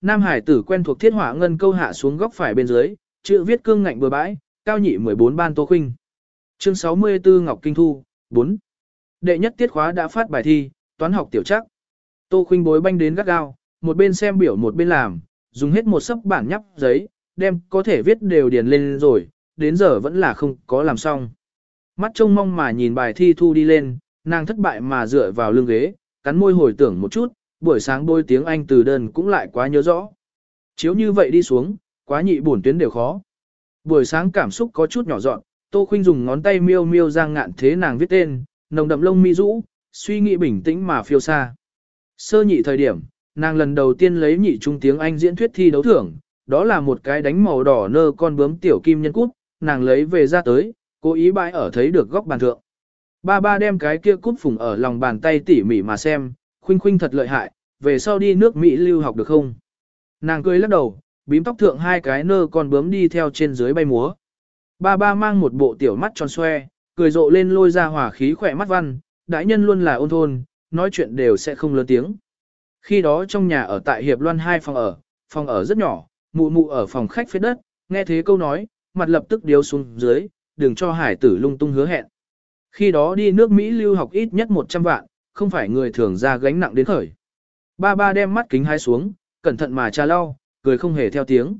Nam Hải tử quen thuộc thiết hỏa ngân câu hạ xuống góc phải bên dưới, chữ viết cương ngạnh bừa bãi, cao nhị 14 ban Tô khinh. Chương 64 Ngọc Kinh Thu, 4. Đệ nhất tiết khóa đã phát bài thi, toán học tiểu chắc. Tô Khinh bối banh đến gắt gao, một bên xem biểu một bên làm, dùng hết một sấp bản nhắp giấy, đem có thể viết đều điền lên rồi, đến giờ vẫn là không có làm xong. Mắt trông mong mà nhìn bài thi thu đi lên, nàng thất bại mà dựa vào lưng ghế, cắn môi hồi tưởng một chút, buổi sáng bôi tiếng Anh từ đơn cũng lại quá nhớ rõ. Chiếu như vậy đi xuống, quá nhị bổn tuyến đều khó. Buổi sáng cảm xúc có chút nhỏ dọn, Tô Khuynh dùng ngón tay miêu miêu giang ngạn thế nàng viết tên, nồng đậm lông mi rũ, suy nghĩ bình tĩnh mà phiêu xa. Sơ nhị thời điểm, nàng lần đầu tiên lấy nhị trung tiếng Anh diễn thuyết thi đấu thưởng, đó là một cái đánh màu đỏ nơ con bướm tiểu kim nhân cút, nàng lấy về ra tới, cố ý bãi ở thấy được góc bàn thượng. Ba ba đem cái kia cút phùng ở lòng bàn tay tỉ mỉ mà xem, khuynh khuynh thật lợi hại, về sau đi nước Mỹ lưu học được không? Nàng cười lắc đầu, bím tóc thượng hai cái nơ còn bướm đi theo trên dưới bay múa. Ba ba mang một bộ tiểu mắt tròn xoe, cười rộ lên lôi ra hỏa khí khỏe mắt văn, đại nhân luôn là ôn thôn, nói chuyện đều sẽ không lớn tiếng. Khi đó trong nhà ở tại Hiệp Loan hai phòng ở, phòng ở rất nhỏ, mụ mụ ở phòng khách phía đất, nghe thế câu nói, mặt lập tức điếu xuống dưới, đừng cho hải tử lung tung hứa hẹn. Khi đó đi nước Mỹ lưu học ít nhất 100 vạn, không phải người thường ra gánh nặng đến khởi. Ba ba đem mắt kính hai xuống, cẩn thận mà trà lau, cười không hề theo tiếng.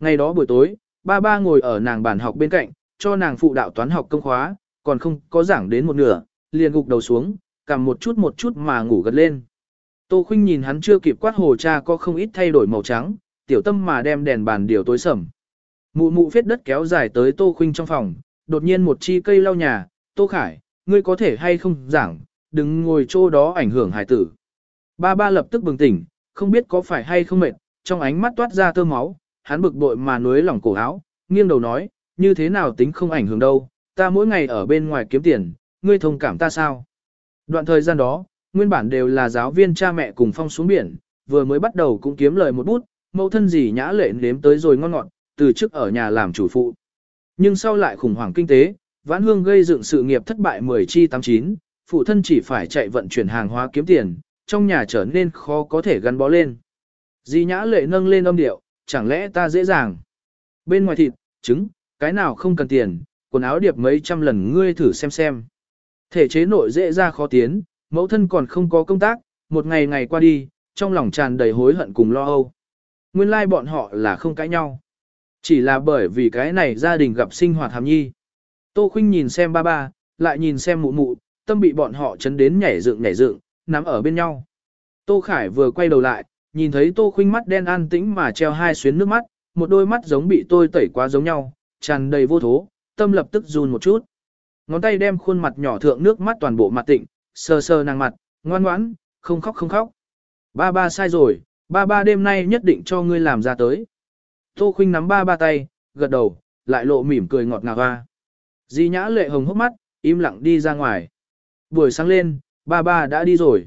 Ngày đó buổi tối, ba ba ngồi ở nàng bàn học bên cạnh, cho nàng phụ đạo toán học công khóa, còn không có giảng đến một nửa, liền gục đầu xuống, cầm một chút một chút mà ngủ gật lên. Tô Khuynh nhìn hắn chưa kịp quát hồ cha có không ít thay đổi màu trắng, tiểu tâm mà đem đèn bàn điều tối sầm. Mụ mụ phết đất kéo dài tới Tô Khuynh trong phòng, đột nhiên một chi cây lau nhà, Tô Khải, ngươi có thể hay không giảng, đừng ngồi chỗ đó ảnh hưởng hải tử. Ba ba lập tức bừng tỉnh, không biết có phải hay không mệt, trong ánh mắt toát ra tơ máu, hắn bực bội mà nuối lỏng cổ áo, nghiêng đầu nói, như thế nào tính không ảnh hưởng đâu, ta mỗi ngày ở bên ngoài kiếm tiền, ngươi thông cảm ta sao? Đoạn thời gian đó, nguyên bản đều là giáo viên cha mẹ cùng phong xuống biển, vừa mới bắt đầu cũng kiếm lời một bút, mẫu thân gì nhã lệ nếm tới rồi ngon ngọt, từ trước ở nhà làm chủ phụ. Nhưng sau lại khủng hoảng kinh tế, vãn hương gây dựng sự nghiệp thất bại 10 chi 89, phụ thân chỉ phải chạy vận chuyển hàng hóa kiếm tiền, trong nhà trở nên khó có thể gắn bó lên. Di nhã lệ nâng lên âm điệu, chẳng lẽ ta dễ dàng. Bên ngoài thịt, trứng, cái nào không cần tiền, quần áo điệp mấy trăm lần ngươi thử xem xem. Thể chế nội dễ ra khó tiến, mẫu thân còn không có công tác, một ngày ngày qua đi, trong lòng tràn đầy hối hận cùng lo âu. Nguyên lai like bọn họ là không cãi nhau. Chỉ là bởi vì cái này gia đình gặp sinh hoạt hàm nhi. Tô Khuynh nhìn xem ba ba, lại nhìn xem mụ mụ, tâm bị bọn họ chấn đến nhảy dựng nhảy dựng, nắm ở bên nhau. Tô Khải vừa quay đầu lại, nhìn thấy Tô Khuynh mắt đen an tĩnh mà treo hai xuyến nước mắt, một đôi mắt giống bị tôi tẩy quá giống nhau, tràn đầy vô thố, tâm lập tức run một chút. Ngón tay đem khuôn mặt nhỏ thượng nước mắt toàn bộ mặt tịnh, sờ sờ nàng mặt, ngoan ngoãn, không khóc không khóc. Ba ba sai rồi, ba ba đêm nay nhất định cho ngươi làm ra tới. Tô Khuynh nắm ba ba tay, gật đầu, lại lộ mỉm cười ngọt ngào hoa. Di nhã lệ hồng hốc mắt, im lặng đi ra ngoài. Buổi sáng lên, ba ba đã đi rồi.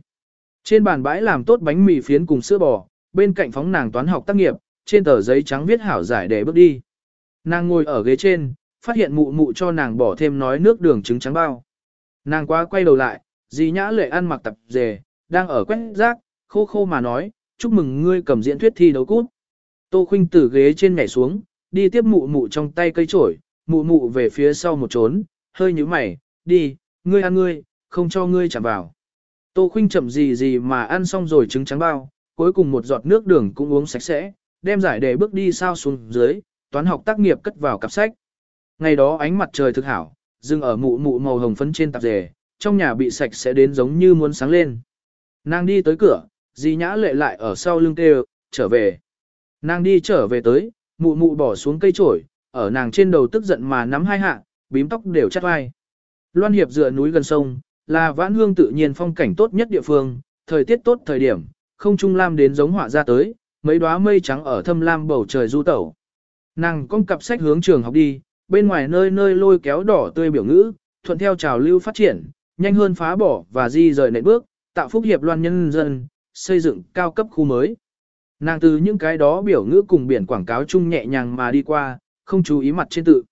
Trên bàn bãi làm tốt bánh mì phiến cùng sữa bò, bên cạnh phóng nàng toán học tác nghiệp, trên tờ giấy trắng viết hảo giải để bước đi. Nàng ngồi ở ghế trên, phát hiện mụ mụ cho nàng bỏ thêm nói nước đường trứng trắng bao. Nàng quá quay đầu lại, dì nhã lệ ăn mặc tập dề, đang ở quét rác, khô khô mà nói, chúc mừng ngươi cầm diễn thuyết thi đấu cút. Tô khinh từ ghế trên nhảy xuống, đi tiếp mụ mụ trong tay cây trổi, mụ mụ về phía sau một trốn, hơi như mày, đi, ngươi ăn ngươi, không cho ngươi chạm vào. Tô khinh chậm gì gì mà ăn xong rồi trứng trắng bao, cuối cùng một giọt nước đường cũng uống sạch sẽ, đem giải đề bước đi sao xuống dưới, toán học tác nghiệp cất vào cặp sách. Ngày đó ánh mặt trời thực hảo, dừng ở mụ mụ màu hồng phấn trên tạp dề, trong nhà bị sạch sẽ đến giống như muốn sáng lên. Nàng đi tới cửa, dì nhã lệ lại ở sau lưng kêu, trở về. Nàng đi trở về tới, mụ mụ bỏ xuống cây trổi, ở nàng trên đầu tức giận mà nắm hai hạ, bím tóc đều chắt vai. Loan Hiệp dựa núi gần sông, là vãn hương tự nhiên phong cảnh tốt nhất địa phương, thời tiết tốt thời điểm, không trung lam đến giống họa ra tới, mấy đóa mây trắng ở thâm lam bầu trời du tẩu. Nàng con cặp sách hướng trường học đi, bên ngoài nơi nơi lôi kéo đỏ tươi biểu ngữ, thuận theo trào lưu phát triển, nhanh hơn phá bỏ và di rời nệm bước, tạo phúc hiệp loan nhân dân, xây dựng cao cấp khu mới. Nàng từ những cái đó biểu ngữ cùng biển quảng cáo chung nhẹ nhàng mà đi qua, không chú ý mặt trên tự.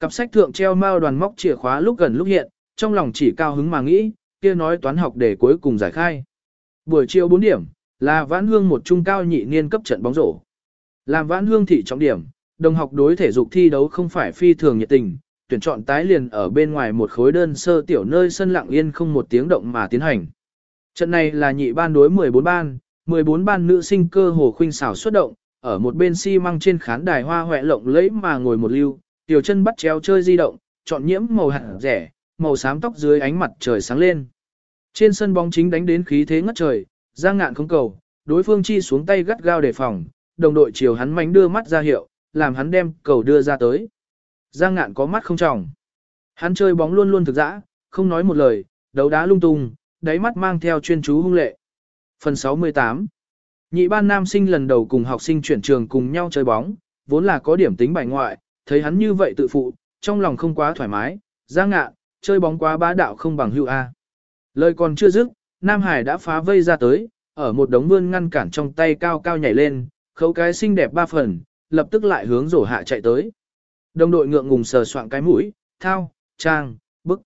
Cặp sách thượng treo mao đoàn móc chìa khóa lúc gần lúc hiện, trong lòng chỉ cao hứng mà nghĩ, kia nói toán học để cuối cùng giải khai. Buổi chiều 4 điểm, Là vãn hương một trung cao nhị niên cấp trận bóng rổ. Làm vãn hương thị trọng điểm, đồng học đối thể dục thi đấu không phải phi thường nhiệt tình, tuyển chọn tái liền ở bên ngoài một khối đơn sơ tiểu nơi sân lặng yên không một tiếng động mà tiến hành. Trận này là nhị ban đối 14 ban, 14 ban nữ sinh cơ hồ khuynh xảo xuất động, ở một bên xi măng trên khán đài hoa hoẹ lộng lẫy mà ngồi một lưu, tiểu chân bắt chéo chơi di động, chọn nhiễm màu hạt rẻ, màu xám tóc dưới ánh mặt trời sáng lên. Trên sân bóng chính đánh đến khí thế ngất trời, Giang Ngạn không cầu, đối phương chi xuống tay gắt gao đề phòng, đồng đội chiều hắn mánh đưa mắt ra hiệu, làm hắn đem cầu đưa ra tới. Giang Ngạn có mắt không trọng. Hắn chơi bóng luôn luôn thực dã, không nói một lời, đấu đá lung tung, đáy mắt mang theo chuyên chú hung lệ. Phần 68 Nhị ban nam sinh lần đầu cùng học sinh chuyển trường cùng nhau chơi bóng, vốn là có điểm tính bài ngoại, thấy hắn như vậy tự phụ, trong lòng không quá thoải mái, Giang Ngạn, chơi bóng quá bá đạo không bằng hưu A. Lời còn chưa dứt, Nam Hải đã phá vây ra tới, ở một đống vươn ngăn cản trong tay cao cao nhảy lên, khấu cái xinh đẹp ba phần, lập tức lại hướng rổ hạ chạy tới. Đồng đội ngượng ngùng sờ soạn cái mũi, thao, trang, bức.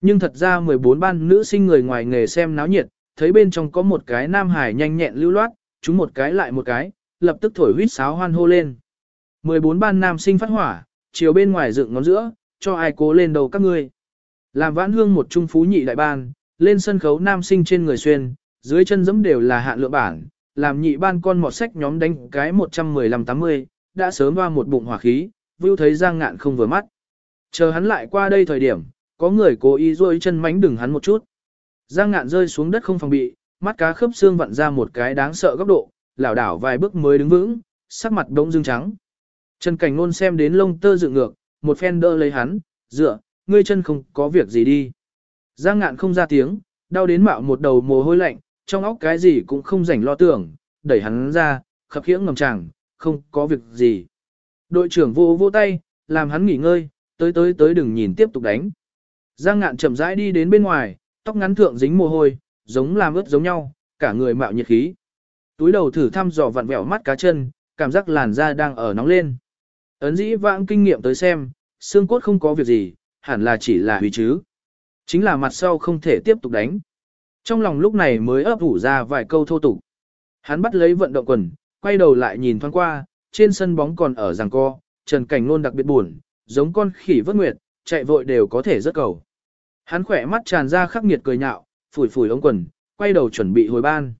Nhưng thật ra 14 ban nữ sinh người ngoài nghề xem náo nhiệt, thấy bên trong có một cái nam hải nhanh nhẹn lưu loát, chúng một cái lại một cái, lập tức thổi huýt sáo hoan hô lên. 14 ban nam sinh phát hỏa, chiều bên ngoài dựng ngón giữa, cho ai cố lên đầu các ngươi. Làm vãn hương một trung phú nhị đại ban, lên sân khấu nam sinh trên người xuyên, dưới chân giẫm đều là hạn lượng bản, làm nhị ban con mọt sách nhóm đánh cái 115-80, đã sớm qua một bụng hỏa khí, vưu thấy Giang Ngạn không vừa mắt. Chờ hắn lại qua đây thời điểm, có người cố ý rôi chân mánh đừng hắn một chút. Giang Ngạn rơi xuống đất không phòng bị, mắt cá khớp xương vặn ra một cái đáng sợ góc độ, lảo đảo vài bước mới đứng vững, sắc mặt đống dương trắng. Trần Cảnh Nôn xem đến lông tơ dựng ngược, một phen đỡ lấy hắn, dựa, ngươi chân không có việc gì đi. Giang Ngạn không ra tiếng, đau đến mạo một đầu mồ hôi lạnh, trong óc cái gì cũng không rảnh lo tưởng, đẩy hắn ra, khập khiễng ngầm chẳng, không có việc gì. Đội trưởng vô vô tay, làm hắn nghỉ ngơi, tới tới tới đừng nhìn tiếp tục đánh. Giang ngạn chậm rãi đi đến bên ngoài, tóc ngắn thượng dính mồ hôi, giống làm ướt giống nhau, cả người mạo nhiệt khí. Túi đầu thử thăm dò vặn vẹo mắt cá chân, cảm giác làn da đang ở nóng lên. Ấn dĩ vãng kinh nghiệm tới xem, xương cốt không có việc gì, hẳn là chỉ là hủy chứ. Chính là mặt sau không thể tiếp tục đánh. Trong lòng lúc này mới ấp ủ ra vài câu thô tục. Hắn bắt lấy vận động quần, quay đầu lại nhìn thoáng qua, trên sân bóng còn ở giằng co, Trần Cảnh Nôn đặc biệt buồn, giống con khỉ vớt nguyệt, chạy vội đều có thể rất cầu. Hắn khỏe mắt tràn ra khắc nghiệt cười nhạo, phủi phủi ống quần, quay đầu chuẩn bị hồi ban.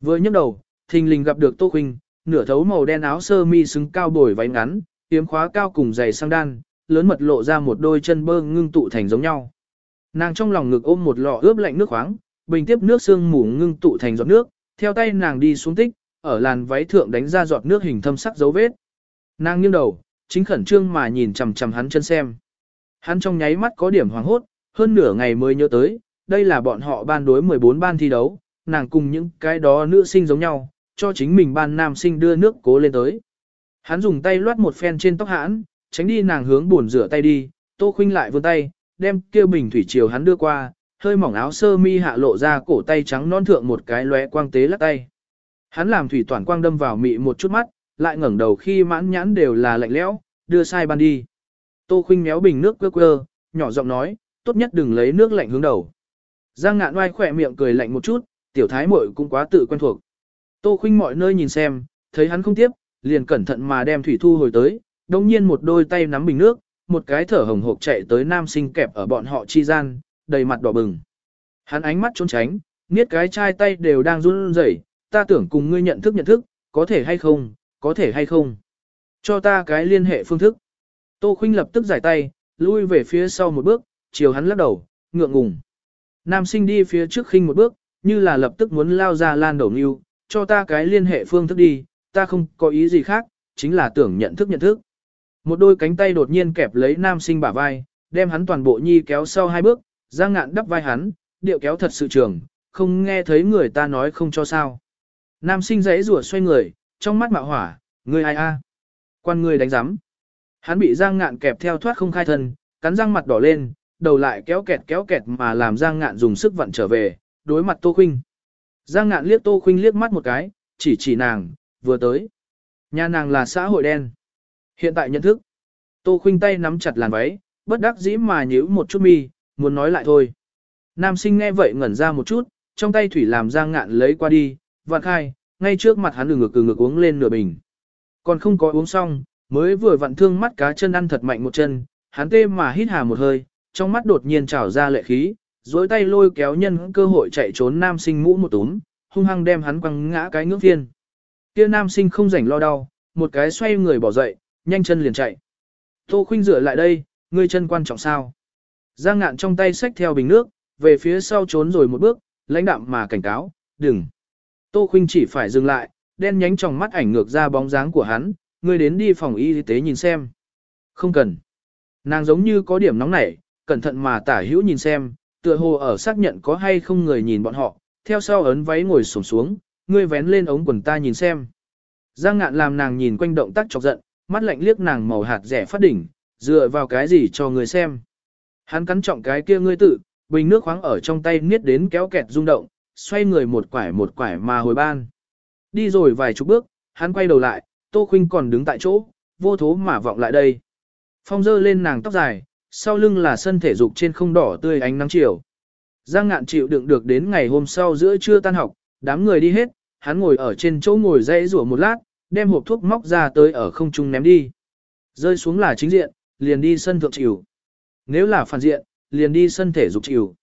Vừa nhấc đầu, thình lình gặp được Tô Khuynh, nửa thấu màu đen áo sơ mi xứng cao bồi váy ngắn, tiếm khóa cao cùng giày sang đan, lớn mật lộ ra một đôi chân bơ ngưng tụ thành giống nhau. Nàng trong lòng ngực ôm một lọ ướp lạnh nước khoáng, bình tiếp nước sương mù ngưng tụ thành giọt nước, theo tay nàng đi xuống tích, ở làn váy thượng đánh ra giọt nước hình thâm sắc dấu vết. Nàng nghiêng đầu, chính khẩn trương mà nhìn chằm chằm hắn chân xem. Hắn trong nháy mắt có điểm hoàng hốt, hơn nửa ngày mới nhớ tới, đây là bọn họ ban đối 14 ban thi đấu, nàng cùng những cái đó nữ sinh giống nhau, cho chính mình ban nam sinh đưa nước cố lên tới. Hắn dùng tay loát một phen trên tóc hãn, tránh đi nàng hướng buồn rửa tay đi, Tô Khuynh lại vươn tay, đem kia bình thủy chiều hắn đưa qua, hơi mỏng áo sơ mi hạ lộ ra cổ tay trắng non thượng một cái lóe quang tế lắc tay. Hắn làm thủy toàn quang đâm vào mị một chút mắt, lại ngẩng đầu khi mãn nhãn đều là lạnh lẽo, đưa sai ban đi. Tô khinh méo bình nước quơ quơ, nhỏ giọng nói, tốt nhất đừng lấy nước lạnh hướng đầu. Giang ngạn oai khỏe miệng cười lạnh một chút, tiểu thái muội cũng quá tự quen thuộc. Tô khinh mọi nơi nhìn xem, thấy hắn không tiếp, liền cẩn thận mà đem thủy thu hồi tới, đồng nhiên một đôi tay nắm bình nước, một cái thở hồng hộc chạy tới nam sinh kẹp ở bọn họ chi gian, đầy mặt đỏ bừng. Hắn ánh mắt trốn tránh, niết cái chai tay đều đang run rẩy, ta tưởng cùng ngươi nhận thức nhận thức, có thể hay không, có thể hay không. Cho ta cái liên hệ phương thức. Tô Khuynh lập tức giải tay, lui về phía sau một bước, chiều hắn lắc đầu, ngượng ngùng. Nam sinh đi phía trước khinh một bước, như là lập tức muốn lao ra lan đầu nưu, cho ta cái liên hệ phương thức đi, ta không có ý gì khác, chính là tưởng nhận thức nhận thức. Một đôi cánh tay đột nhiên kẹp lấy nam sinh bả vai, đem hắn toàn bộ nhi kéo sau hai bước, giang ngạn đắp vai hắn, điệu kéo thật sự trường, không nghe thấy người ta nói không cho sao. Nam sinh dãy rủa xoay người, trong mắt mạo hỏa, người ai a? Quan người đánh giám. Hắn bị giang ngạn kẹp theo thoát không khai thân, cắn răng mặt đỏ lên, đầu lại kéo kẹt kéo kẹt mà làm giang ngạn dùng sức vặn trở về, đối mặt Tô Khuynh. Giang ngạn liếc Tô Khuynh liếc mắt một cái, chỉ chỉ nàng, vừa tới. Nhà nàng là xã hội đen. Hiện tại nhận thức. Tô Khuynh tay nắm chặt làn váy, bất đắc dĩ mà nhíu một chút mi, muốn nói lại thôi. Nam sinh nghe vậy ngẩn ra một chút, trong tay thủy làm ra ngạn lấy qua đi, vạn khai, ngay trước mặt hắn ngực ngực ngực uống lên nửa bình. Còn không có uống xong, mới vừa vặn thương mắt cá chân ăn thật mạnh một chân, hắn tê mà hít hà một hơi, trong mắt đột nhiên trào ra lệ khí, dối tay lôi kéo nhân cơ hội chạy trốn nam sinh mũ một túm, hung hăng đem hắn quăng ngã cái ngưỡng viên. Kia nam sinh không rảnh lo đau, một cái xoay người bỏ dậy, nhanh chân liền chạy. Tô Khuynh rửa lại đây, ngươi chân quan trọng sao? Giang ngạn trong tay xách theo bình nước, về phía sau trốn rồi một bước, lãnh đạm mà cảnh cáo, đừng. Tô Khuynh chỉ phải dừng lại, đen nhánh trong mắt ảnh ngược ra bóng dáng của hắn, ngươi đến đi phòng y tế nhìn xem. Không cần. Nàng giống như có điểm nóng nảy, cẩn thận mà tả hữu nhìn xem, tựa hồ ở xác nhận có hay không người nhìn bọn họ, theo sau ấn váy ngồi xổm xuống, ngươi vén lên ống quần ta nhìn xem. Giang ngạn làm nàng nhìn quanh động tác chọc giận, mắt lạnh liếc nàng màu hạt rẻ phát đỉnh, dựa vào cái gì cho người xem. Hắn cắn trọng cái kia ngươi tự, bình nước khoáng ở trong tay niết đến kéo kẹt rung động, xoay người một quải một quải mà hồi ban. Đi rồi vài chục bước, hắn quay đầu lại, Tô Khuynh còn đứng tại chỗ, vô thố mà vọng lại đây. Phong dơ lên nàng tóc dài, sau lưng là sân thể dục trên không đỏ tươi ánh nắng chiều. Giang ngạn chịu đựng được đến ngày hôm sau giữa trưa tan học, đám người đi hết, hắn ngồi ở trên chỗ ngồi dãy rủa một lát, đem hộp thuốc móc ra tới ở không trung ném đi. Rơi xuống là chính diện, liền đi sân thượng chịu. Nếu là phản diện, liền đi sân thể dục chịu.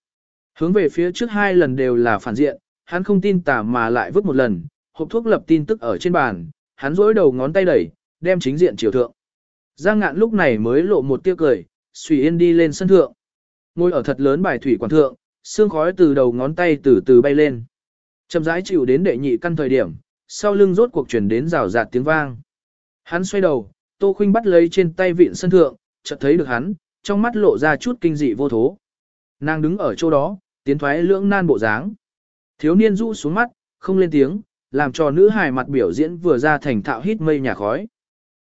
Hướng về phía trước hai lần đều là phản diện, hắn không tin tả mà lại vứt một lần, hộp thuốc lập tin tức ở trên bàn, hắn rỗi đầu ngón tay đẩy, đem chính diện chiều thượng. Giang ngạn lúc này mới lộ một tia cười, Xùy Yên đi lên sân thượng. Ngồi ở thật lớn bài thủy quản thượng, xương khói từ đầu ngón tay từ từ bay lên. Chậm rãi chịu đến đệ nhị căn thời điểm, sau lưng rốt cuộc chuyển đến rào rạt tiếng vang. Hắn xoay đầu, Tô Khuynh bắt lấy trên tay vịn sân thượng, chợt thấy được hắn, trong mắt lộ ra chút kinh dị vô thố. Nàng đứng ở chỗ đó, tiến thoái lưỡng nan bộ dáng. Thiếu niên rũ xuống mắt, không lên tiếng, làm cho nữ hài mặt biểu diễn vừa ra thành thạo hít mây nhà khói.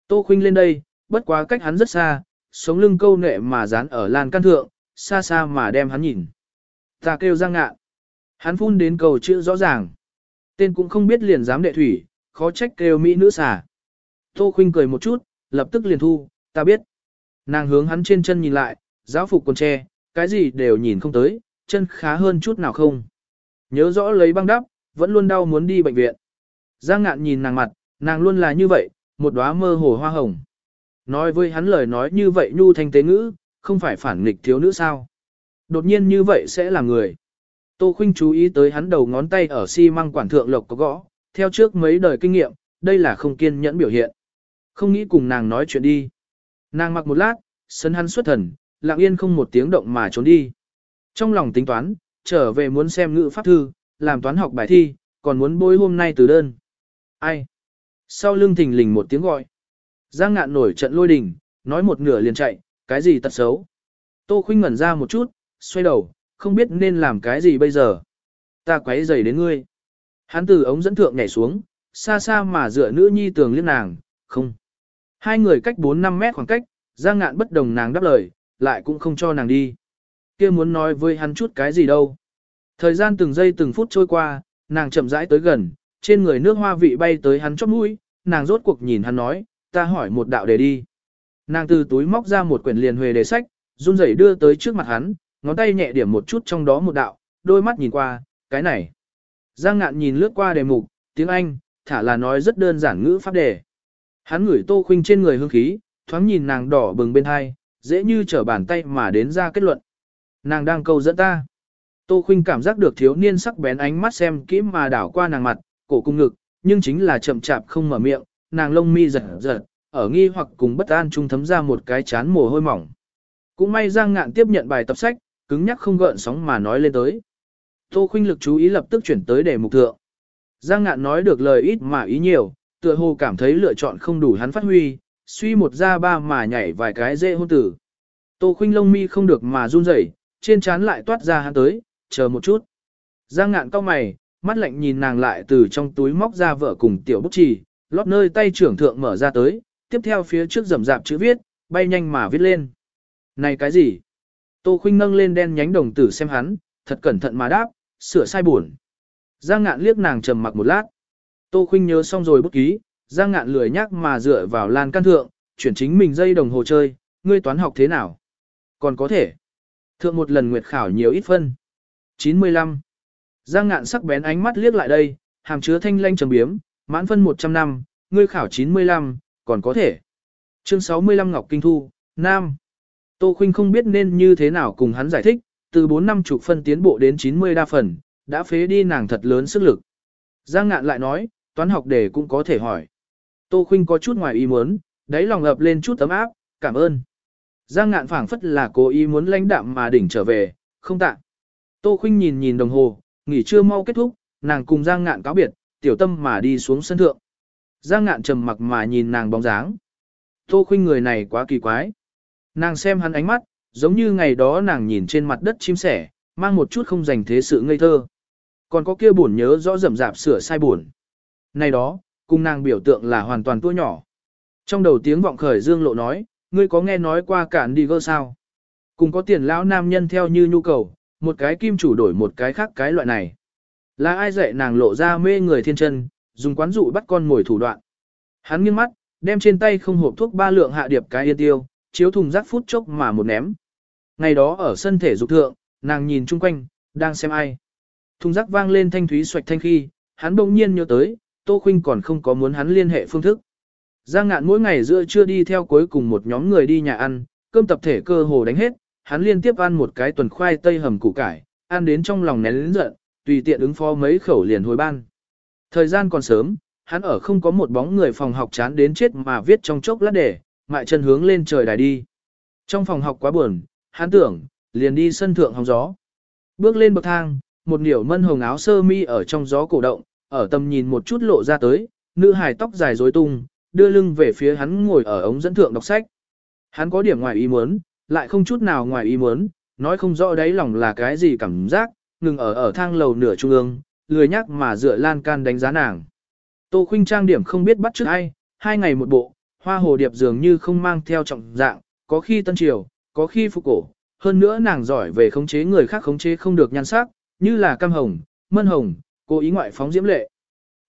Tô Khuynh lên đây, bất quá cách hắn rất xa, sống lưng câu nệ mà dán ở lan căn thượng, xa xa mà đem hắn nhìn. Ta kêu Giang ngạ, Hắn phun đến cầu chữ rõ ràng. Tên cũng không biết liền dám đệ thủy, khó trách kêu mỹ nữ xà. Tô Khuynh cười một chút, lập tức liền thu, ta biết. Nàng hướng hắn trên chân nhìn lại, giáo phục quần tre, cái gì đều nhìn không tới, chân khá hơn chút nào không. Nhớ rõ lấy băng đắp, vẫn luôn đau muốn đi bệnh viện. Giang ngạn nhìn nàng mặt, nàng luôn là như vậy, một đóa mơ hồ hoa hồng. Nói với hắn lời nói như vậy nhu thanh tế ngữ, không phải phản nghịch thiếu nữ sao. Đột nhiên như vậy sẽ là người. Tô Khuynh chú ý tới hắn đầu ngón tay ở xi măng quản thượng lộc có gõ, theo trước mấy đời kinh nghiệm, đây là không kiên nhẫn biểu hiện. Không nghĩ cùng nàng nói chuyện đi. Nàng mặc một lát, sân hắn xuất thần, lặng yên không một tiếng động mà trốn đi. Trong lòng tính toán, trở về muốn xem ngữ pháp thư, làm toán học bài thi, còn muốn bôi hôm nay từ đơn. Ai? Sau lưng thình lình một tiếng gọi. Giang ngạn nổi trận lôi đình, nói một nửa liền chạy, cái gì tật xấu. Tô khuynh ngẩn ra một chút, xoay đầu, không biết nên làm cái gì bây giờ. Ta quấy rầy đến ngươi. Hắn từ ống dẫn thượng nhảy xuống, xa xa mà dựa nữ nhi tường liếc nàng, không. Hai người cách 4-5 mét khoảng cách, Giang ngạn bất đồng nàng đáp lời, lại cũng không cho nàng đi. kia muốn nói với hắn chút cái gì đâu. Thời gian từng giây từng phút trôi qua, nàng chậm rãi tới gần, trên người nước hoa vị bay tới hắn chóp mũi, nàng rốt cuộc nhìn hắn nói, ta hỏi một đạo đề đi. Nàng từ túi móc ra một quyển liền huề đề sách, run rẩy đưa tới trước mặt hắn, ngón tay nhẹ điểm một chút trong đó một đạo, đôi mắt nhìn qua, cái này. Giang ngạn nhìn lướt qua đề mục, tiếng Anh, thả là nói rất đơn giản ngữ pháp đề. Hắn ngửi tô khuynh trên người hương khí, thoáng nhìn nàng đỏ bừng bên hai, dễ như trở bàn tay mà đến ra kết luận. Nàng đang câu dẫn ta. Tô khuynh cảm giác được thiếu niên sắc bén ánh mắt xem kỹ mà đảo qua nàng mặt, cổ cung ngực, nhưng chính là chậm chạp không mở miệng, nàng lông mi giật giật, ở nghi hoặc cùng bất an trung thấm ra một cái chán mồ hôi mỏng. Cũng may Giang Ngạn tiếp nhận bài tập sách, cứng nhắc không gợn sóng mà nói lên tới. Tô Khuynh lực chú ý lập tức chuyển tới đề mục thượng. Giang Ngạn nói được lời ít mà ý nhiều, tựa hồ cảm thấy lựa chọn không đủ hắn phát huy, suy một ra ba mà nhảy vài cái dễ hôn tử. Tô Khuynh lông mi không được mà run rẩy, trên trán lại toát ra hắn tới, chờ một chút. Giang Ngạn cau mày, mắt lạnh nhìn nàng lại từ trong túi móc ra vợ cùng tiểu bút chì, lót nơi tay trưởng thượng mở ra tới, tiếp theo phía trước rầm rạp chữ viết, bay nhanh mà viết lên. Này cái gì? Tô Khuynh nâng lên đen nhánh đồng tử xem hắn, thật cẩn thận mà đáp, sửa sai buồn. Giang ngạn liếc nàng trầm mặc một lát. Tô Khuynh nhớ xong rồi bút ký, Giang ngạn lười nhắc mà dựa vào lan can thượng, chuyển chính mình dây đồng hồ chơi, ngươi toán học thế nào? Còn có thể. Thượng một lần nguyệt khảo nhiều ít phân. 95. Giang ngạn sắc bén ánh mắt liếc lại đây, hàm chứa thanh lanh trầm biếm, mãn phân 100 năm, ngươi khảo 95, còn có thể. Chương 65 Ngọc Kinh Thu, Nam. Tô Khuynh không biết nên như thế nào cùng hắn giải thích, từ 4 năm chục phân tiến bộ đến 90 đa phần, đã phế đi nàng thật lớn sức lực. Giang ngạn lại nói, toán học đề cũng có thể hỏi. Tô Khuynh có chút ngoài ý muốn, đáy lòng ập lên chút tấm áp, cảm ơn. Giang ngạn phảng phất là cố ý muốn lãnh đạm mà đỉnh trở về, không tạ. Tô Khuynh nhìn nhìn đồng hồ, nghỉ trưa mau kết thúc, nàng cùng Giang ngạn cáo biệt, tiểu tâm mà đi xuống sân thượng. Giang ngạn trầm mặc mà nhìn nàng bóng dáng. Tô Khuynh người này quá kỳ quái. Nàng xem hắn ánh mắt, giống như ngày đó nàng nhìn trên mặt đất chim sẻ, mang một chút không dành thế sự ngây thơ. Còn có kia buồn nhớ rõ rầm rạp sửa sai buồn. Này đó, cùng nàng biểu tượng là hoàn toàn tua nhỏ. Trong đầu tiếng vọng khởi dương lộ nói, ngươi có nghe nói qua cản đi gơ sao? Cùng có tiền lão nam nhân theo như nhu cầu, một cái kim chủ đổi một cái khác cái loại này. Là ai dạy nàng lộ ra mê người thiên chân, dùng quán dụ bắt con ngồi thủ đoạn. Hắn nghiêng mắt, đem trên tay không hộp thuốc ba lượng hạ điệp cái yên tiêu, chiếu thùng rác phút chốc mà một ném. Ngày đó ở sân thể dục thượng, nàng nhìn chung quanh, đang xem ai. Thùng rác vang lên thanh thúy xoạch thanh khi, hắn bỗng nhiên nhớ tới, Tô Khuynh còn không có muốn hắn liên hệ phương thức. Giang ngạn mỗi ngày giữa trưa đi theo cuối cùng một nhóm người đi nhà ăn, cơm tập thể cơ hồ đánh hết, hắn liên tiếp ăn một cái tuần khoai tây hầm củ cải, ăn đến trong lòng nén lớn giận, tùy tiện ứng phó mấy khẩu liền hồi ban. Thời gian còn sớm, hắn ở không có một bóng người phòng học chán đến chết mà viết trong chốc lát để, mại chân hướng lên trời đài đi. Trong phòng học quá buồn, hắn tưởng, liền đi sân thượng hóng gió. Bước lên bậc thang, một niểu mân hồng áo sơ mi ở trong gió cổ động, ở tầm nhìn một chút lộ ra tới, nữ hài tóc dài rối tung, đưa lưng về phía hắn ngồi ở ống dẫn thượng đọc sách. Hắn có điểm ngoài ý muốn, lại không chút nào ngoài ý muốn, nói không rõ đấy lòng là cái gì cảm giác, ngừng ở ở thang lầu nửa trung ương, lười nhắc mà dựa lan can đánh giá nàng. Tô khuynh trang điểm không biết bắt trước ai, hai ngày một bộ, hoa hồ điệp dường như không mang theo trọng dạng, có khi tân triều, có khi phục cổ, hơn nữa nàng giỏi về khống chế người khác khống chế không được nhan sắc, như là cam hồng, mân hồng, cố ý ngoại phóng diễm lệ.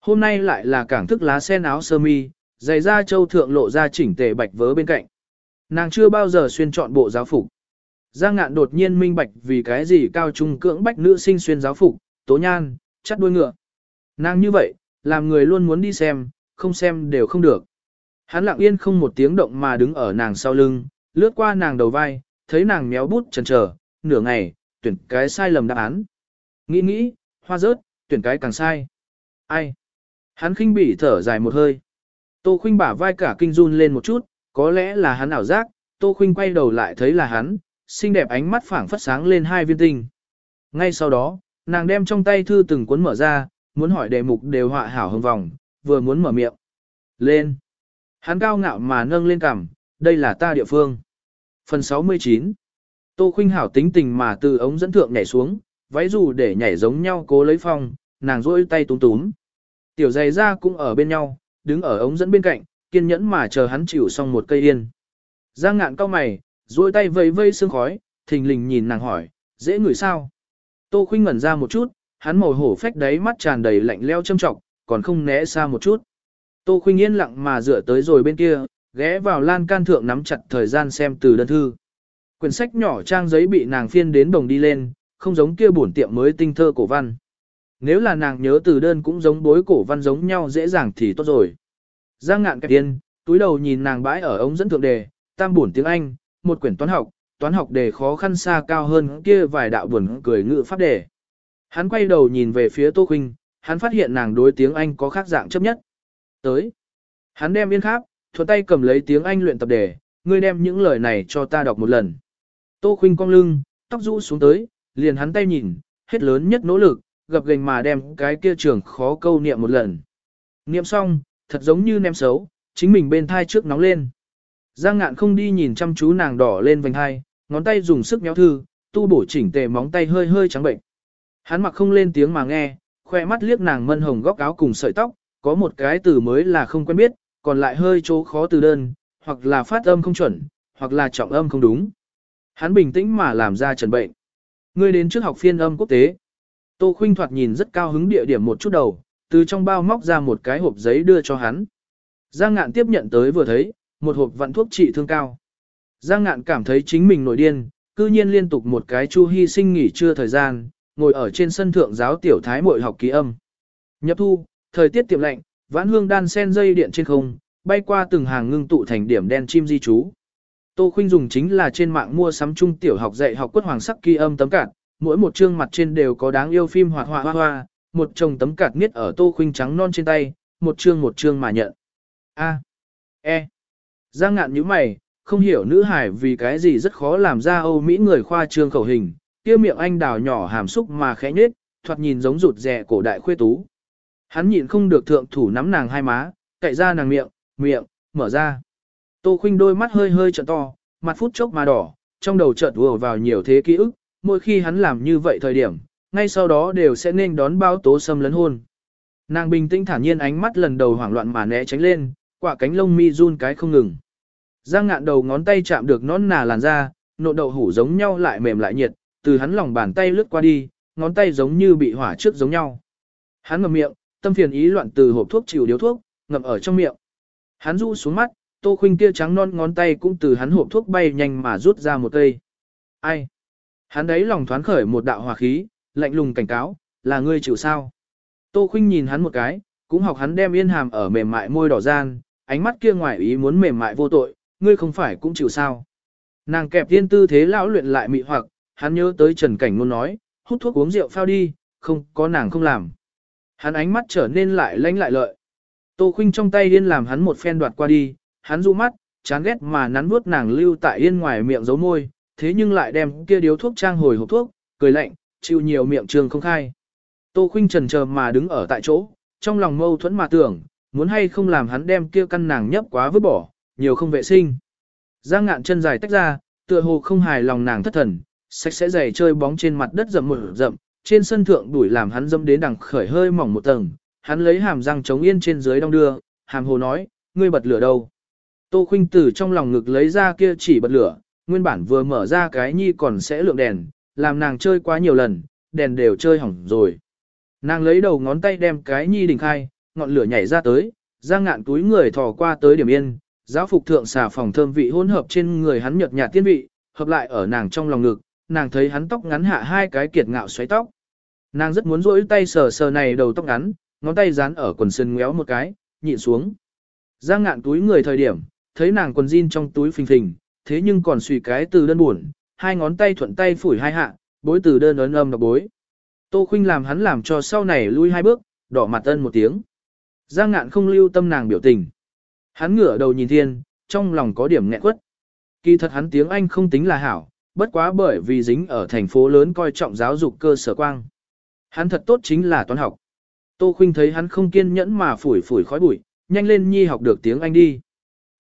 Hôm nay lại là cảng thức lá sen áo sơ mi, giày da châu thượng lộ ra chỉnh tề bạch vớ bên cạnh. Nàng chưa bao giờ xuyên chọn bộ giáo phục. Giang ngạn đột nhiên minh bạch vì cái gì cao trung cưỡng bách nữ sinh xuyên giáo phục, tố nhan, chắt đuôi ngựa. Nàng như vậy, làm người luôn muốn đi xem, không xem đều không được. Hắn lặng yên không một tiếng động mà đứng ở nàng sau lưng, lướt qua nàng đầu vai, thấy nàng méo bút chần chờ, nửa ngày, tuyển cái sai lầm đáp án. Nghĩ nghĩ, hoa rớt, tuyển cái càng sai. Ai? Hắn khinh bỉ thở dài một hơi. Tô khinh bả vai cả kinh run lên một chút, có lẽ là hắn ảo giác, Tô khinh quay đầu lại thấy là hắn, xinh đẹp ánh mắt phảng phất sáng lên hai viên tinh. Ngay sau đó, nàng đem trong tay thư từng cuốn mở ra, muốn hỏi đề mục đều họa hảo hồng vòng, vừa muốn mở miệng. Lên. Hắn cao ngạo mà nâng lên cằm, đây là ta địa phương. Phần 69 Tô Khuynh hảo tính tình mà từ ống dẫn thượng nhảy xuống, váy dù để nhảy giống nhau cố lấy phong, nàng rôi tay túm túm. Tiểu giày ra cũng ở bên nhau, đứng ở ống dẫn bên cạnh, kiên nhẫn mà chờ hắn chịu xong một cây yên. Giang ngạn cao mày, rôi tay vây vây sương khói, thình lình nhìn nàng hỏi, dễ ngửi sao? Tô Khuynh ngẩn ra một chút, hắn màu hổ phách đáy mắt tràn đầy lạnh leo châm trọng, còn không né xa một chút. Tô Khuynh yên lặng mà dựa tới rồi bên kia, ghé vào lan can thượng nắm chặt thời gian xem từ đơn thư. Quyển sách nhỏ trang giấy bị nàng phiên đến đồng đi lên, không giống kia bổn tiệm mới tinh thơ cổ văn. Nếu là nàng nhớ từ đơn cũng giống bối cổ văn giống nhau dễ dàng thì tốt rồi. Giang ngạn kẹp tiên, túi đầu nhìn nàng bãi ở ống dẫn thượng đề, tam bổn tiếng Anh, một quyển toán học, toán học đề khó khăn xa cao hơn kia vài đạo buồn cười ngữ pháp đề. Hắn quay đầu nhìn về phía Tô Khuynh, hắn phát hiện nàng đối tiếng Anh có khác dạng chấp nhất. Tới. Hắn đem yên kháp, thuận tay cầm lấy tiếng Anh luyện tập đề, ngươi đem những lời này cho ta đọc một lần. Tô khinh cong lưng, tóc rũ xuống tới, liền hắn tay nhìn, hết lớn nhất nỗ lực, gập gành mà đem cái kia trường khó câu niệm một lần. Niệm xong, thật giống như nem xấu, chính mình bên thai trước nóng lên. Giang ngạn không đi nhìn chăm chú nàng đỏ lên vành hai, ngón tay dùng sức nhéo thư, tu bổ chỉnh tề móng tay hơi hơi trắng bệnh. Hắn mặc không lên tiếng mà nghe, khoe mắt liếc nàng mân hồng góc áo cùng sợi tóc, có một cái từ mới là không quen biết, còn lại hơi chỗ khó từ đơn, hoặc là phát âm không chuẩn, hoặc là trọng âm không đúng. Hắn bình tĩnh mà làm ra trần bệnh. Ngươi đến trước học phiên âm quốc tế. Tô Khuynh thoạt nhìn rất cao hứng địa điểm một chút đầu, từ trong bao móc ra một cái hộp giấy đưa cho hắn. Giang ngạn tiếp nhận tới vừa thấy, một hộp vặn thuốc trị thương cao. Giang ngạn cảm thấy chính mình nổi điên, cư nhiên liên tục một cái chu hy sinh nghỉ trưa thời gian, ngồi ở trên sân thượng giáo tiểu thái muội học ký âm. Nhập thu, thời tiết tiệm lạnh, vãn hương đan sen dây điện trên không, bay qua từng hàng ngưng tụ thành điểm đen chim di trú. Tô Khuynh dùng chính là trên mạng mua sắm trung tiểu học dạy học quất hoàng sắc kỳ âm tấm cạt, mỗi một chương mặt trên đều có đáng yêu phim hoạt họa hoa hoa, một chồng tấm cạt niết ở Tô Khuynh trắng non trên tay, một chương một chương mà nhận. A. E. Giang ngạn nhíu mày, không hiểu nữ hải vì cái gì rất khó làm ra Âu Mỹ người khoa trương khẩu hình, kia miệng anh đào nhỏ hàm xúc mà khẽ nhếch, thoạt nhìn giống rụt rè cổ đại khuê tú. Hắn nhịn không được thượng thủ nắm nàng hai má, cậy ra nàng miệng, miệng, mở ra. Tô khinh đôi mắt hơi hơi trợn to, mặt phút chốc mà đỏ, trong đầu chợt vừa vào nhiều thế ký ức, mỗi khi hắn làm như vậy thời điểm, ngay sau đó đều sẽ nên đón bao tố xâm lấn hôn. Nàng bình tĩnh thản nhiên ánh mắt lần đầu hoảng loạn mà né tránh lên, quả cánh lông mi run cái không ngừng. Giang ngạn đầu ngón tay chạm được nón nà làn da, nộ đậu hủ giống nhau lại mềm lại nhiệt, từ hắn lòng bàn tay lướt qua đi, ngón tay giống như bị hỏa trước giống nhau. Hắn ngậm miệng, tâm phiền ý loạn từ hộp thuốc chịu điếu thuốc, ngậm ở trong miệng. Hắn du xuống mắt, Tô Khuynh kia trắng non ngón tay cũng từ hắn hộp thuốc bay nhanh mà rút ra một cây. Ai? Hắn đấy lòng thoáng khởi một đạo hòa khí, lạnh lùng cảnh cáo, là ngươi chịu sao? Tô Khuynh nhìn hắn một cái, cũng học hắn đem yên hàm ở mềm mại môi đỏ gian, ánh mắt kia ngoài ý muốn mềm mại vô tội, ngươi không phải cũng chịu sao? Nàng kẹp tiên tư thế lão luyện lại mị hoặc, hắn nhớ tới Trần Cảnh luôn nói, hút thuốc uống rượu phao đi, không có nàng không làm. Hắn ánh mắt trở nên lại lanh lại lợi. Tô Khuynh trong tay điên làm hắn một phen đoạt qua đi, hắn du mắt, chán ghét mà nắn vuốt nàng lưu tại yên ngoài miệng giấu môi, thế nhưng lại đem kia điếu thuốc trang hồi hộp thuốc, cười lạnh, chịu nhiều miệng trường không khai. Tô Khuynh trần chờ mà đứng ở tại chỗ, trong lòng mâu thuẫn mà tưởng, muốn hay không làm hắn đem kia căn nàng nhấp quá vứt bỏ, nhiều không vệ sinh. Giang ngạn chân dài tách ra, tựa hồ không hài lòng nàng thất thần, sạch sẽ giày chơi bóng trên mặt đất rậm mở rậm, trên sân thượng đuổi làm hắn dâm đến đằng khởi hơi mỏng một tầng, hắn lấy hàm răng chống yên trên dưới đong đưa, hàm hồ nói, ngươi bật lửa đâu. Tô khuynh tử trong lòng ngực lấy ra kia chỉ bật lửa, nguyên bản vừa mở ra cái nhi còn sẽ lượng đèn, làm nàng chơi quá nhiều lần, đèn đều chơi hỏng rồi. Nàng lấy đầu ngón tay đem cái nhi đỉnh khai, ngọn lửa nhảy ra tới, giang ngạn túi người thò qua tới điểm yên, giáo phục thượng xà phòng thơm vị hỗn hợp trên người hắn nhợt nhạt tiên vị, hợp lại ở nàng trong lòng ngực, nàng thấy hắn tóc ngắn hạ hai cái kiệt ngạo xoáy tóc. Nàng rất muốn rỗi tay sờ sờ này đầu tóc ngắn, ngón tay dán ở quần sân ngéo một cái, nhịn xuống. Giang ngạn túi người thời điểm, thấy nàng quần jean trong túi phình phình, thế nhưng còn suy cái từ đơn buồn, hai ngón tay thuận tay phủi hai hạ, bối từ đơn ấn âm đọc bối. Tô khinh làm hắn làm cho sau này lui hai bước, đỏ mặt ân một tiếng. Giang ngạn không lưu tâm nàng biểu tình. Hắn ngửa đầu nhìn thiên, trong lòng có điểm nghẹn quất. Kỳ thật hắn tiếng Anh không tính là hảo, bất quá bởi vì dính ở thành phố lớn coi trọng giáo dục cơ sở quang. Hắn thật tốt chính là toán học. Tô Khuynh thấy hắn không kiên nhẫn mà phủi phủi khói bụi, nhanh lên nhi học được tiếng Anh đi.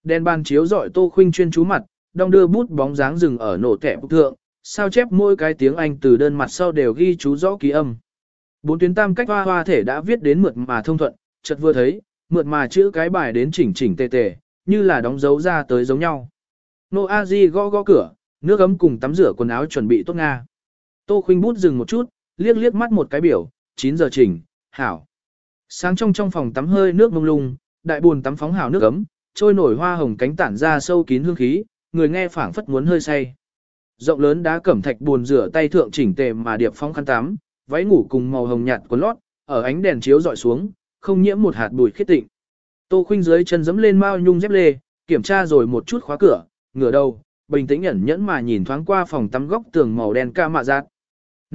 Đèn bàn chiếu dọi Tô Khuynh chuyên chú mặt, đong đưa bút bóng dáng dừng ở nổ kẹp thượng, sao chép mỗi cái tiếng Anh từ đơn mặt sau đều ghi chú rõ ký âm. Bốn tuyến tam cách hoa hoa thể đã viết đến mượt mà thông thuận, chợt vừa thấy, mượt mà chữ cái bài đến chỉnh chỉnh tề tề, như là đóng dấu ra tới giống nhau. Nô A Di gõ gõ cửa, nước ấm cùng tắm rửa quần áo chuẩn bị tốt nga. Tô Khuynh bút dừng một chút, liếc liếc mắt một cái biểu, 9 giờ chỉnh, hảo. Sáng trong trong phòng tắm hơi nước mông lung, đại buồn tắm phóng hảo nước ấm, trôi nổi hoa hồng cánh tản ra sâu kín hương khí, người nghe phảng phất muốn hơi say. Rộng lớn đá cẩm thạch buồn rửa tay thượng chỉnh tề mà điệp phóng khăn tắm, váy ngủ cùng màu hồng nhạt quần lót, ở ánh đèn chiếu dọi xuống, không nhiễm một hạt bụi khiết tịnh. Tô Khuynh dưới chân giẫm lên mao nhung dép lê, kiểm tra rồi một chút khóa cửa, ngửa đầu, bình tĩnh ẩn nhẫn mà nhìn thoáng qua phòng tắm góc tường màu đen ca mạ giác.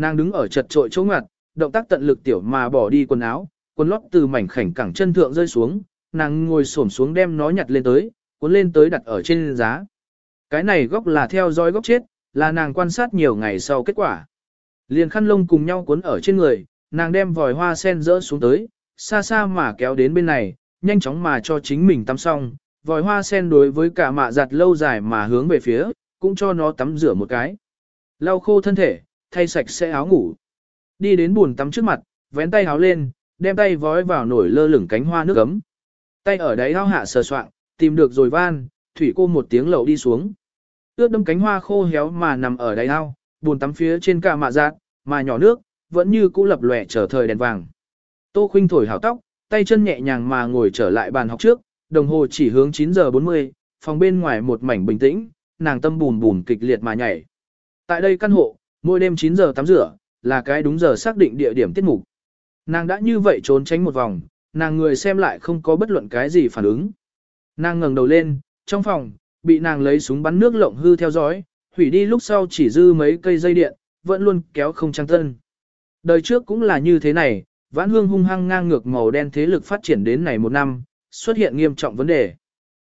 Nàng đứng ở chật trội chỗ ngặt, động tác tận lực tiểu mà bỏ đi quần áo, quần lót từ mảnh khảnh cẳng chân thượng rơi xuống, nàng ngồi xổm xuống đem nó nhặt lên tới, cuốn lên tới đặt ở trên giá. Cái này góc là theo dõi góc chết, là nàng quan sát nhiều ngày sau kết quả. Liền khăn lông cùng nhau cuốn ở trên người, nàng đem vòi hoa sen rỡ xuống tới, xa xa mà kéo đến bên này, nhanh chóng mà cho chính mình tắm xong, vòi hoa sen đối với cả mạ giặt lâu dài mà hướng về phía, cũng cho nó tắm rửa một cái. Lau khô thân thể, thay sạch sẽ áo ngủ. Đi đến buồn tắm trước mặt, vén tay áo lên, đem tay vói vào nổi lơ lửng cánh hoa nước ấm. Tay ở đáy áo hạ sờ soạng, tìm được rồi van, thủy cô một tiếng lậu đi xuống. Ướt đâm cánh hoa khô héo mà nằm ở đáy ao, buồn tắm phía trên cả mạ giác, mà nhỏ nước, vẫn như cũ lập lòe trở thời đèn vàng. Tô khinh thổi hào tóc, tay chân nhẹ nhàng mà ngồi trở lại bàn học trước, đồng hồ chỉ hướng 9 giờ 40, phòng bên ngoài một mảnh bình tĩnh, nàng tâm bùn bùn kịch liệt mà nhảy. Tại đây căn hộ, mỗi đêm 9 giờ tắm rửa, là cái đúng giờ xác định địa điểm tiết mục. Nàng đã như vậy trốn tránh một vòng, nàng người xem lại không có bất luận cái gì phản ứng. Nàng ngẩng đầu lên, trong phòng, bị nàng lấy súng bắn nước lộng hư theo dõi, hủy đi lúc sau chỉ dư mấy cây dây điện, vẫn luôn kéo không trăng tân. Đời trước cũng là như thế này, vãn hương hung hăng ngang ngược màu đen thế lực phát triển đến này một năm, xuất hiện nghiêm trọng vấn đề.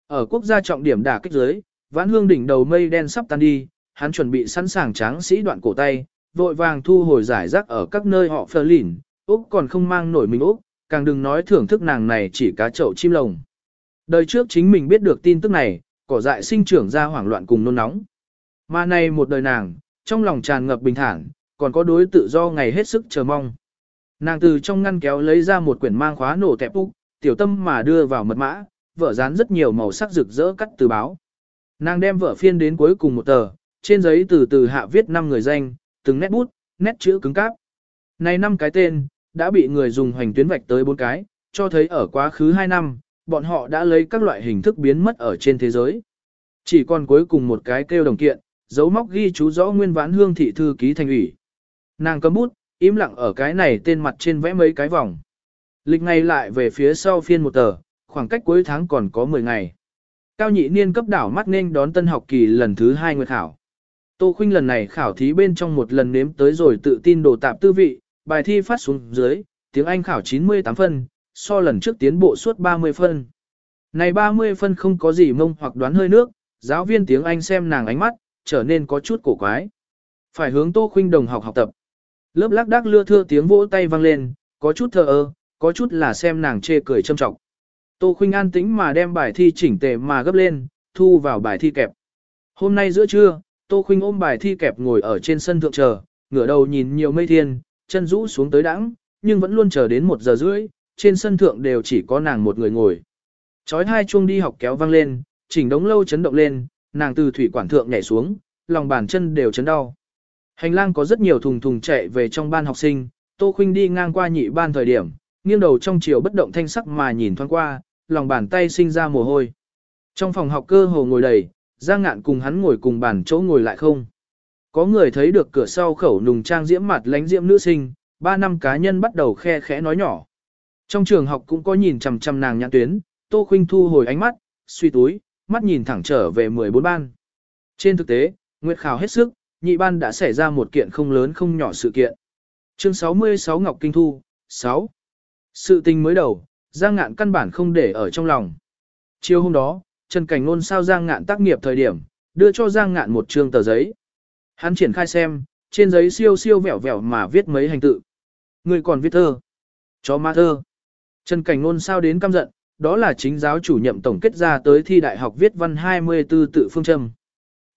Ở quốc gia trọng điểm đả kích giới, vãn hương đỉnh đầu mây đen sắp tan đi, hắn chuẩn bị sẵn sàng tráng sĩ đoạn cổ tay, vội vàng thu hồi giải rác ở các nơi họ phơ lỉn, Úc còn không mang nổi mình Úc, càng đừng nói thưởng thức nàng này chỉ cá chậu chim lồng. Đời trước chính mình biết được tin tức này, cỏ dại sinh trưởng ra hoảng loạn cùng nôn nóng. Mà này một đời nàng, trong lòng tràn ngập bình thản, còn có đối tự do ngày hết sức chờ mong. Nàng từ trong ngăn kéo lấy ra một quyển mang khóa nổ tẹp úc, tiểu tâm mà đưa vào mật mã, vở dán rất nhiều màu sắc rực rỡ cắt từ báo. Nàng đem vở phiên đến cuối cùng một tờ, trên giấy từ từ hạ viết năm người danh, từng nét bút, nét chữ cứng cáp. Này năm cái tên, đã bị người dùng hoành tuyến vạch tới bốn cái, cho thấy ở quá khứ hai năm, bọn họ đã lấy các loại hình thức biến mất ở trên thế giới. Chỉ còn cuối cùng một cái kêu đồng kiện, dấu móc ghi chú rõ nguyên vãn hương thị thư ký thành ủy. Nàng cầm bút, im lặng ở cái này tên mặt trên vẽ mấy cái vòng. Lịch ngày lại về phía sau phiên một tờ, khoảng cách cuối tháng còn có 10 ngày. Cao nhị niên cấp đảo mắt nên đón tân học kỳ lần thứ 2 nguyệt khảo. Tô Khuynh lần này khảo thí bên trong một lần nếm tới rồi tự tin đồ tạp tư vị, bài thi phát xuống dưới, tiếng Anh khảo 98 phân, so lần trước tiến bộ suốt 30 phân. Này 30 phân không có gì mông hoặc đoán hơi nước, giáo viên tiếng Anh xem nàng ánh mắt, trở nên có chút cổ quái. Phải hướng Tô Khuynh đồng học học tập. Lớp lác đác lưa thưa tiếng vỗ tay vang lên, có chút thờ ơ, có chút là xem nàng chê cười châm trọng. Tô Khuynh an tĩnh mà đem bài thi chỉnh tề mà gấp lên, thu vào bài thi kẹp. Hôm nay giữa trưa, Tô Khuynh ôm bài thi kẹp ngồi ở trên sân thượng chờ, ngửa đầu nhìn nhiều mây thiên, chân rũ xuống tới đãng, nhưng vẫn luôn chờ đến một giờ rưỡi, trên sân thượng đều chỉ có nàng một người ngồi. Chói hai chuông đi học kéo vang lên, chỉnh đống lâu chấn động lên, nàng từ thủy quản thượng nhảy xuống, lòng bàn chân đều chấn đau. Hành lang có rất nhiều thùng thùng chạy về trong ban học sinh, Tô Khuynh đi ngang qua nhị ban thời điểm, nghiêng đầu trong chiều bất động thanh sắc mà nhìn thoáng qua, lòng bàn tay sinh ra mồ hôi. Trong phòng học cơ hồ ngồi đầy, Giang Ngạn cùng hắn ngồi cùng bàn chỗ ngồi lại không. Có người thấy được cửa sau khẩu nùng trang diễm mặt lánh diễm nữ sinh, ba năm cá nhân bắt đầu khe khẽ nói nhỏ. Trong trường học cũng có nhìn chằm chằm nàng nhãn tuyến, Tô Khuynh thu hồi ánh mắt, suy túi, mắt nhìn thẳng trở về 14 ban. Trên thực tế, Nguyệt Khảo hết sức, nhị ban đã xảy ra một kiện không lớn không nhỏ sự kiện. Chương 66 Ngọc Kinh Thu, 6. Sự tình mới đầu, Giang Ngạn căn bản không để ở trong lòng. Chiều hôm đó, Trần Cảnh Nôn sao Giang Ngạn tác nghiệp thời điểm, đưa cho Giang Ngạn một trương tờ giấy. Hắn triển khai xem, trên giấy siêu siêu vẹo vẹo mà viết mấy hành tự. Người còn viết thơ. Chó ma thơ. Trần Cảnh Nôn sao đến căm giận, đó là chính giáo chủ nhậm tổng kết ra tới thi đại học viết văn 24 tự phương châm.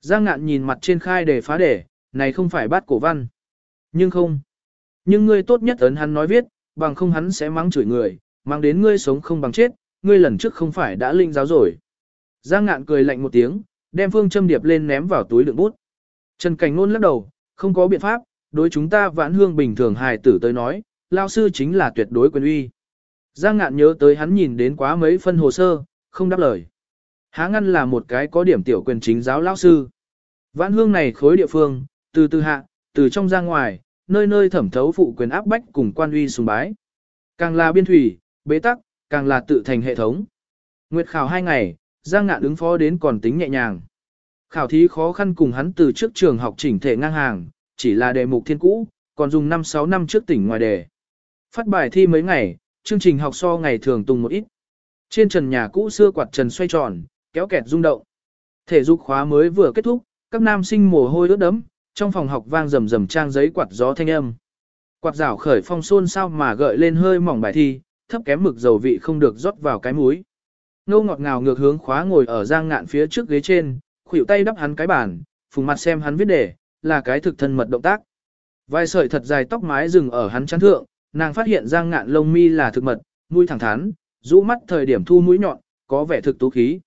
Giang ngạn nhìn mặt trên khai để phá đề, này không phải bắt cổ văn. Nhưng không. Nhưng ngươi tốt nhất ấn hắn nói viết, bằng không hắn sẽ mắng chửi người, mang đến ngươi sống không bằng chết, ngươi lần trước không phải đã linh giáo rồi. Giang ngạn cười lạnh một tiếng, đem phương châm điệp lên ném vào túi đựng bút. Trần Cảnh Nôn lắc đầu, không có biện pháp, đối chúng ta vãn hương bình thường hài tử tới nói, lao sư chính là tuyệt đối quyền uy. Giang ngạn nhớ tới hắn nhìn đến quá mấy phân hồ sơ, không đáp lời. Há ngăn là một cái có điểm tiểu quyền chính giáo lao sư. Vãn hương này khối địa phương, từ từ hạ, từ trong ra ngoài, nơi nơi thẩm thấu phụ quyền áp bách cùng quan uy sùng bái. Càng là biên thủy, bế tắc, càng là tự thành hệ thống. Nguyệt khảo hai ngày, Giang ngạn ứng phó đến còn tính nhẹ nhàng. Khảo thí khó khăn cùng hắn từ trước trường học chỉnh thể ngang hàng, chỉ là đề mục thiên cũ, còn dùng 5-6 năm trước tỉnh ngoài đề. Phát bài thi mấy ngày, chương trình học so ngày thường tùng một ít. Trên trần nhà cũ xưa quạt trần xoay tròn, kéo kẹt rung động. Thể dục khóa mới vừa kết thúc, các nam sinh mồ hôi ướt đẫm, trong phòng học vang rầm rầm trang giấy quạt gió thanh âm. Quạt rảo khởi phong xôn sao mà gợi lên hơi mỏng bài thi, thấp kém mực dầu vị không được rót vào cái muối. Ngô ngọt ngào ngược hướng khóa ngồi ở giang ngạn phía trước ghế trên, khuỷu tay đắp hắn cái bàn, phùng mặt xem hắn viết đề, là cái thực thân mật động tác. Vài sợi thật dài tóc mái dừng ở hắn chán thượng, nàng phát hiện giang ngạn lông mi là thực mật, mũi thẳng thắn, rũ mắt thời điểm thu mũi nhọn, có vẻ thực tú khí.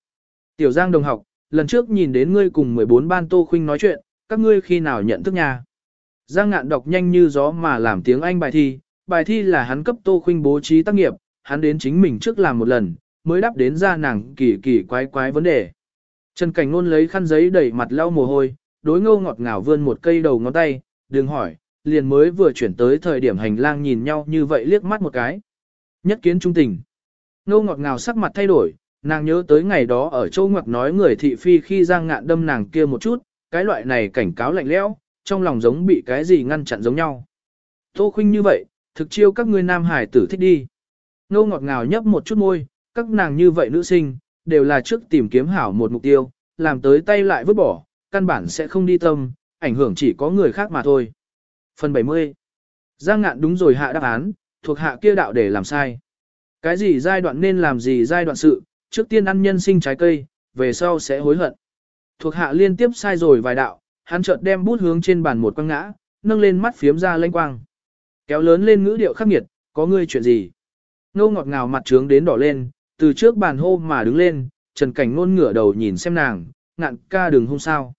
Tiểu giang đồng học, lần trước nhìn đến ngươi cùng 14 ban tô khuynh nói chuyện, các ngươi khi nào nhận thức nhà. Giang ngạn đọc nhanh như gió mà làm tiếng Anh bài thi, bài thi là hắn cấp tô khuynh bố trí tác nghiệp, hắn đến chính mình trước làm một lần, mới đáp đến ra nàng kỳ kỳ quái quái vấn đề. Trần Cảnh Nôn lấy khăn giấy đẩy mặt lau mồ hôi, đối ngô ngọt ngào vươn một cây đầu ngón tay, đừng hỏi, liền mới vừa chuyển tới thời điểm hành lang nhìn nhau như vậy liếc mắt một cái. Nhất kiến trung tình. Ngô ngọt ngào sắc mặt thay đổi, nàng nhớ tới ngày đó ở châu ngoặc nói người thị phi khi giang ngạn đâm nàng kia một chút, cái loại này cảnh cáo lạnh lẽo, trong lòng giống bị cái gì ngăn chặn giống nhau. Tô khuynh như vậy, thực chiêu các ngươi nam hải tử thích đi. Ngô ngọt ngào nhấp một chút môi, các nàng như vậy nữ sinh, đều là trước tìm kiếm hảo một mục tiêu, làm tới tay lại vứt bỏ, căn bản sẽ không đi tâm, ảnh hưởng chỉ có người khác mà thôi. Phần 70 Giang ngạn đúng rồi hạ đáp án, thuộc hạ kia đạo để làm sai. Cái gì giai đoạn nên làm gì giai đoạn sự, trước tiên ăn nhân sinh trái cây, về sau sẽ hối hận. Thuộc hạ liên tiếp sai rồi vài đạo, hắn chợt đem bút hướng trên bàn một quăng ngã, nâng lên mắt phiếm ra lanh quang. Kéo lớn lên ngữ điệu khắc nghiệt, có ngươi chuyện gì? Ngô ngọt ngào mặt trướng đến đỏ lên, từ trước bàn hô mà đứng lên, Trần Cảnh Nôn ngửa đầu nhìn xem nàng, ngạn ca đừng hung sao.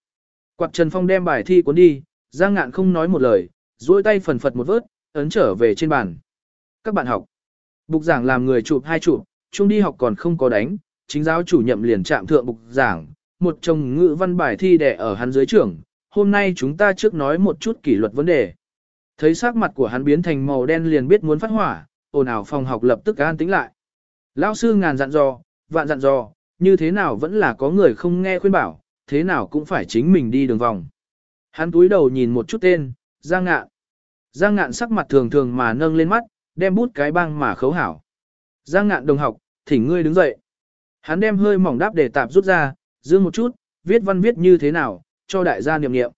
Quạt Trần Phong đem bài thi cuốn đi, Giang ngạn không nói một lời, duỗi tay phần phật một vớt, ấn trở về trên bàn. Các bạn học. Bục giảng làm người chụp hai chụp, chung đi học còn không có đánh, chính giáo chủ nhậm liền chạm thượng bục giảng, một chồng ngữ văn bài thi đẻ ở hắn dưới trưởng. Hôm nay chúng ta trước nói một chút kỷ luật vấn đề. Thấy sắc mặt của hắn biến thành màu đen liền biết muốn phát hỏa, ồn ào phòng học lập tức an tĩnh lại. Lão sư ngàn dặn dò, vạn dặn dò, như thế nào vẫn là có người không nghe khuyên bảo, thế nào cũng phải chính mình đi đường vòng. Hắn túi đầu nhìn một chút tên, Giang Ngạn. Giang Ngạn sắc mặt thường thường mà nâng lên mắt, đem bút cái băng mà khấu hảo. Giang Ngạn đồng học, thỉnh ngươi đứng dậy. Hắn đem hơi mỏng đáp để tạp rút ra, dương một chút, viết văn viết như thế nào, cho đại gia niệm niệm.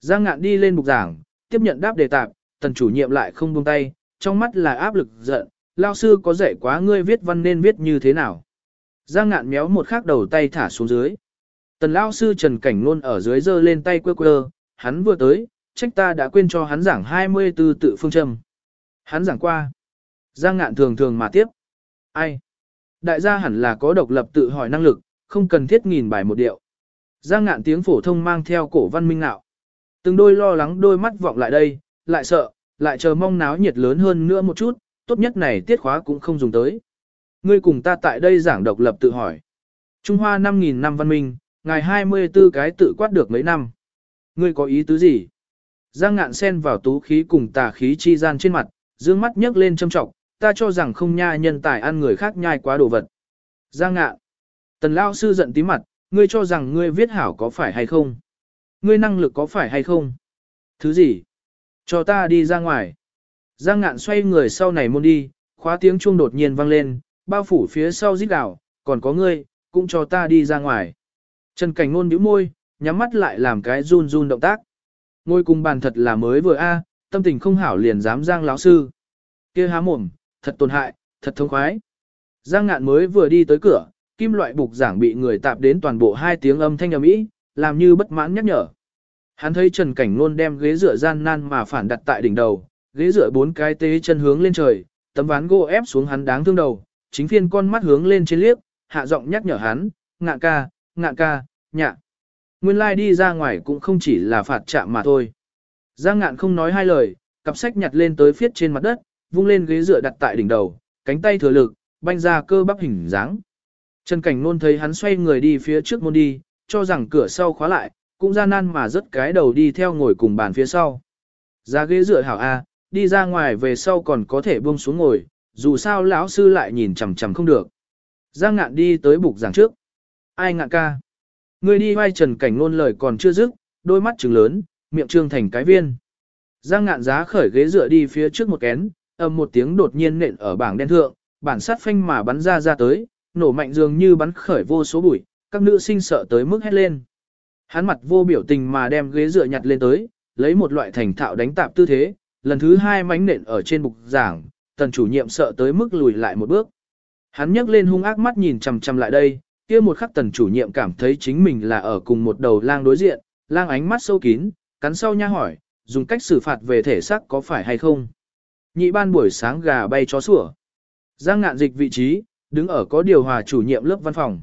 Giang Ngạn đi lên bục giảng, tiếp nhận đáp đề tạp, tần chủ nhiệm lại không buông tay, trong mắt là áp lực giận, lao sư có dạy quá ngươi viết văn nên viết như thế nào. Giang ngạn méo một khắc đầu tay thả xuống dưới. Tần lao sư Trần Cảnh Nôn ở dưới giơ lên tay quơ quơ, hắn vừa tới, trách ta đã quên cho hắn giảng 24 tự phương châm. Hắn giảng qua. Giang ngạn thường thường mà tiếp. Ai? Đại gia hẳn là có độc lập tự hỏi năng lực, không cần thiết nghìn bài một điệu. Giang ngạn tiếng phổ thông mang theo cổ văn minh nạo. Từng đôi lo lắng đôi mắt vọng lại đây, lại sợ, lại chờ mong náo nhiệt lớn hơn nữa một chút, tốt nhất này tiết khóa cũng không dùng tới. Ngươi cùng ta tại đây giảng độc lập tự hỏi. Trung Hoa 5.000 năm văn minh, ngài 24 cái tự quát được mấy năm. Ngươi có ý tứ gì? Giang ngạn sen vào tú khí cùng tà khí chi gian trên mặt, dương mắt nhấc lên châm trọng, ta cho rằng không nha nhân tài ăn người khác nhai quá đồ vật. Giang ngạn. Tần Lao sư giận tí mặt, ngươi cho rằng ngươi viết hảo có phải hay không? Ngươi năng lực có phải hay không? Thứ gì? Cho ta đi ra ngoài. Giang ngạn xoay người sau này môn đi, khóa tiếng chuông đột nhiên vang lên, bao phủ phía sau rít đảo. còn có ngươi, cũng cho ta đi ra ngoài. Trần cảnh ngôn nhíu môi, nhắm mắt lại làm cái run run động tác. Ngôi cùng bàn thật là mới vừa a, tâm tình không hảo liền dám giang lão sư. kia há mồm, thật tổn hại, thật thông khoái. Giang ngạn mới vừa đi tới cửa, kim loại bục giảng bị người tạp đến toàn bộ hai tiếng âm thanh ầm ĩ, làm như bất mãn nhắc nhở. Hắn thấy Trần Cảnh Nôn đem ghế dựa gian nan mà phản đặt tại đỉnh đầu, ghế dựa bốn cái tế chân hướng lên trời, tấm ván gỗ ép xuống hắn đáng thương đầu, chính phiên con mắt hướng lên trên liếc, hạ giọng nhắc nhở hắn, ngạn ca, ngạn ca, nhạ. Nguyên lai like đi ra ngoài cũng không chỉ là phạt chạm mà thôi. Giang ngạn không nói hai lời, cặp sách nhặt lên tới phiết trên mặt đất, vung lên ghế dựa đặt tại đỉnh đầu, cánh tay thừa lực, banh ra cơ bắp hình dáng. Trần Cảnh Nôn thấy hắn xoay người đi phía trước môn đi, cho rằng cửa sau khóa lại, cũng ra nan mà rớt cái đầu đi theo ngồi cùng bàn phía sau. Ra ghế dựa hảo A, đi ra ngoài về sau còn có thể buông xuống ngồi, dù sao lão sư lại nhìn chằm chằm không được. Giang ngạn đi tới bục giảng trước. Ai ngạn ca? Người đi vai trần cảnh ngôn lời còn chưa dứt, đôi mắt trừng lớn, miệng trương thành cái viên. Giang ngạn giá khởi ghế dựa đi phía trước một kén, ầm một tiếng đột nhiên nện ở bảng đen thượng, bản sát phanh mà bắn ra ra tới, nổ mạnh dường như bắn khởi vô số bụi, các nữ sinh sợ tới mức hét lên. Hắn mặt vô biểu tình mà đem ghế dựa nhặt lên tới, lấy một loại thành thạo đánh tạp tư thế, lần thứ hai mánh nện ở trên bục giảng, tần chủ nhiệm sợ tới mức lùi lại một bước. Hắn nhấc lên hung ác mắt nhìn chằm chằm lại đây, kia một khắc tần chủ nhiệm cảm thấy chính mình là ở cùng một đầu lang đối diện, lang ánh mắt sâu kín, cắn sau nha hỏi, dùng cách xử phạt về thể xác có phải hay không. Nhị ban buổi sáng gà bay chó sủa. Giang ngạn dịch vị trí, đứng ở có điều hòa chủ nhiệm lớp văn phòng.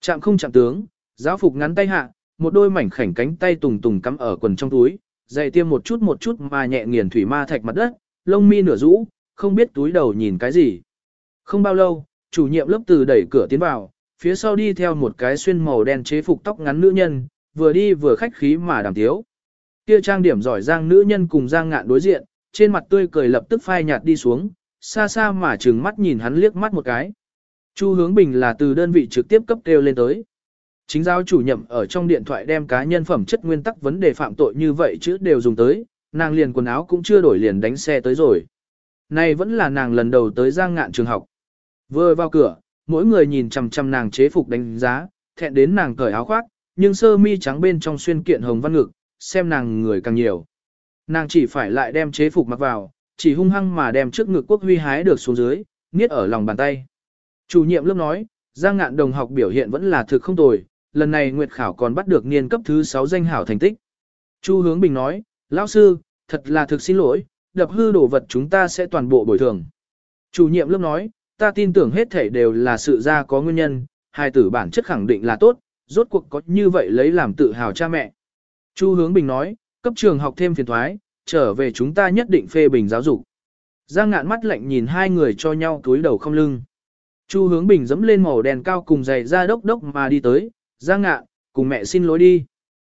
Chạm không chạm tướng, giáo phục ngắn tay hạ, một đôi mảnh khảnh cánh tay tùng tùng cắm ở quần trong túi, dày tiêm một chút một chút mà nhẹ nghiền thủy ma thạch mặt đất, lông mi nửa rũ, không biết túi đầu nhìn cái gì. Không bao lâu, chủ nhiệm lớp từ đẩy cửa tiến vào, phía sau đi theo một cái xuyên màu đen chế phục tóc ngắn nữ nhân, vừa đi vừa khách khí mà đàm tiếu. Kia trang điểm giỏi giang nữ nhân cùng giang ngạn đối diện, trên mặt tươi cười lập tức phai nhạt đi xuống, xa xa mà trừng mắt nhìn hắn liếc mắt một cái. Chu hướng bình là từ đơn vị trực tiếp cấp kêu lên tới. Chính giáo chủ nhậm ở trong điện thoại đem cá nhân phẩm chất nguyên tắc vấn đề phạm tội như vậy chứ đều dùng tới, nàng liền quần áo cũng chưa đổi liền đánh xe tới rồi. Này vẫn là nàng lần đầu tới giang ngạn trường học. Vừa vào cửa, mỗi người nhìn chằm chằm nàng chế phục đánh giá, thẹn đến nàng cởi áo khoác, nhưng sơ mi trắng bên trong xuyên kiện hồng văn ngực, xem nàng người càng nhiều. Nàng chỉ phải lại đem chế phục mặc vào, chỉ hung hăng mà đem trước ngực quốc huy hái được xuống dưới, niết ở lòng bàn tay. Chủ nhiệm lớp nói, Giang ngạn đồng học biểu hiện vẫn là thực không tồi, lần này Nguyệt Khảo còn bắt được niên cấp thứ 6 danh hảo thành tích. Chu Hướng Bình nói, lão sư, thật là thực xin lỗi, đập hư đồ vật chúng ta sẽ toàn bộ bồi thường. Chủ nhiệm lớp nói, ta tin tưởng hết thể đều là sự ra có nguyên nhân, hai tử bản chất khẳng định là tốt, rốt cuộc có như vậy lấy làm tự hào cha mẹ. Chu Hướng Bình nói, cấp trường học thêm phiền thoái, trở về chúng ta nhất định phê bình giáo dục. Giang ngạn mắt lạnh nhìn hai người cho nhau túi đầu không lưng. Chu Hướng Bình dẫm lên màu đèn cao cùng giày ra đốc đốc mà đi tới, Giang ngạn, cùng mẹ xin lỗi đi.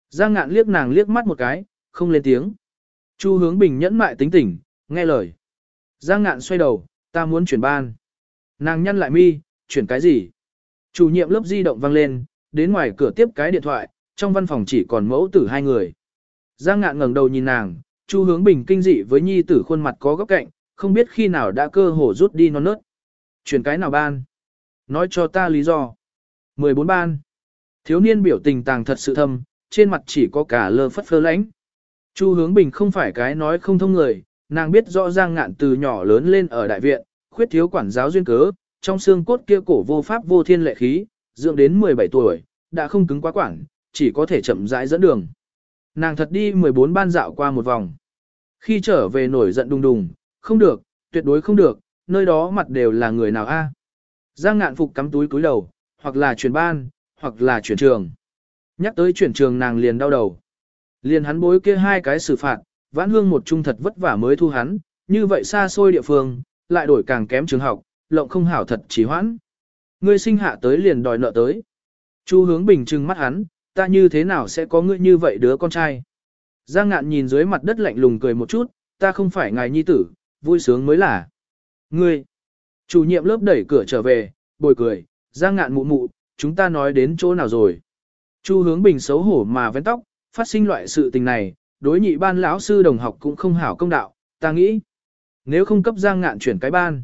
Giang ngạn liếc nàng liếc mắt một cái, không lên tiếng. Chu Hướng Bình nhẫn mại tính tỉnh, nghe lời. Giang ngạn xoay đầu, ta muốn chuyển ban. Nàng nhăn lại mi, chuyển cái gì? Chủ nhiệm lớp di động vang lên, đến ngoài cửa tiếp cái điện thoại, trong văn phòng chỉ còn mẫu tử hai người. Giang ngạn ngẩng đầu nhìn nàng, Chu hướng bình kinh dị với nhi tử khuôn mặt có góc cạnh, không biết khi nào đã cơ hồ rút đi non nớt. Chuyển cái nào ban? Nói cho ta lý do. 14 ban. Thiếu niên biểu tình tàng thật sự thâm, trên mặt chỉ có cả lơ phất phơ lãnh. Chu hướng bình không phải cái nói không thông người, nàng biết rõ Giang ngạn từ nhỏ lớn lên ở đại viện, khuyết thiếu quản giáo duyên cớ, trong xương cốt kia cổ vô pháp vô thiên lệ khí, dưỡng đến 17 tuổi, đã không cứng quá quản, chỉ có thể chậm rãi dẫn đường. Nàng thật đi 14 ban dạo qua một vòng. Khi trở về nổi giận đùng đùng, không được, tuyệt đối không được, nơi đó mặt đều là người nào a? Giang ngạn phục cắm túi cúi đầu, hoặc là chuyển ban, hoặc là chuyển trường. Nhắc tới chuyển trường nàng liền đau đầu. Liền hắn bối kia hai cái xử phạt, vãn hương một trung thật vất vả mới thu hắn, như vậy xa xôi địa phương, lại đổi càng kém trường học, lộng không hảo thật chỉ hoãn. Ngươi sinh hạ tới liền đòi nợ tới. Chu hướng bình trừng mắt hắn, ta như thế nào sẽ có ngươi như vậy đứa con trai. Giang ngạn nhìn dưới mặt đất lạnh lùng cười một chút, ta không phải ngài nhi tử, vui sướng mới là. Ngươi, chủ nhiệm lớp đẩy cửa trở về, bồi cười, Giang ngạn mụ mụ, chúng ta nói đến chỗ nào rồi. Chu hướng bình xấu hổ mà vén tóc, phát sinh loại sự tình này, đối nhị ban lão sư đồng học cũng không hảo công đạo, ta nghĩ. Nếu không cấp Giang ngạn chuyển cái ban.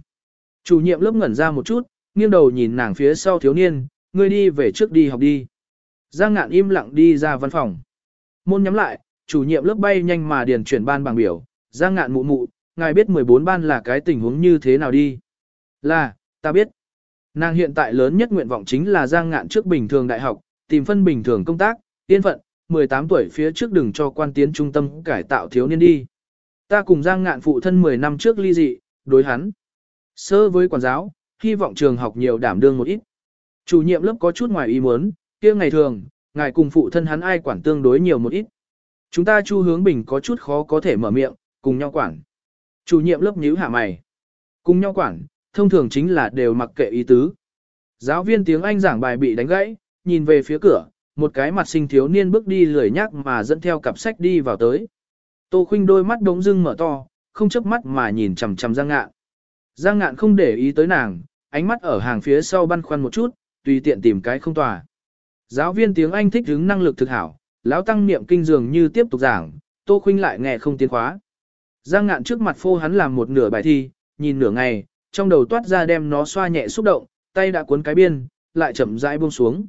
Chủ nhiệm lớp ngẩn ra một chút, nghiêng đầu nhìn nàng phía sau thiếu niên, ngươi đi về trước đi học đi. Giang ngạn im lặng đi ra văn phòng. Môn nhắm lại, chủ nhiệm lớp bay nhanh mà điền chuyển ban bằng biểu. Giang ngạn mụ mụ, ngài biết 14 ban là cái tình huống như thế nào đi. Là, ta biết. Nàng hiện tại lớn nhất nguyện vọng chính là Giang ngạn trước bình thường đại học, tìm phân bình thường công tác, tiên phận, 18 tuổi phía trước đừng cho quan tiến trung tâm cải tạo thiếu niên đi. Ta cùng Giang ngạn phụ thân 10 năm trước ly dị, đối hắn. Sơ với quản giáo, hy vọng trường học nhiều đảm đương một ít. Chủ nhiệm lớp có chút ngoài ý muốn, kia ngày thường, ngài cùng phụ thân hắn ai quản tương đối nhiều một ít. Chúng ta chu hướng bình có chút khó có thể mở miệng, cùng nhau quản. Chủ nhiệm lớp nhíu hạ mày. Cùng nhau quản, thông thường chính là đều mặc kệ ý tứ. Giáo viên tiếng Anh giảng bài bị đánh gãy, nhìn về phía cửa, một cái mặt sinh thiếu niên bước đi lười nhác mà dẫn theo cặp sách đi vào tới. Tô Khuynh đôi mắt đống dưng mở to, không chớp mắt mà nhìn chằm chằm Giang Ngạn. Giang Ngạn không để ý tới nàng, ánh mắt ở hàng phía sau băn khoăn một chút, tùy tiện tìm cái không tòa. Giáo viên tiếng Anh thích hứng năng lực thực hảo, lão tăng niệm kinh dường như tiếp tục giảng, Tô Khuynh lại nghe không tiến khóa. Giang Ngạn trước mặt phô hắn làm một nửa bài thi, nhìn nửa ngày, trong đầu toát ra đem nó xoa nhẹ xúc động, tay đã cuốn cái biên, lại chậm rãi buông xuống.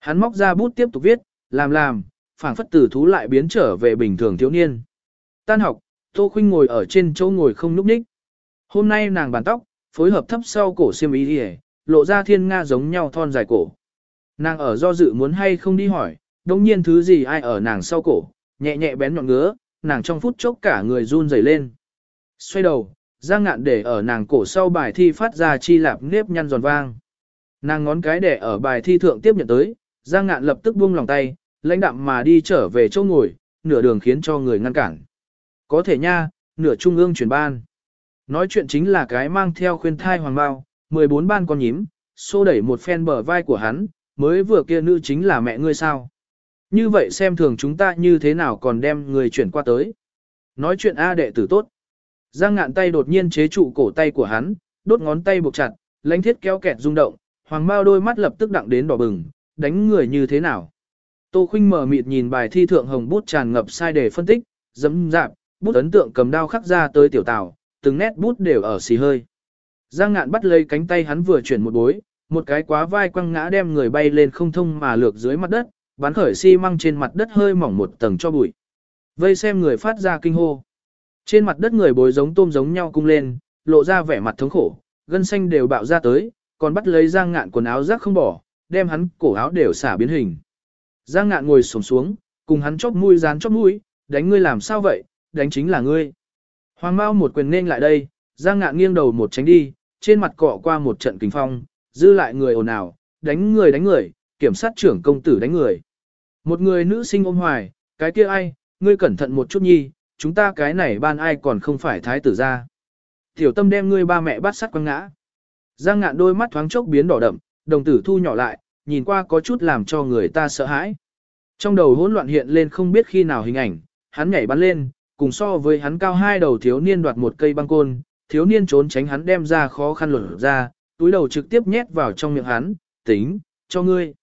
Hắn móc ra bút tiếp tục viết, làm làm, phảng phất tử thú lại biến trở về bình thường thiếu niên. Tan học, Tô Khuynh ngồi ở trên chỗ ngồi không núp ních. Hôm nay nàng bàn tóc, phối hợp thấp sau cổ xiêm y đi lộ ra thiên nga giống nhau thon dài cổ. Nàng ở do dự muốn hay không đi hỏi, đồng nhiên thứ gì ai ở nàng sau cổ, nhẹ nhẹ bén nhọn ngứa, nàng trong phút chốc cả người run rẩy lên. Xoay đầu, giang ngạn để ở nàng cổ sau bài thi phát ra chi lạp nếp nhăn giòn vang. Nàng ngón cái để ở bài thi thượng tiếp nhận tới, giang ngạn lập tức buông lòng tay, lãnh đạm mà đi trở về chỗ ngồi, nửa đường khiến cho người ngăn cản. Có thể nha, nửa trung ương chuyển ban. Nói chuyện chính là cái mang theo khuyên thai hoàng bao, 14 ban con nhím, xô đẩy một phen bờ vai của hắn, mới vừa kia nữ chính là mẹ ngươi sao. Như vậy xem thường chúng ta như thế nào còn đem người chuyển qua tới. Nói chuyện A đệ tử tốt. Giang ngạn tay đột nhiên chế trụ cổ tay của hắn, đốt ngón tay buộc chặt, lãnh thiết kéo kẹt rung động, hoàng mao đôi mắt lập tức đặng đến đỏ bừng, đánh người như thế nào. Tô khinh mở mịt nhìn bài thi thượng hồng bút tràn ngập sai để phân tích, dẫm dạp, bút ấn tượng cầm đao khắc ra tới tiểu tảo, từng nét bút đều ở xì hơi. Giang ngạn bắt lấy cánh tay hắn vừa chuyển một bối, một cái quá vai quăng ngã đem người bay lên không thông mà lược dưới mặt đất, bắn khởi xi măng trên mặt đất hơi mỏng một tầng cho bụi. Vây xem người phát ra kinh hô. Trên mặt đất người bối giống tôm giống nhau cung lên, lộ ra vẻ mặt thống khổ, gân xanh đều bạo ra tới, còn bắt lấy Giang Ngạn quần áo rác không bỏ, đem hắn cổ áo đều xả biến hình. Giang Ngạn ngồi xổm xuống, cùng hắn chóp mũi dán chóp mũi, đánh ngươi làm sao vậy, đánh chính là ngươi. Hoàng Mao một quyền nên lại đây, Giang Ngạn nghiêng đầu một tránh đi, trên mặt cọ qua một trận kinh phong, dư lại người ồn ào, đánh người đánh người, kiểm sát trưởng công tử đánh người. Một người nữ sinh ôm hoài, cái kia ai, ngươi cẩn thận một chút nhi, chúng ta cái này ban ai còn không phải thái tử ra. Tiểu tâm đem ngươi ba mẹ bắt sắt quăng ngã. Giang ngạn đôi mắt thoáng chốc biến đỏ đậm, đồng tử thu nhỏ lại, nhìn qua có chút làm cho người ta sợ hãi. Trong đầu hỗn loạn hiện lên không biết khi nào hình ảnh, hắn nhảy bắn lên, cùng so với hắn cao hai đầu thiếu niên đoạt một cây băng côn, thiếu niên trốn tránh hắn đem ra khó khăn luận ra, túi đầu trực tiếp nhét vào trong miệng hắn, tính, cho ngươi.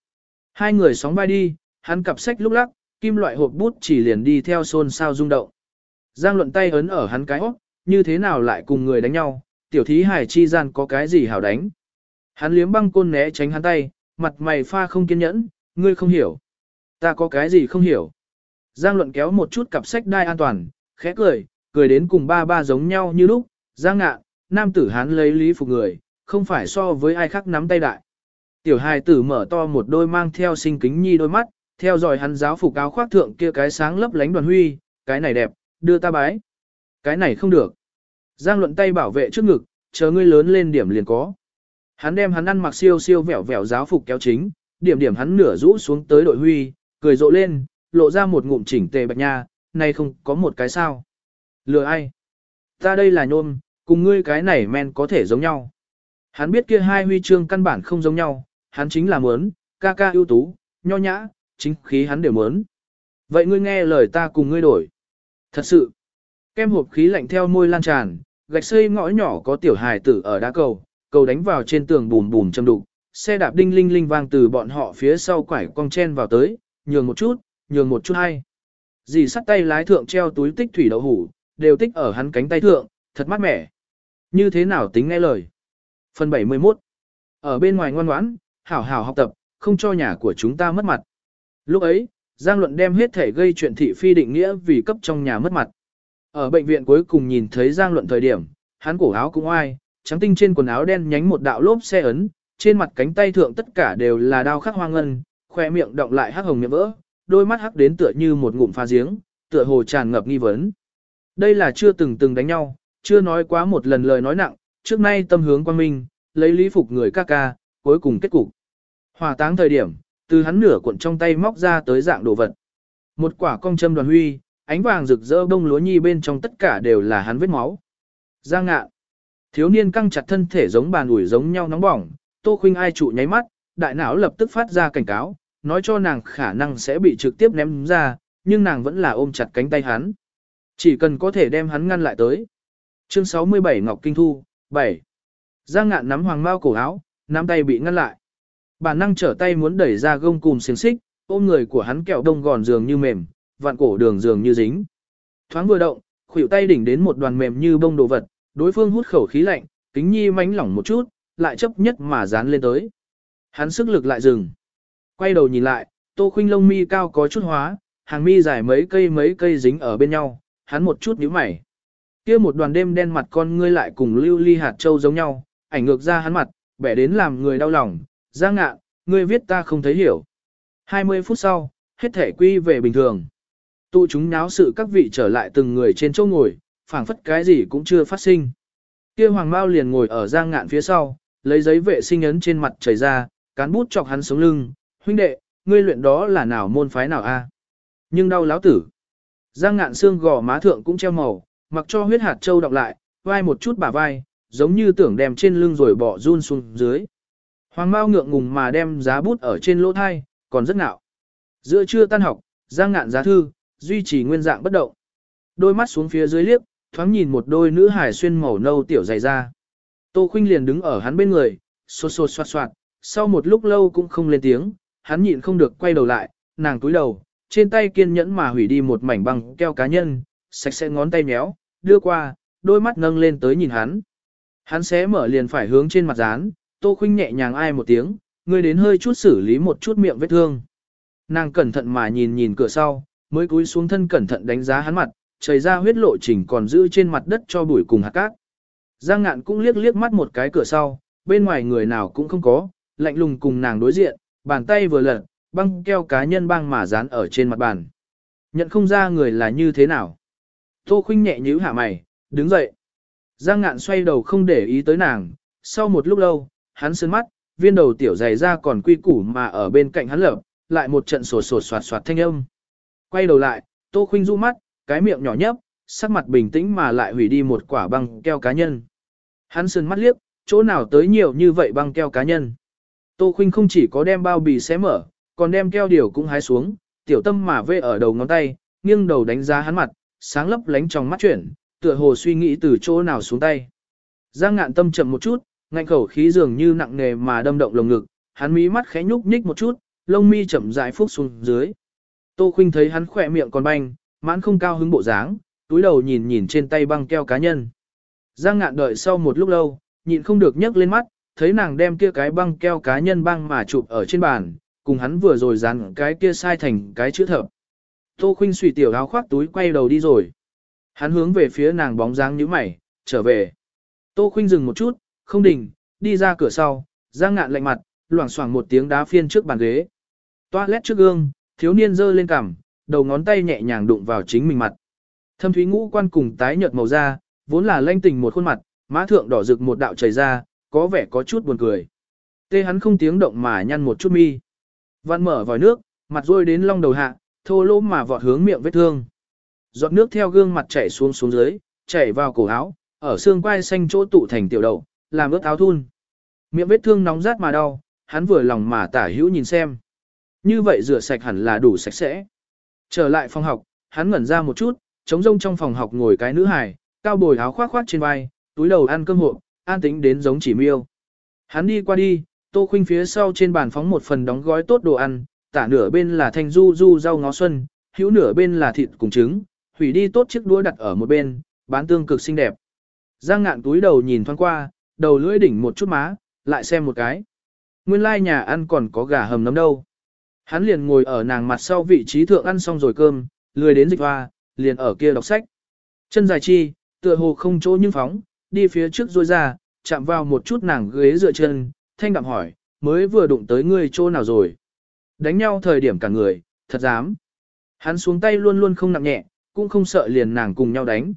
Hai người sóng vai đi, hắn cặp sách lúc lắc, kim loại hộp bút chỉ liền đi theo xôn sao rung động. Giang luận tay ấn ở hắn cái hót, như thế nào lại cùng người đánh nhau, tiểu thí hải chi gian có cái gì hảo đánh. Hắn liếm băng côn né tránh hắn tay, mặt mày pha không kiên nhẫn, ngươi không hiểu. Ta có cái gì không hiểu. Giang luận kéo một chút cặp sách đai an toàn, khẽ cười, cười đến cùng ba ba giống nhau như lúc, Giang ngạ, nam tử hắn lấy lý phục người, không phải so với ai khác nắm tay đại. Tiểu hài tử mở to một đôi mang theo sinh kính nhi đôi mắt, theo dõi hắn giáo phục áo khoác thượng kia cái sáng lấp lánh đoàn huy, cái này đẹp, đưa ta bái. Cái này không được. Giang luận tay bảo vệ trước ngực, chờ ngươi lớn lên điểm liền có. Hắn đem hắn ăn mặc siêu siêu vẻo vẻo giáo phục kéo chính, điểm điểm hắn nửa rũ xuống tới đội huy, cười rộ lên, lộ ra một ngụm chỉnh tề bạch nha, này không có một cái sao. Lừa ai? Ta đây là nhôm, cùng ngươi cái này men có thể giống nhau. Hắn biết kia hai huy chương căn bản không giống nhau, hắn chính là muốn, ca ca ưu tú, nho nhã, chính khí hắn đều muốn. Vậy ngươi nghe lời ta cùng ngươi đổi. Thật sự, kem hộp khí lạnh theo môi lan tràn, gạch xây ngõ nhỏ có tiểu hài tử ở đá cầu, cầu đánh vào trên tường bùn bùn châm đục, xe đạp đinh linh linh vang từ bọn họ phía sau quải cong chen vào tới, nhường một chút, nhường một chút hay. Dì sắt tay lái thượng treo túi tích thủy đậu hủ, đều tích ở hắn cánh tay thượng, thật mát mẻ. Như thế nào tính nghe lời? Phần 71 Ở bên ngoài ngoan ngoãn, hảo hảo học tập, không cho nhà của chúng ta mất mặt. Lúc ấy, Giang Luận đem hết thể gây chuyện thị phi định nghĩa vì cấp trong nhà mất mặt. Ở bệnh viện cuối cùng nhìn thấy Giang Luận thời điểm, hắn cổ áo cũng oai, trắng tinh trên quần áo đen nhánh một đạo lốp xe ấn, trên mặt cánh tay thượng tất cả đều là đao khắc hoa ngân, khoe miệng động lại hắc hồng miệng vỡ, đôi mắt hắc đến tựa như một ngụm pha giếng, tựa hồ tràn ngập nghi vấn. Đây là chưa từng từng đánh nhau, chưa nói quá một lần lời nói nặng, trước nay tâm hướng quan minh, lấy lý phục người ca ca, cuối cùng kết cục. Hòa táng thời điểm, từ hắn nửa cuộn trong tay móc ra tới dạng đồ vật. Một quả cong châm đoàn huy, ánh vàng rực rỡ bông lúa nhi bên trong tất cả đều là hắn vết máu. Giang ngạ. Thiếu niên căng chặt thân thể giống bàn ủi giống nhau nóng bỏng, Tô Khuynh ai trụ nháy mắt, đại não lập tức phát ra cảnh cáo, nói cho nàng khả năng sẽ bị trực tiếp ném ra, nhưng nàng vẫn là ôm chặt cánh tay hắn. Chỉ cần có thể đem hắn ngăn lại tới. Chương 67 Ngọc Kinh Thu, 7. Giang ngạn nắm hoàng mao cổ áo, nắm tay bị ngăn lại. Bản năng trở tay muốn đẩy ra gông cùm xiềng xích, ôm người của hắn kẹo đông gòn dường như mềm, vạn cổ đường dường như dính. Thoáng vừa động, khuỷu tay đỉnh đến một đoàn mềm như bông đồ vật, đối phương hút khẩu khí lạnh, kính nhi mánh lỏng một chút, lại chấp nhất mà dán lên tới. Hắn sức lực lại dừng. Quay đầu nhìn lại, tô khuynh lông mi cao có chút hóa, hàng mi dài mấy cây mấy cây dính ở bên nhau, hắn một chút nhíu mày. Kia một đoàn đêm đen mặt con ngươi lại cùng lưu ly hạt châu giống nhau, ảnh ngược ra hắn mặt, bẻ đến làm người đau lòng, Giang ngạ, ngươi viết ta không thấy hiểu. 20 phút sau, hết thể quy về bình thường. Tụ chúng náo sự các vị trở lại từng người trên chỗ ngồi, phảng phất cái gì cũng chưa phát sinh. Kia hoàng mao liền ngồi ở giang ngạn phía sau, lấy giấy vệ sinh ấn trên mặt chảy ra, cán bút chọc hắn sống lưng, huynh đệ, ngươi luyện đó là nào môn phái nào a? Nhưng đau láo tử. Giang ngạn xương gò má thượng cũng treo màu, mặc cho huyết hạt châu đọc lại, vai một chút bả vai, giống như tưởng đem trên lưng rồi bỏ run xuống dưới. Hoàng Mao ngượng ngùng mà đem giá bút ở trên lỗ thai, còn rất ngạo. Giữa trưa tan học, Giang ngạn giá thư, duy trì nguyên dạng bất động. Đôi mắt xuống phía dưới liếc, thoáng nhìn một đôi nữ hải xuyên màu nâu tiểu dày ra. Tô Khuynh liền đứng ở hắn bên người, xô xô xoạt xoạt, sau một lúc lâu cũng không lên tiếng, hắn nhịn không được quay đầu lại, nàng túi đầu, trên tay kiên nhẫn mà hủy đi một mảnh băng keo cá nhân, sạch sẽ ngón tay méo, đưa qua, đôi mắt nâng lên tới nhìn hắn. Hắn xé mở liền phải hướng trên mặt dán, Tô Khuynh nhẹ nhàng ai một tiếng, người đến hơi chút xử lý một chút miệng vết thương. Nàng cẩn thận mà nhìn nhìn cửa sau, mới cúi xuống thân cẩn thận đánh giá hắn mặt, chảy ra huyết lộ trình còn giữ trên mặt đất cho bụi cùng hạt cát. Giang ngạn cũng liếc liếc mắt một cái cửa sau, bên ngoài người nào cũng không có, lạnh lùng cùng nàng đối diện, bàn tay vừa lật, băng keo cá nhân băng mà dán ở trên mặt bàn. Nhận không ra người là như thế nào. Tô Khuynh nhẹ nhíu hạ mày, đứng dậy. Giang ngạn xoay đầu không để ý tới nàng, sau một lúc lâu, hắn sơn mắt, viên đầu tiểu dày ra còn quy củ mà ở bên cạnh hắn lập, lại một trận sổ sổ soạt soạt thanh âm. Quay đầu lại, Tô Khuynh du mắt, cái miệng nhỏ nhấp, sắc mặt bình tĩnh mà lại hủy đi một quả băng keo cá nhân. Hắn sơn mắt liếc, chỗ nào tới nhiều như vậy băng keo cá nhân. Tô Khuynh không chỉ có đem bao bì xé mở, còn đem keo điều cũng hái xuống, tiểu tâm mà vê ở đầu ngón tay, nghiêng đầu đánh giá hắn mặt, sáng lấp lánh trong mắt chuyển, tựa hồ suy nghĩ từ chỗ nào xuống tay. Giang ngạn tâm chậm một chút, ngạnh khẩu khí dường như nặng nề mà đâm động lồng ngực, hắn mí mắt khẽ nhúc nhích một chút, lông mi chậm rãi phúc xuống dưới. Tô Khuynh thấy hắn khỏe miệng còn banh, mãn không cao hứng bộ dáng, túi đầu nhìn nhìn trên tay băng keo cá nhân. Giang ngạn đợi sau một lúc lâu, nhịn không được nhấc lên mắt, thấy nàng đem kia cái băng keo cá nhân băng mà chụp ở trên bàn, cùng hắn vừa rồi dán cái kia sai thành cái chữ thập. Tô Khuynh suy tiểu áo khoác túi quay đầu đi rồi. Hắn hướng về phía nàng bóng dáng như mày, trở về. Tô Khuynh dừng một chút, không đình, đi ra cửa sau, Giang ngạn lạnh mặt, loảng xoảng một tiếng đá phiên trước bàn ghế. Toilet trước gương, thiếu niên giơ lên cằm, đầu ngón tay nhẹ nhàng đụng vào chính mình mặt. Thâm thúy ngũ quan cùng tái nhợt màu da, vốn là lanh tình một khuôn mặt, má thượng đỏ rực một đạo chảy ra, có vẻ có chút buồn cười. Tê hắn không tiếng động mà nhăn một chút mi. Văn mở vòi nước, mặt rôi đến long đầu hạ, thô lỗ mà vọt hướng miệng vết thương. Giọt nước theo gương mặt chảy xuống xuống dưới, chảy vào cổ áo, ở xương quai xanh chỗ tụ thành tiểu đầu làm ướt áo thun. Miệng vết thương nóng rát mà đau, hắn vừa lòng mà tả hữu nhìn xem. Như vậy rửa sạch hẳn là đủ sạch sẽ. Trở lại phòng học, hắn ngẩn ra một chút, trống rông trong phòng học ngồi cái nữ hài, cao bồi áo khoác khoác trên vai, túi đầu ăn cơm hộp, an tính đến giống chỉ miêu. Hắn đi qua đi, tô khuynh phía sau trên bàn phóng một phần đóng gói tốt đồ ăn, tả nửa bên là thanh du du rau ngó xuân, hữu nửa bên là thịt cùng trứng, hủy đi tốt chiếc đũa đặt ở một bên, bán tương cực xinh đẹp. Giang ngạn túi đầu nhìn thoáng qua, đầu lưỡi đỉnh một chút má, lại xem một cái. Nguyên lai like nhà ăn còn có gà hầm nấm đâu. Hắn liền ngồi ở nàng mặt sau vị trí thượng ăn xong rồi cơm, lười đến dịch hoa, liền ở kia đọc sách. Chân dài chi, tựa hồ không chỗ nhưng phóng, đi phía trước rôi ra, chạm vào một chút nàng ghế dựa chân, thanh đạm hỏi, mới vừa đụng tới ngươi chỗ nào rồi. Đánh nhau thời điểm cả người, thật dám. Hắn xuống tay luôn luôn không nặng nhẹ, cũng không sợ liền nàng cùng nhau đánh.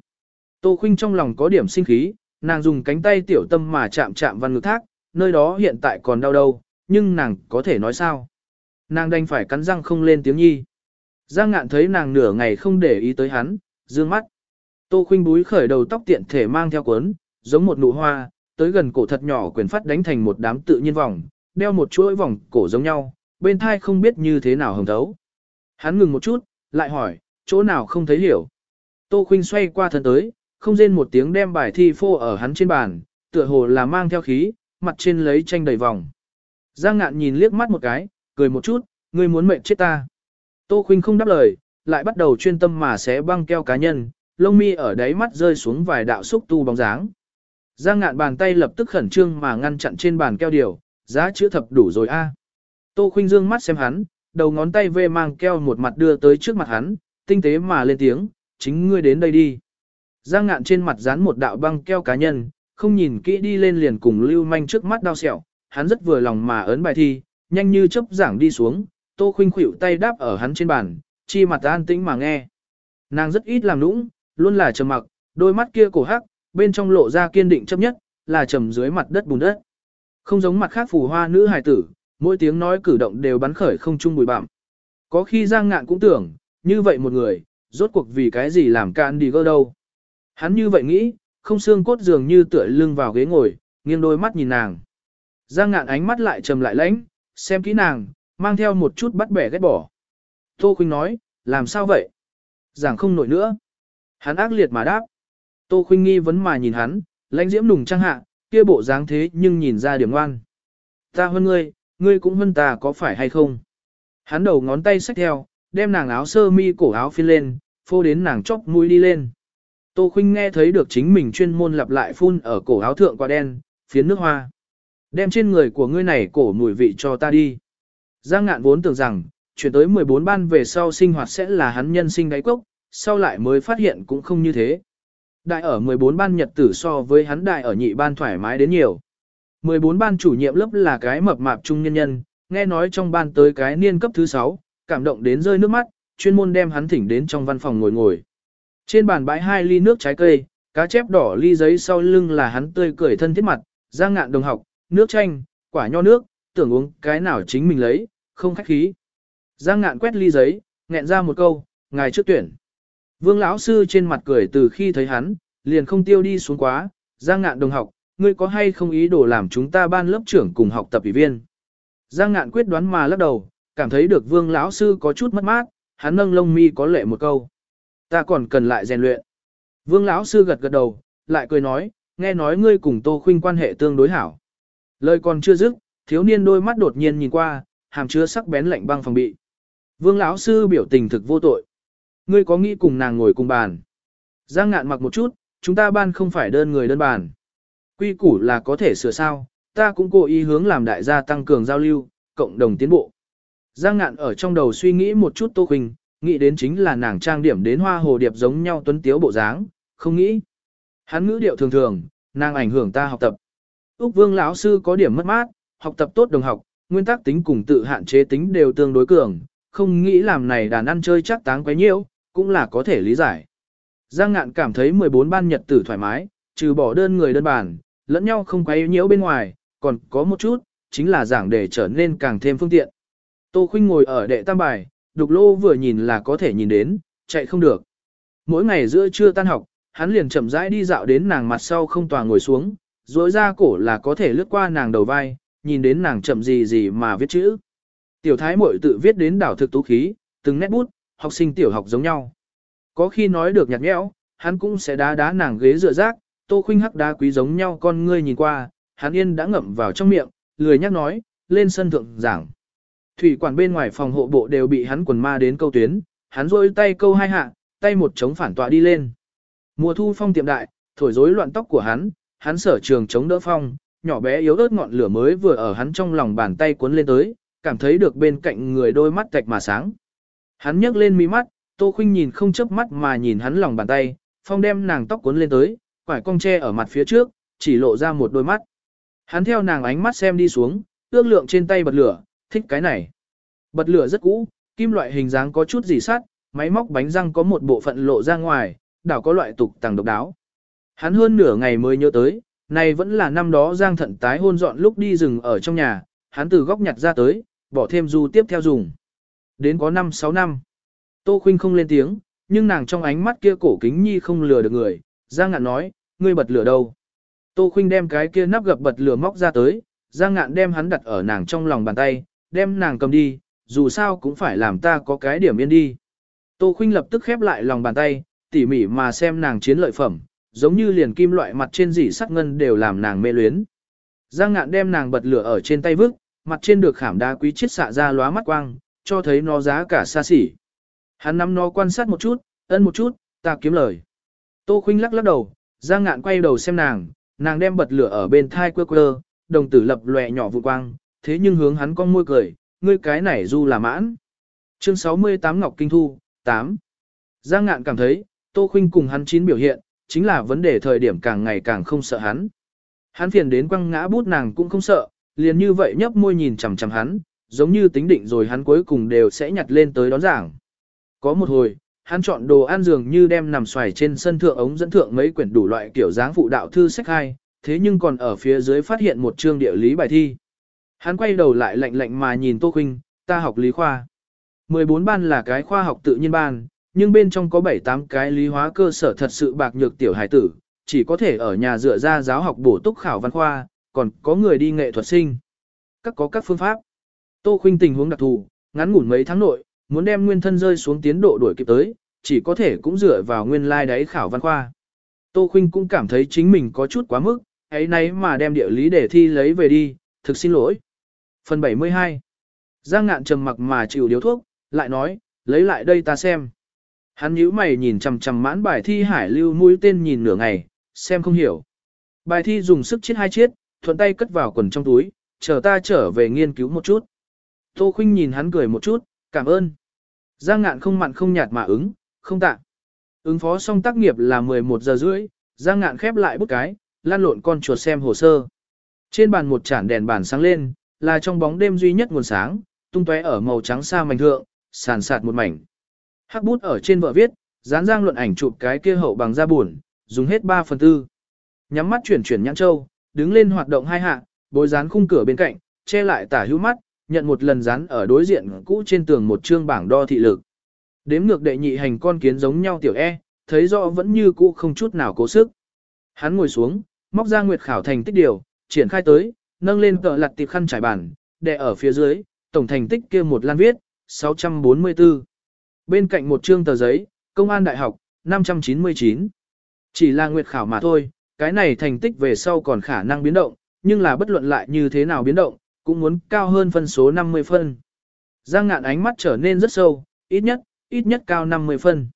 Tô Khuynh trong lòng có điểm sinh khí, nàng dùng cánh tay tiểu tâm mà chạm chạm văn ngực thác, nơi đó hiện tại còn đau đâu, nhưng nàng có thể nói sao. Nàng đành phải cắn răng không lên tiếng nhi. Giang ngạn thấy nàng nửa ngày không để ý tới hắn, dương mắt. Tô khinh búi khởi đầu tóc tiện thể mang theo cuốn, giống một nụ hoa, tới gần cổ thật nhỏ quyền phát đánh thành một đám tự nhiên vòng, đeo một chuỗi vòng cổ giống nhau, bên thai không biết như thế nào hồng thấu. Hắn ngừng một chút, lại hỏi, chỗ nào không thấy hiểu. Tô khinh xoay qua thân tới, không rên một tiếng đem bài thi phô ở hắn trên bàn, tựa hồ là mang theo khí, mặt trên lấy tranh đầy vòng. Giang ngạn nhìn liếc mắt một cái, cười một chút, ngươi muốn mệnh chết ta. Tô Khuynh không đáp lời, lại bắt đầu chuyên tâm mà xé băng keo cá nhân, lông mi ở đáy mắt rơi xuống vài đạo xúc tu bóng dáng. Giang ngạn bàn tay lập tức khẩn trương mà ngăn chặn trên bàn keo điều, giá chữa thập đủ rồi a. Tô Khuynh dương mắt xem hắn, đầu ngón tay vê mang keo một mặt đưa tới trước mặt hắn, tinh tế mà lên tiếng, chính ngươi đến đây đi. Giang ngạn trên mặt dán một đạo băng keo cá nhân, không nhìn kỹ đi lên liền cùng lưu manh trước mắt đau sẹo, hắn rất vừa lòng mà ấn bài thi, nhanh như chớp giảng đi xuống, Tô Khuynh khuỷu tay đáp ở hắn trên bàn, chi mặt an tĩnh mà nghe. Nàng rất ít làm nũng, luôn là trầm mặc, đôi mắt kia cổ hắc, bên trong lộ ra kiên định chấp nhất, là trầm dưới mặt đất bùn đất. Không giống mặt khác phù hoa nữ hài tử, mỗi tiếng nói cử động đều bắn khởi không trung bụi bặm. Có khi Giang Ngạn cũng tưởng, như vậy một người, rốt cuộc vì cái gì làm can đi gơ đâu. Hắn như vậy nghĩ, không xương cốt dường như tựa lưng vào ghế ngồi, nghiêng đôi mắt nhìn nàng. Giang Ngạn ánh mắt lại trầm lại lãnh, xem kỹ nàng, mang theo một chút bắt bẻ ghét bỏ. Tô Khuynh nói, làm sao vậy? Giảng không nổi nữa. Hắn ác liệt mà đáp. Tô Khuynh nghi vấn mà nhìn hắn, lãnh diễm nùng trang hạ, kia bộ dáng thế nhưng nhìn ra điểm ngoan. Ta hơn ngươi, ngươi cũng hơn ta có phải hay không? Hắn đầu ngón tay xách theo, đem nàng áo sơ mi cổ áo phiên lên, phô đến nàng chóc mũi đi lên. Tô Khuynh nghe thấy được chính mình chuyên môn lặp lại phun ở cổ áo thượng quả đen, phiến nước hoa. Đem trên người của ngươi này cổ mùi vị cho ta đi. Giang ngạn vốn tưởng rằng, chuyển tới 14 ban về sau sinh hoạt sẽ là hắn nhân sinh đáy cốc, sau lại mới phát hiện cũng không như thế. Đại ở 14 ban nhật tử so với hắn đại ở nhị ban thoải mái đến nhiều. 14 ban chủ nhiệm lớp là cái mập mạp trung nhân nhân, nghe nói trong ban tới cái niên cấp thứ 6, cảm động đến rơi nước mắt, chuyên môn đem hắn thỉnh đến trong văn phòng ngồi ngồi. Trên bàn bãi hai ly nước trái cây, cá chép đỏ ly giấy sau lưng là hắn tươi cười thân thiết mặt, giang ngạn đồng học, nước chanh, quả nho nước, tưởng uống cái nào chính mình lấy, không khách khí. Giang ngạn quét ly giấy, nghẹn ra một câu, ngài trước tuyển. Vương lão sư trên mặt cười từ khi thấy hắn, liền không tiêu đi xuống quá, Giang ngạn đồng học, ngươi có hay không ý đồ làm chúng ta ban lớp trưởng cùng học tập ủy viên. Giang ngạn quyết đoán mà lắc đầu, cảm thấy được vương lão sư có chút mất mát, hắn nâng lông mi có lệ một câu. Ta còn cần lại rèn luyện. Vương lão sư gật gật đầu, lại cười nói, nghe nói ngươi cùng Tô Khuynh quan hệ tương đối hảo. Lời còn chưa dứt, thiếu niên đôi mắt đột nhiên nhìn qua, hàm chứa sắc bén lạnh băng phòng bị. Vương lão sư biểu tình thực vô tội. Ngươi có nghĩ cùng nàng ngồi cùng bàn? Giang ngạn mặc một chút, chúng ta ban không phải đơn người đơn bàn. Quy củ là có thể sửa sao, ta cũng cố ý hướng làm đại gia tăng cường giao lưu, cộng đồng tiến bộ. Giang ngạn ở trong đầu suy nghĩ một chút Tô Khuynh, nghĩ đến chính là nàng trang điểm đến hoa hồ điệp giống nhau tuấn tiếu bộ dáng, không nghĩ. Hắn ngữ điệu thường thường, nàng ảnh hưởng ta học tập. Úc Vương lão sư có điểm mất mát, học tập tốt đồng học, nguyên tắc tính cùng tự hạn chế tính đều tương đối cường, không nghĩ làm này đàn ăn chơi chắc táng quá nhiễu, cũng là có thể lý giải. Giang ngạn cảm thấy 14 ban nhật tử thoải mái, trừ bỏ đơn người đơn bản, lẫn nhau không quá nhiễu bên ngoài, còn có một chút, chính là giảng để trở nên càng thêm phương tiện. Tô Khuynh ngồi ở đệ tam bài, đục lô vừa nhìn là có thể nhìn đến, chạy không được. Mỗi ngày giữa trưa tan học, hắn liền chậm rãi đi dạo đến nàng mặt sau không tòa ngồi xuống, rối ra cổ là có thể lướt qua nàng đầu vai, nhìn đến nàng chậm gì gì mà viết chữ. Tiểu thái muội tự viết đến đảo thực tú khí, từng nét bút, học sinh tiểu học giống nhau. Có khi nói được nhạt nhẽo, hắn cũng sẽ đá đá nàng ghế dựa rác, tô khuynh hắc đá quý giống nhau con ngươi nhìn qua, hắn yên đã ngậm vào trong miệng, lười nhắc nói, lên sân thượng giảng. Thủy quản bên ngoài phòng hộ bộ đều bị hắn quần ma đến câu tuyến, hắn rôi tay câu hai hạ, tay một chống phản tọa đi lên. Mùa thu phong tiệm đại, thổi rối loạn tóc của hắn, hắn sở trường chống đỡ phong, nhỏ bé yếu ớt ngọn lửa mới vừa ở hắn trong lòng bàn tay cuốn lên tới, cảm thấy được bên cạnh người đôi mắt tạch mà sáng. Hắn nhấc lên mi mắt, Tô Khuynh nhìn không chớp mắt mà nhìn hắn lòng bàn tay, phong đem nàng tóc cuốn lên tới, quải cong tre ở mặt phía trước, chỉ lộ ra một đôi mắt. Hắn theo nàng ánh mắt xem đi xuống, ước lượng trên tay bật lửa, thích cái này. Bật lửa rất cũ, kim loại hình dáng có chút gì sát, máy móc bánh răng có một bộ phận lộ ra ngoài, đảo có loại tục tàng độc đáo. Hắn hơn nửa ngày mới nhớ tới, này vẫn là năm đó Giang Thận tái hôn dọn lúc đi rừng ở trong nhà, hắn từ góc nhặt ra tới, bỏ thêm du tiếp theo dùng. Đến có 5-6 năm. Tô Khuynh không lên tiếng, nhưng nàng trong ánh mắt kia cổ kính nhi không lừa được người, Giang Ngạn nói, ngươi bật lửa đâu? Tô Khuynh đem cái kia nắp gập bật lửa móc ra tới, Giang Ngạn đem hắn đặt ở nàng trong lòng bàn tay, đem nàng cầm đi, dù sao cũng phải làm ta có cái điểm yên đi. Tô Khuynh lập tức khép lại lòng bàn tay, tỉ mỉ mà xem nàng chiến lợi phẩm, giống như liền kim loại mặt trên dỉ sắc ngân đều làm nàng mê luyến. Giang ngạn đem nàng bật lửa ở trên tay vứt, mặt trên được khảm đá quý chiết xạ ra lóa mắt quang, cho thấy nó giá cả xa xỉ. Hắn nắm nó quan sát một chút, ân một chút, ta kiếm lời. Tô Khuynh lắc lắc đầu, Giang ngạn quay đầu xem nàng, nàng đem bật lửa ở bên thai quơ quơ, đồng tử lập lòe nhỏ vụ quang, thế nhưng hướng hắn con môi cười, ngươi cái này du là mãn. Chương 68 Ngọc Kinh Thu, 8. Giang ngạn cảm thấy, Tô Khuynh cùng hắn chín biểu hiện, chính là vấn đề thời điểm càng ngày càng không sợ hắn. Hắn phiền đến quăng ngã bút nàng cũng không sợ, liền như vậy nhấp môi nhìn chằm chằm hắn, giống như tính định rồi hắn cuối cùng đều sẽ nhặt lên tới đón giảng. Có một hồi, hắn chọn đồ ăn dường như đem nằm xoài trên sân thượng ống dẫn thượng mấy quyển đủ loại kiểu dáng phụ đạo thư sách hay thế nhưng còn ở phía dưới phát hiện một chương địa lý bài thi. Hắn quay đầu lại lạnh lạnh mà nhìn Tô Khuynh, ta học lý khoa. 14 ban là cái khoa học tự nhiên ban, nhưng bên trong có 7-8 cái lý hóa cơ sở thật sự bạc nhược tiểu hải tử, chỉ có thể ở nhà dựa ra giáo học bổ túc khảo văn khoa, còn có người đi nghệ thuật sinh. Các có các phương pháp. Tô Khuynh tình huống đặc thù, ngắn ngủn mấy tháng nội, muốn đem nguyên thân rơi xuống tiến độ đuổi kịp tới, chỉ có thể cũng dựa vào nguyên lai like đáy khảo văn khoa. Tô Khuynh cũng cảm thấy chính mình có chút quá mức, ấy nấy mà đem địa lý để thi lấy về đi, thực xin lỗi. Phần 72 Giang ngạn trầm mặc mà chịu điếu thuốc, lại nói, lấy lại đây ta xem. Hắn nhíu mày nhìn chằm chằm mãn bài thi hải lưu mũi tên nhìn nửa ngày, xem không hiểu. Bài thi dùng sức chết hai chiết, thuận tay cất vào quần trong túi, chờ ta trở về nghiên cứu một chút. Tô Khuynh nhìn hắn cười một chút, cảm ơn. Giang ngạn không mặn không nhạt mà ứng, không tạ. Ứng phó xong tác nghiệp là 11 giờ rưỡi, Giang ngạn khép lại bút cái, lan lộn con chuột xem hồ sơ. Trên bàn một chản đèn bàn sáng lên, là trong bóng đêm duy nhất nguồn sáng, tung tóe ở màu trắng xa mảnh thượng, sàn sạt một mảnh. Hắc bút ở trên vợ viết, dán giang luận ảnh chụp cái kia hậu bằng da buồn, dùng hết 3 phần tư. Nhắm mắt chuyển chuyển nhãn châu, đứng lên hoạt động hai hạ, bối dán khung cửa bên cạnh, che lại tả hữu mắt, nhận một lần dán ở đối diện cũ trên tường một chương bảng đo thị lực. Đếm ngược đệ nhị hành con kiến giống nhau tiểu e, thấy rõ vẫn như cũ không chút nào cố sức. Hắn ngồi xuống, móc ra nguyệt khảo thành tích điều, triển khai tới, nâng lên cờ lặt tiệp khăn trải bàn, đè ở phía dưới, tổng thành tích kia một lan viết, 644. Bên cạnh một chương tờ giấy, công an đại học, 599. Chỉ là nguyệt khảo mà thôi, cái này thành tích về sau còn khả năng biến động, nhưng là bất luận lại như thế nào biến động, cũng muốn cao hơn phân số 50 phân. Giang ngạn ánh mắt trở nên rất sâu, ít nhất, ít nhất cao 50 phân.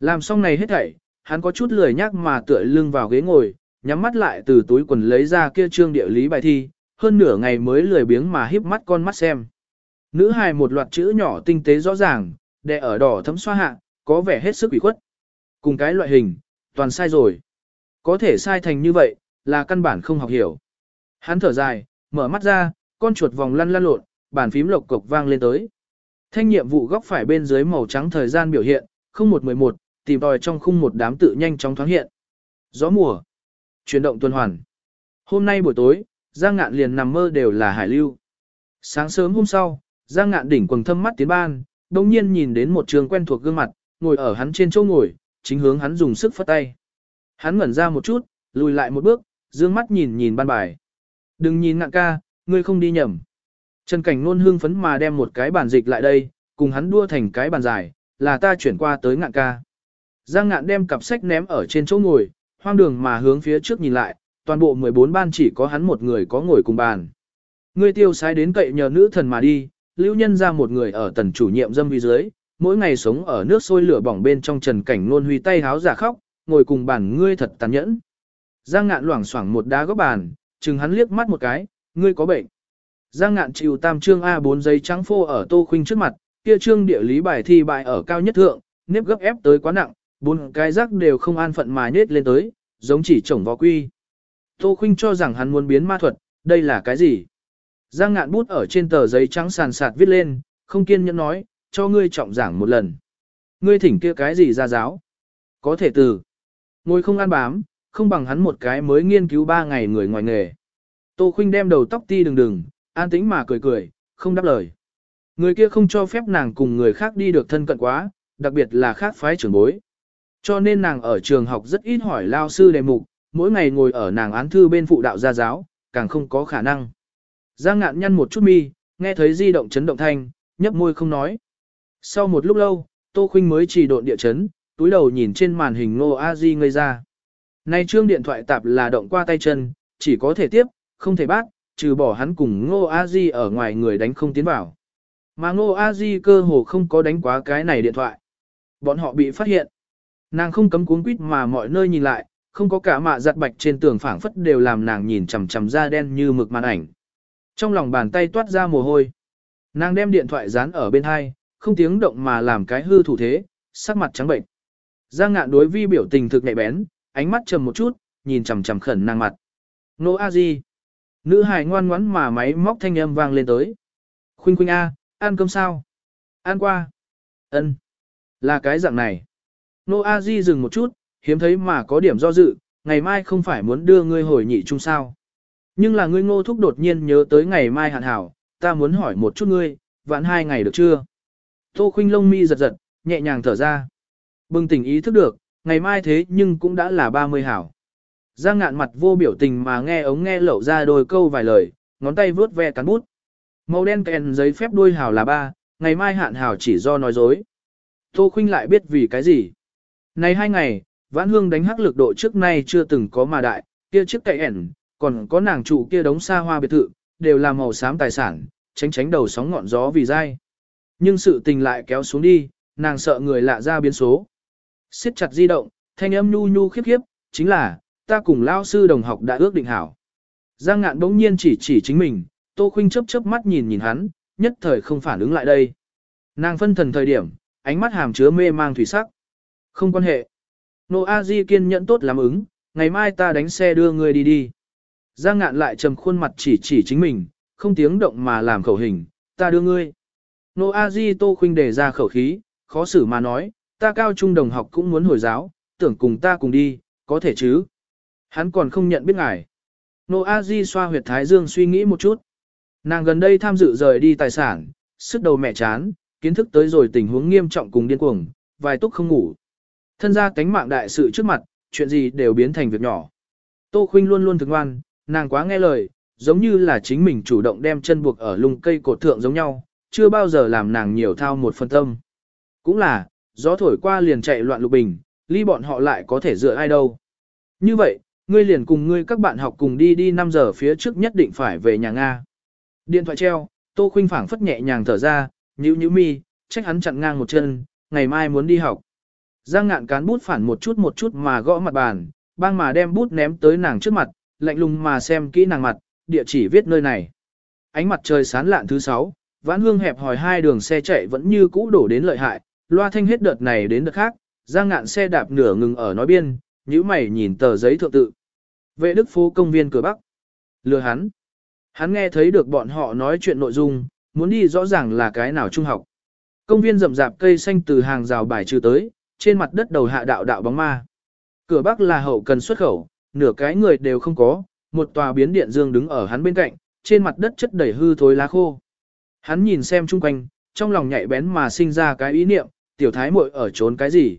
Làm xong này hết thảy, hắn có chút lười nhắc mà tựa lưng vào ghế ngồi, nhắm mắt lại từ túi quần lấy ra kia trương địa lý bài thi, hơn nửa ngày mới lười biếng mà híp mắt con mắt xem. Nữ hài một loạt chữ nhỏ tinh tế rõ ràng, đè ở đỏ thấm xoa hạ, có vẻ hết sức ủy khuất. Cùng cái loại hình, toàn sai rồi. Có thể sai thành như vậy, là căn bản không học hiểu. Hắn thở dài, mở mắt ra, con chuột vòng lăn lăn lộn, bàn phím lộc cộc vang lên tới. Thanh nhiệm vụ góc phải bên dưới màu trắng thời gian biểu hiện, 0111, tìm tòi trong khung một đám tự nhanh chóng thoáng hiện. Gió mùa, chuyển động tuần hoàn. Hôm nay buổi tối, Giang Ngạn liền nằm mơ đều là hải lưu. Sáng sớm hôm sau, Giang Ngạn đỉnh quần thâm mắt tiến ban, đồng nhiên nhìn đến một trường quen thuộc gương mặt, ngồi ở hắn trên chỗ ngồi, chính hướng hắn dùng sức phất tay. Hắn ngẩn ra một chút, lùi lại một bước, dương mắt nhìn nhìn ban bài. Đừng nhìn ngạn ca, ngươi không đi nhầm. Trần Cảnh Nôn hương phấn mà đem một cái bàn dịch lại đây, cùng hắn đua thành cái bàn dài, là ta chuyển qua tới ngạn ca. Giang ngạn đem cặp sách ném ở trên chỗ ngồi, hoang đường mà hướng phía trước nhìn lại, toàn bộ 14 ban chỉ có hắn một người có ngồi cùng bàn. Ngươi tiêu sái đến cậy nhờ nữ thần mà đi, lưu nhân ra một người ở tần chủ nhiệm dâm vi dưới, mỗi ngày sống ở nước sôi lửa bỏng bên trong trần cảnh nôn huy tay háo giả khóc, ngồi cùng bàn ngươi thật tàn nhẫn. Giang ngạn loảng xoảng một đá góc bàn, chừng hắn liếc mắt một cái, ngươi có bệnh. Giang ngạn chịu tam trương A4 giấy trắng phô ở tô khuynh trước mặt, kia trương địa lý bài thi bài ở cao nhất thượng, nếp gấp ép tới quá nặng, bốn cái rác đều không an phận mà nhết lên tới, giống chỉ chồng vò quy. Tô khuynh cho rằng hắn muốn biến ma thuật, đây là cái gì? Giang ngạn bút ở trên tờ giấy trắng sàn sạt viết lên, không kiên nhẫn nói, cho ngươi trọng giảng một lần. Ngươi thỉnh kia cái gì ra giáo? Có thể từ. Ngồi không ăn bám, không bằng hắn một cái mới nghiên cứu ba ngày người ngoài nghề. Tô Khuynh đem đầu tóc ti đừng đừng, an tĩnh mà cười cười, không đáp lời. Người kia không cho phép nàng cùng người khác đi được thân cận quá, đặc biệt là khác phái trưởng bối. Cho nên nàng ở trường học rất ít hỏi lao sư đề mục, mỗi ngày ngồi ở nàng án thư bên phụ đạo gia giáo, càng không có khả năng. Giang ngạn nhăn một chút mi, nghe thấy di động chấn động thanh, nhấp môi không nói. Sau một lúc lâu, Tô Khuynh mới chỉ độn địa chấn, túi đầu nhìn trên màn hình Ngô A Di ngây ra. Nay trương điện thoại tạp là động qua tay chân, chỉ có thể tiếp, không thể bắt, trừ bỏ hắn cùng Ngô A Di ở ngoài người đánh không tiến vào. Mà Ngô A Di cơ hồ không có đánh quá cái này điện thoại. Bọn họ bị phát hiện. Nàng không cấm cuốn quýt mà mọi nơi nhìn lại, không có cả mạ giặt bạch trên tường phảng phất đều làm nàng nhìn chằm chằm da đen như mực màn ảnh. Trong lòng bàn tay toát ra mồ hôi. Nàng đem điện thoại dán ở bên hai, không tiếng động mà làm cái hư thủ thế, sắc mặt trắng bệnh. Giang ngạn đối vi biểu tình thực nhạy bén, ánh mắt trầm một chút, nhìn chằm chằm khẩn nàng mặt. Nô A Di. Nữ hài ngoan ngoãn mà máy móc thanh âm vang lên tới. Khuynh khuynh A, ăn cơm sao? Ăn qua. Ân. Là cái dạng này. Nô A Di dừng một chút, hiếm thấy mà có điểm do dự, ngày mai không phải muốn đưa ngươi hồi nhị chung sao. Nhưng là ngươi ngô thúc đột nhiên nhớ tới ngày mai hạn hảo, ta muốn hỏi một chút ngươi, vãn hai ngày được chưa? Tô Khinh lông mi giật giật, nhẹ nhàng thở ra. Bừng tỉnh ý thức được, ngày mai thế nhưng cũng đã là 30 hảo. Giang ngạn mặt vô biểu tình mà nghe ống nghe lẩu ra đôi câu vài lời, ngón tay vướt ve cắn bút. Màu đen kèn giấy phép đuôi hảo là ba, ngày mai hạn hảo chỉ do nói dối. Tô Khinh lại biết vì cái gì. Này hai ngày, Vãn Hương đánh hắc lực độ trước nay chưa từng có mà đại, kia chiếc cậy ẻn, còn có nàng trụ kia đống xa hoa biệt thự, đều là màu xám tài sản, tránh tránh đầu sóng ngọn gió vì dai. Nhưng sự tình lại kéo xuống đi, nàng sợ người lạ ra biến số. siết chặt di động, thanh âm nhu nhu khiếp khiếp, chính là, ta cùng lao sư đồng học đã ước định hảo. Giang ngạn bỗng nhiên chỉ chỉ chính mình, Tô Khuynh chớp chớp mắt nhìn nhìn hắn, nhất thời không phản ứng lại đây. Nàng phân thần thời điểm, ánh mắt hàm chứa mê mang thủy sắc. Không quan hệ. Nô A Di kiên nhẫn tốt lắm ứng, ngày mai ta đánh xe đưa người đi đi. Giang ngạn lại trầm khuôn mặt chỉ chỉ chính mình, không tiếng động mà làm khẩu hình, ta đưa ngươi. Nô A Di Tô Khuynh để ra khẩu khí, khó xử mà nói, ta cao trung đồng học cũng muốn hồi giáo, tưởng cùng ta cùng đi, có thể chứ. Hắn còn không nhận biết ngài. Nô A Di xoa huyệt thái dương suy nghĩ một chút. Nàng gần đây tham dự rời đi tài sản, sức đầu mẹ chán, kiến thức tới rồi tình huống nghiêm trọng cùng điên cuồng, vài túc không ngủ. Thân ra cánh mạng đại sự trước mặt, chuyện gì đều biến thành việc nhỏ. Tô Khuynh luôn luôn thức ngoan, nàng quá nghe lời, giống như là chính mình chủ động đem chân buộc ở lùng cây cột thượng giống nhau, chưa bao giờ làm nàng nhiều thao một phân tâm. Cũng là, gió thổi qua liền chạy loạn lục bình, ly bọn họ lại có thể dựa ai đâu. Như vậy, ngươi liền cùng ngươi các bạn học cùng đi đi 5 giờ phía trước nhất định phải về nhà Nga. Điện thoại treo, Tô Khuynh phảng phất nhẹ nhàng thở ra, nhíu nhíu mi, trách hắn chặn ngang một chân, ngày mai muốn đi học. Giang ngạn cán bút phản một chút một chút mà gõ mặt bàn, bang mà đem bút ném tới nàng trước mặt, lạnh lùng mà xem kỹ nàng mặt, địa chỉ viết nơi này. Ánh mặt trời sán lạn thứ sáu, vãn hương hẹp hỏi hai đường xe chạy vẫn như cũ đổ đến lợi hại, loa thanh hết đợt này đến đợt khác, giang ngạn xe đạp nửa ngừng ở nói biên, nhíu mày nhìn tờ giấy thượng tự. Vệ đức phố công viên cửa Bắc. Lừa hắn. Hắn nghe thấy được bọn họ nói chuyện nội dung, muốn đi rõ ràng là cái nào trung học. Công viên rậm rạp cây xanh từ hàng rào bài trừ tới, trên mặt đất đầu hạ đạo đạo bóng ma. Cửa Bắc là hậu cần xuất khẩu, nửa cái người đều không có, một tòa biến điện dương đứng ở hắn bên cạnh, trên mặt đất chất đầy hư thối lá khô. Hắn nhìn xem chung quanh, trong lòng nhạy bén mà sinh ra cái ý niệm, tiểu thái muội ở trốn cái gì.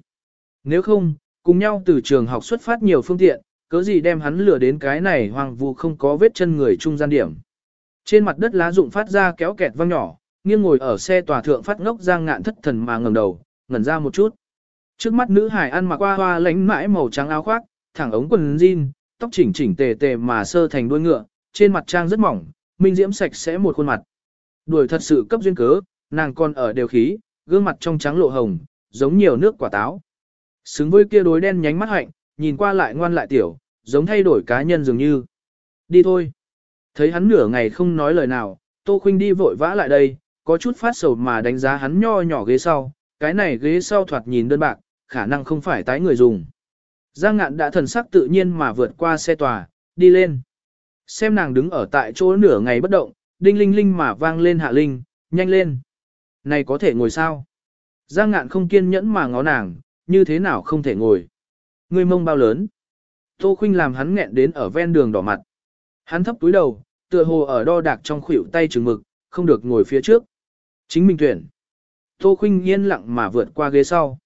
Nếu không, cùng nhau từ trường học xuất phát nhiều phương tiện, cớ gì đem hắn lừa đến cái này hoang vu không có vết chân người trung gian điểm. Trên mặt đất lá rụng phát ra kéo kẹt vang nhỏ, nghiêng ngồi ở xe tòa thượng phát ngốc giang ngạn thất thần mà ngẩng đầu, ngẩn ra một chút. Trước mắt nữ hải ăn mặc qua hoa lánh mãi màu trắng áo khoác, thẳng ống quần jean, tóc chỉnh chỉnh tề tề mà sơ thành đuôi ngựa, trên mặt trang rất mỏng, minh diễm sạch sẽ một khuôn mặt. Đuổi thật sự cấp duyên cớ, nàng còn ở đều khí, gương mặt trong trắng lộ hồng, giống nhiều nước quả táo. Xứng với kia đối đen nhánh mắt hạnh, nhìn qua lại ngoan lại tiểu, giống thay đổi cá nhân dường như. Đi thôi. Thấy hắn nửa ngày không nói lời nào, Tô Khuynh đi vội vã lại đây, có chút phát sầu mà đánh giá hắn nho nhỏ ghế sau, cái này ghế sau thoạt nhìn đơn bạc, khả năng không phải tái người dùng. Giang ngạn đã thần sắc tự nhiên mà vượt qua xe tòa, đi lên. Xem nàng đứng ở tại chỗ nửa ngày bất động, đinh linh linh mà vang lên hạ linh, nhanh lên. Này có thể ngồi sao? Giang ngạn không kiên nhẫn mà ngó nàng, như thế nào không thể ngồi. Người mông bao lớn. Tô Khuynh làm hắn nghẹn đến ở ven đường đỏ mặt. Hắn thấp túi đầu, tựa hồ ở đo đạc trong khuỷu tay trừng mực, không được ngồi phía trước. Chính mình tuyển. Tô Khuynh yên lặng mà vượt qua ghế sau.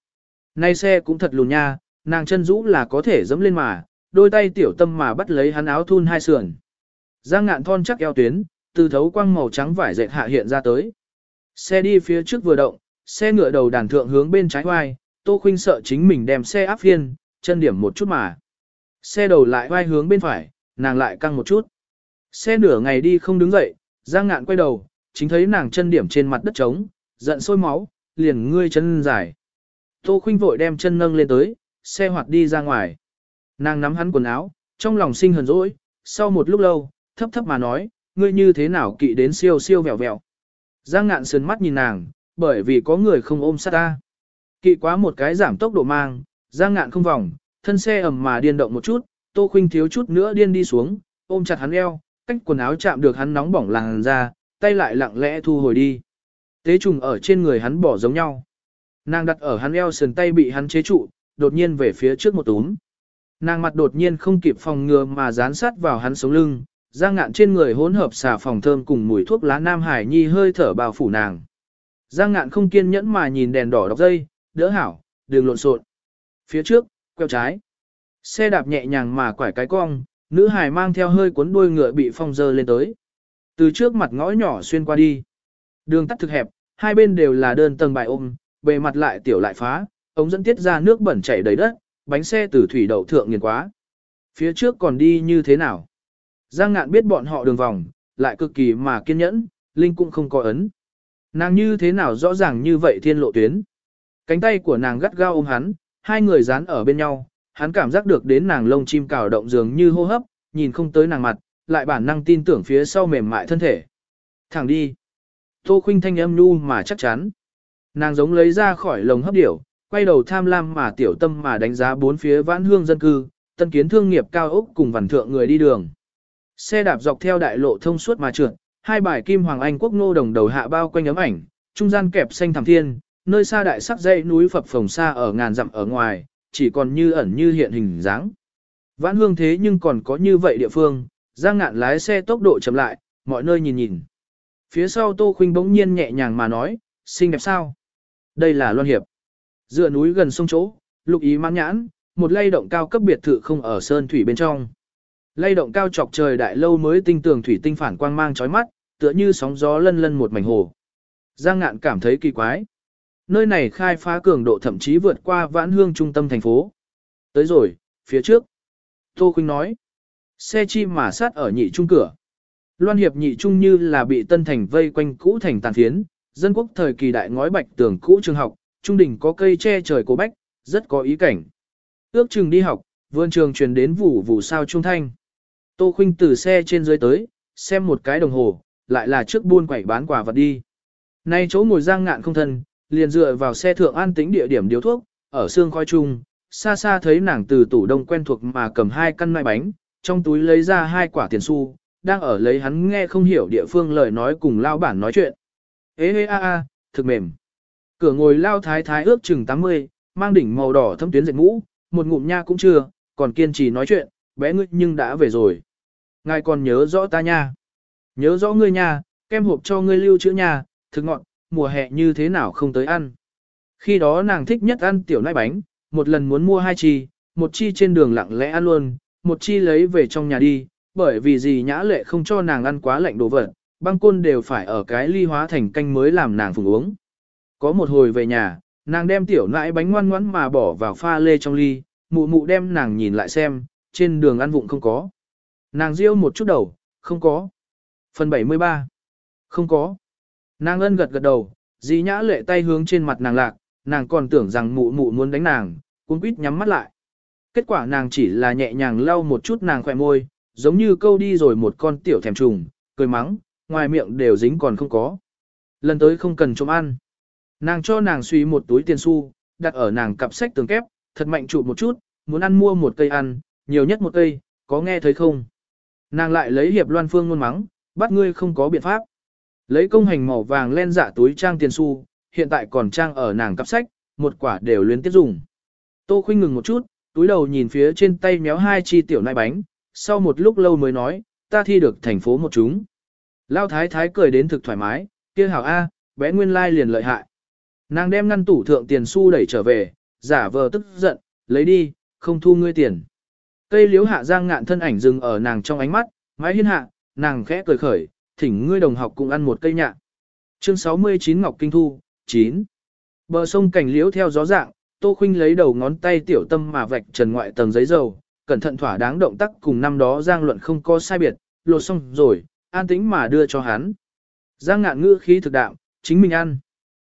Nay xe cũng thật lùn nha, nàng chân rũ là có thể dẫm lên mà, đôi tay tiểu tâm mà bắt lấy hắn áo thun hai sườn. Giang ngạn thon chắc eo tuyến, từ thấu quang màu trắng vải dệt hạ hiện ra tới. Xe đi phía trước vừa động, xe ngựa đầu đàn thượng hướng bên trái hoài, Tô Khuynh sợ chính mình đem xe áp phiên, chân điểm một chút mà. Xe đầu lại vai hướng bên phải, nàng lại căng một chút. Xe nửa ngày đi không đứng dậy, Giang ngạn quay đầu, chính thấy nàng chân điểm trên mặt đất trống, giận sôi máu, liền ngươi chân dài. Tô Khuynh vội đem chân nâng lên tới, xe hoạt đi ra ngoài. Nàng nắm hắn quần áo, trong lòng sinh hờn dỗi, sau một lúc lâu, thấp thấp mà nói, ngươi như thế nào kỵ đến siêu siêu vẹo vẹo. Giang ngạn sườn mắt nhìn nàng, bởi vì có người không ôm sát ta. Kỵ quá một cái giảm tốc độ mang, Giang ngạn không vòng, thân xe ầm mà điên động một chút, Tô Khuynh thiếu chút nữa điên đi xuống, ôm chặt hắn eo, cách quần áo chạm được hắn nóng bỏng làn ra, tay lại lặng lẽ thu hồi đi. Tế trùng ở trên người hắn bỏ giống nhau. Nàng đặt ở hắn eo sườn tay bị hắn chế trụ, đột nhiên về phía trước một túm. Nàng mặt đột nhiên không kịp phòng ngừa mà dán sát vào hắn sống lưng, da ngạn trên người hỗn hợp xà phòng thơm cùng mùi thuốc lá Nam Hải Nhi hơi thở bao phủ nàng. Giang ngạn không kiên nhẫn mà nhìn đèn đỏ đọc dây, đỡ hảo, đường lộn xộn. Phía trước, quẹo trái. Xe đạp nhẹ nhàng mà quải cái cong, nữ hải mang theo hơi cuốn đuôi ngựa bị phong dơ lên tới. Từ trước mặt ngõ nhỏ xuyên qua đi. Đường tắt thực hẹp, hai bên đều là đơn tầng bài ôm, bề mặt lại tiểu lại phá, ống dẫn tiết ra nước bẩn chảy đầy đất, bánh xe từ thủy đậu thượng nghiền quá. Phía trước còn đi như thế nào? Giang ngạn biết bọn họ đường vòng, lại cực kỳ mà kiên nhẫn, Linh cũng không có ấn. Nàng như thế nào rõ ràng như vậy thiên lộ tuyến. Cánh tay của nàng gắt gao ôm hắn, hai người dán ở bên nhau, hắn cảm giác được đến nàng lông chim cào động dường như hô hấp, nhìn không tới nàng mặt, lại bản năng tin tưởng phía sau mềm mại thân thể. Thẳng đi. Tô khuynh thanh âm nu mà chắc chắn. Nàng giống lấy ra khỏi lồng hấp điểu, quay đầu tham lam mà tiểu tâm mà đánh giá bốn phía vãn hương dân cư, tân kiến thương nghiệp cao ốc cùng vằn thượng người đi đường. Xe đạp dọc theo đại lộ thông suốt mà trượt, hai bài kim hoàng anh quốc nô đồng đầu hạ bao quanh ấm ảnh, trung gian kẹp xanh thẳm thiên, nơi xa đại sắc dãy núi phập phồng xa ở ngàn dặm ở ngoài, chỉ còn như ẩn như hiện hình dáng. Vãn hương thế nhưng còn có như vậy địa phương, Giang ngạn lái xe tốc độ chậm lại, mọi nơi nhìn nhìn. Phía sau Tô Khuynh bỗng nhiên nhẹ nhàng mà nói, xinh đẹp sao? Đây là Loan Hiệp. Dựa núi gần sông chỗ, lục ý mãn nhãn, một lay động cao cấp biệt thự không ở sơn thủy bên trong. Lay động cao chọc trời đại lâu mới tinh tường thủy tinh phản quang mang chói mắt, tựa như sóng gió lân lân một mảnh hồ. Giang ngạn cảm thấy kỳ quái. Nơi này khai phá cường độ thậm chí vượt qua vãn hương trung tâm thành phố. Tới rồi, phía trước. Tô Khuynh nói. Xe chi mà sát ở nhị trung cửa. Loan hiệp nhị trung như là bị tân thành vây quanh cũ thành tàn phiến, dân quốc thời kỳ đại ngói bạch tường cũ trường học, trung đỉnh có cây che trời cổ bách, rất có ý cảnh. Ước chừng đi học, vườn trường truyền đến vụ vụ sao trung thanh. Tô Khuynh từ xe trên dưới tới, xem một cái đồng hồ, lại là trước buôn quẩy bán quà vật đi. Nay chỗ ngồi giang ngạn không thân, liền dựa vào xe thượng an tĩnh địa điểm điếu thuốc, ở xương khói chung, xa xa thấy nàng từ tủ đông quen thuộc mà cầm hai căn mai bánh, trong túi lấy ra hai quả tiền xu, đang ở lấy hắn nghe không hiểu địa phương lời nói cùng lao bản nói chuyện. Ê ê a a, thực mềm. Cửa ngồi lao thái thái ước chừng 80, mang đỉnh màu đỏ thâm tuyến dệt mũ, một ngụm nha cũng chưa, còn kiên trì nói chuyện, bé ngươi nhưng đã về rồi. Ngài còn nhớ rõ ta nha. Nhớ rõ ngươi nha, kem hộp cho ngươi lưu chữ nha, thực ngọn, mùa hè như thế nào không tới ăn. Khi đó nàng thích nhất ăn tiểu nai bánh, một lần muốn mua hai chi, một chi trên đường lặng lẽ ăn luôn, một chi lấy về trong nhà đi, bởi vì gì nhã lệ không cho nàng ăn quá lạnh đồ vật, băng côn đều phải ở cái ly hóa thành canh mới làm nàng phùng uống. Có một hồi về nhà, nàng đem tiểu nãi bánh ngoan ngoãn mà bỏ vào pha lê trong ly, mụ mụ đem nàng nhìn lại xem, trên đường ăn vụng không có. Nàng riêu một chút đầu, không có. Phần 73. Không có. Nàng ân gật gật đầu, dì nhã lệ tay hướng trên mặt nàng lạc, nàng còn tưởng rằng mụ mụ muốn đánh nàng, cuốn quýt nhắm mắt lại. Kết quả nàng chỉ là nhẹ nhàng lau một chút nàng khỏe môi, giống như câu đi rồi một con tiểu thèm trùng, cười mắng, ngoài miệng đều dính còn không có. Lần tới không cần trộm ăn. Nàng cho nàng suy một túi tiền xu, đặt ở nàng cặp sách tường kép, thật mạnh chụp một chút, muốn ăn mua một cây ăn, nhiều nhất một cây, có nghe thấy không? Nàng lại lấy hiệp loan phương ngôn mắng, bắt ngươi không có biện pháp. Lấy công hành màu vàng len dạ túi trang tiền xu, hiện tại còn trang ở nàng cặp sách, một quả đều luyến tiếp dùng. Tô khuynh ngừng một chút, túi đầu nhìn phía trên tay méo hai chi tiểu nai bánh, sau một lúc lâu mới nói, ta thi được thành phố một chúng. Lao thái thái cười đến thực thoải mái, kia hảo A, bé nguyên lai liền lợi hại. Nàng đem ngăn tủ thượng tiền xu đẩy trở về, giả vờ tức giận, lấy đi, không thu ngươi tiền. Cây liếu hạ giang ngạn thân ảnh dừng ở nàng trong ánh mắt, mái hiên hạ, nàng khẽ cười khởi, thỉnh ngươi đồng học cùng ăn một cây nhạ. Chương 69 Ngọc Kinh Thu, 9. Bờ sông cảnh liễu theo gió dạng, Tô Khuynh lấy đầu ngón tay tiểu tâm mà vạch trần ngoại tầng giấy dầu, cẩn thận thỏa đáng động tác cùng năm đó Giang luận không có sai biệt, lột xong rồi, an tĩnh mà đưa cho hắn. Giang ngạn ngữ khí thực đạo, chính mình ăn.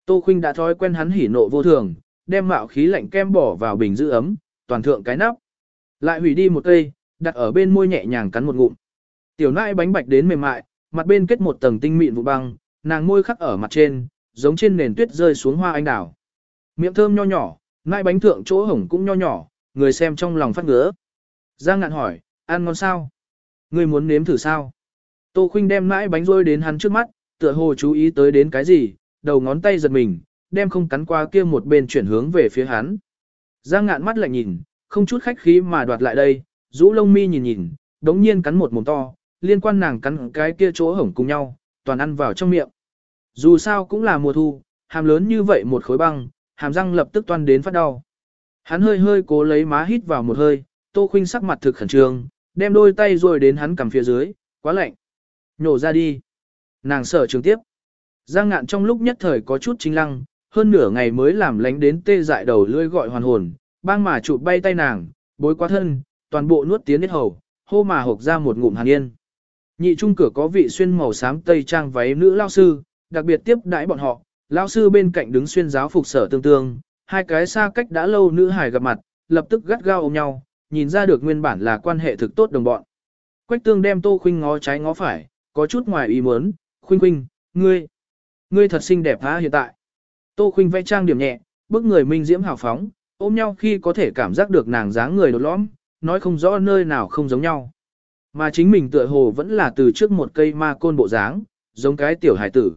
Tô Khuynh đã thói quen hắn hỉ nộ vô thường, đem mạo khí lạnh kem bỏ vào bình giữ ấm, toàn thượng cái nắp. Lại hủy đi một cây, đặt ở bên môi nhẹ nhàng cắn một ngụm. Tiểu nãi bánh bạch đến mềm mại, mặt bên kết một tầng tinh mịn vụ băng, nàng môi khắc ở mặt trên, giống trên nền tuyết rơi xuống hoa anh đào. Miệng thơm nho nhỏ, nãi bánh thượng chỗ hổng cũng nho nhỏ, người xem trong lòng phát ngứa. Giang ngạn hỏi, ăn ngon sao? Người muốn nếm thử sao? Tô Khuynh đem mãi bánh rôi đến hắn trước mắt, tựa hồ chú ý tới đến cái gì, đầu ngón tay giật mình, đem không cắn qua kia một bên chuyển hướng về phía hắn. Giang ngạn mắt lại nhìn, không chút khách khí mà đoạt lại đây, rũ lông mi nhìn nhìn, đống nhiên cắn một mồm to, liên quan nàng cắn cái kia chỗ hổng cùng nhau, toàn ăn vào trong miệng. Dù sao cũng là mùa thu, hàm lớn như vậy một khối băng, hàm răng lập tức toan đến phát đau. Hắn hơi hơi cố lấy má hít vào một hơi, Tô Khuynh sắc mặt thực khẩn trương, đem đôi tay rồi đến hắn cầm phía dưới, quá lạnh. Nhổ ra đi. Nàng sợ trường tiếp. Giang ngạn trong lúc nhất thời có chút chính lăng, hơn nửa ngày mới làm lánh đến tê dại đầu lưỡi gọi hoàn hồn, bang mà chụp bay tay nàng, bối quá thân, toàn bộ nuốt tiến hết hầu, hô mà hộc ra một ngụm hàn yên. Nhị trung cửa có vị xuyên màu xám tây trang váy nữ lao sư, đặc biệt tiếp đãi bọn họ, lao sư bên cạnh đứng xuyên giáo phục sở tương tương, hai cái xa cách đã lâu nữ hài gặp mặt, lập tức gắt gao ôm nhau, nhìn ra được nguyên bản là quan hệ thực tốt đồng bọn. Quách tương đem Tô Khuynh ngó trái ngó phải, có chút ngoài ý muốn, Khuynh Khuynh, ngươi, ngươi thật xinh đẹp hả hiện tại. Tô Khuynh vẽ trang điểm nhẹ, bức người minh diễm hào phóng, ôm nhau khi có thể cảm giác được nàng dáng người đột lõm, nói không rõ nơi nào không giống nhau. Mà chính mình tựa hồ vẫn là từ trước một cây ma côn bộ dáng, giống cái tiểu hải tử.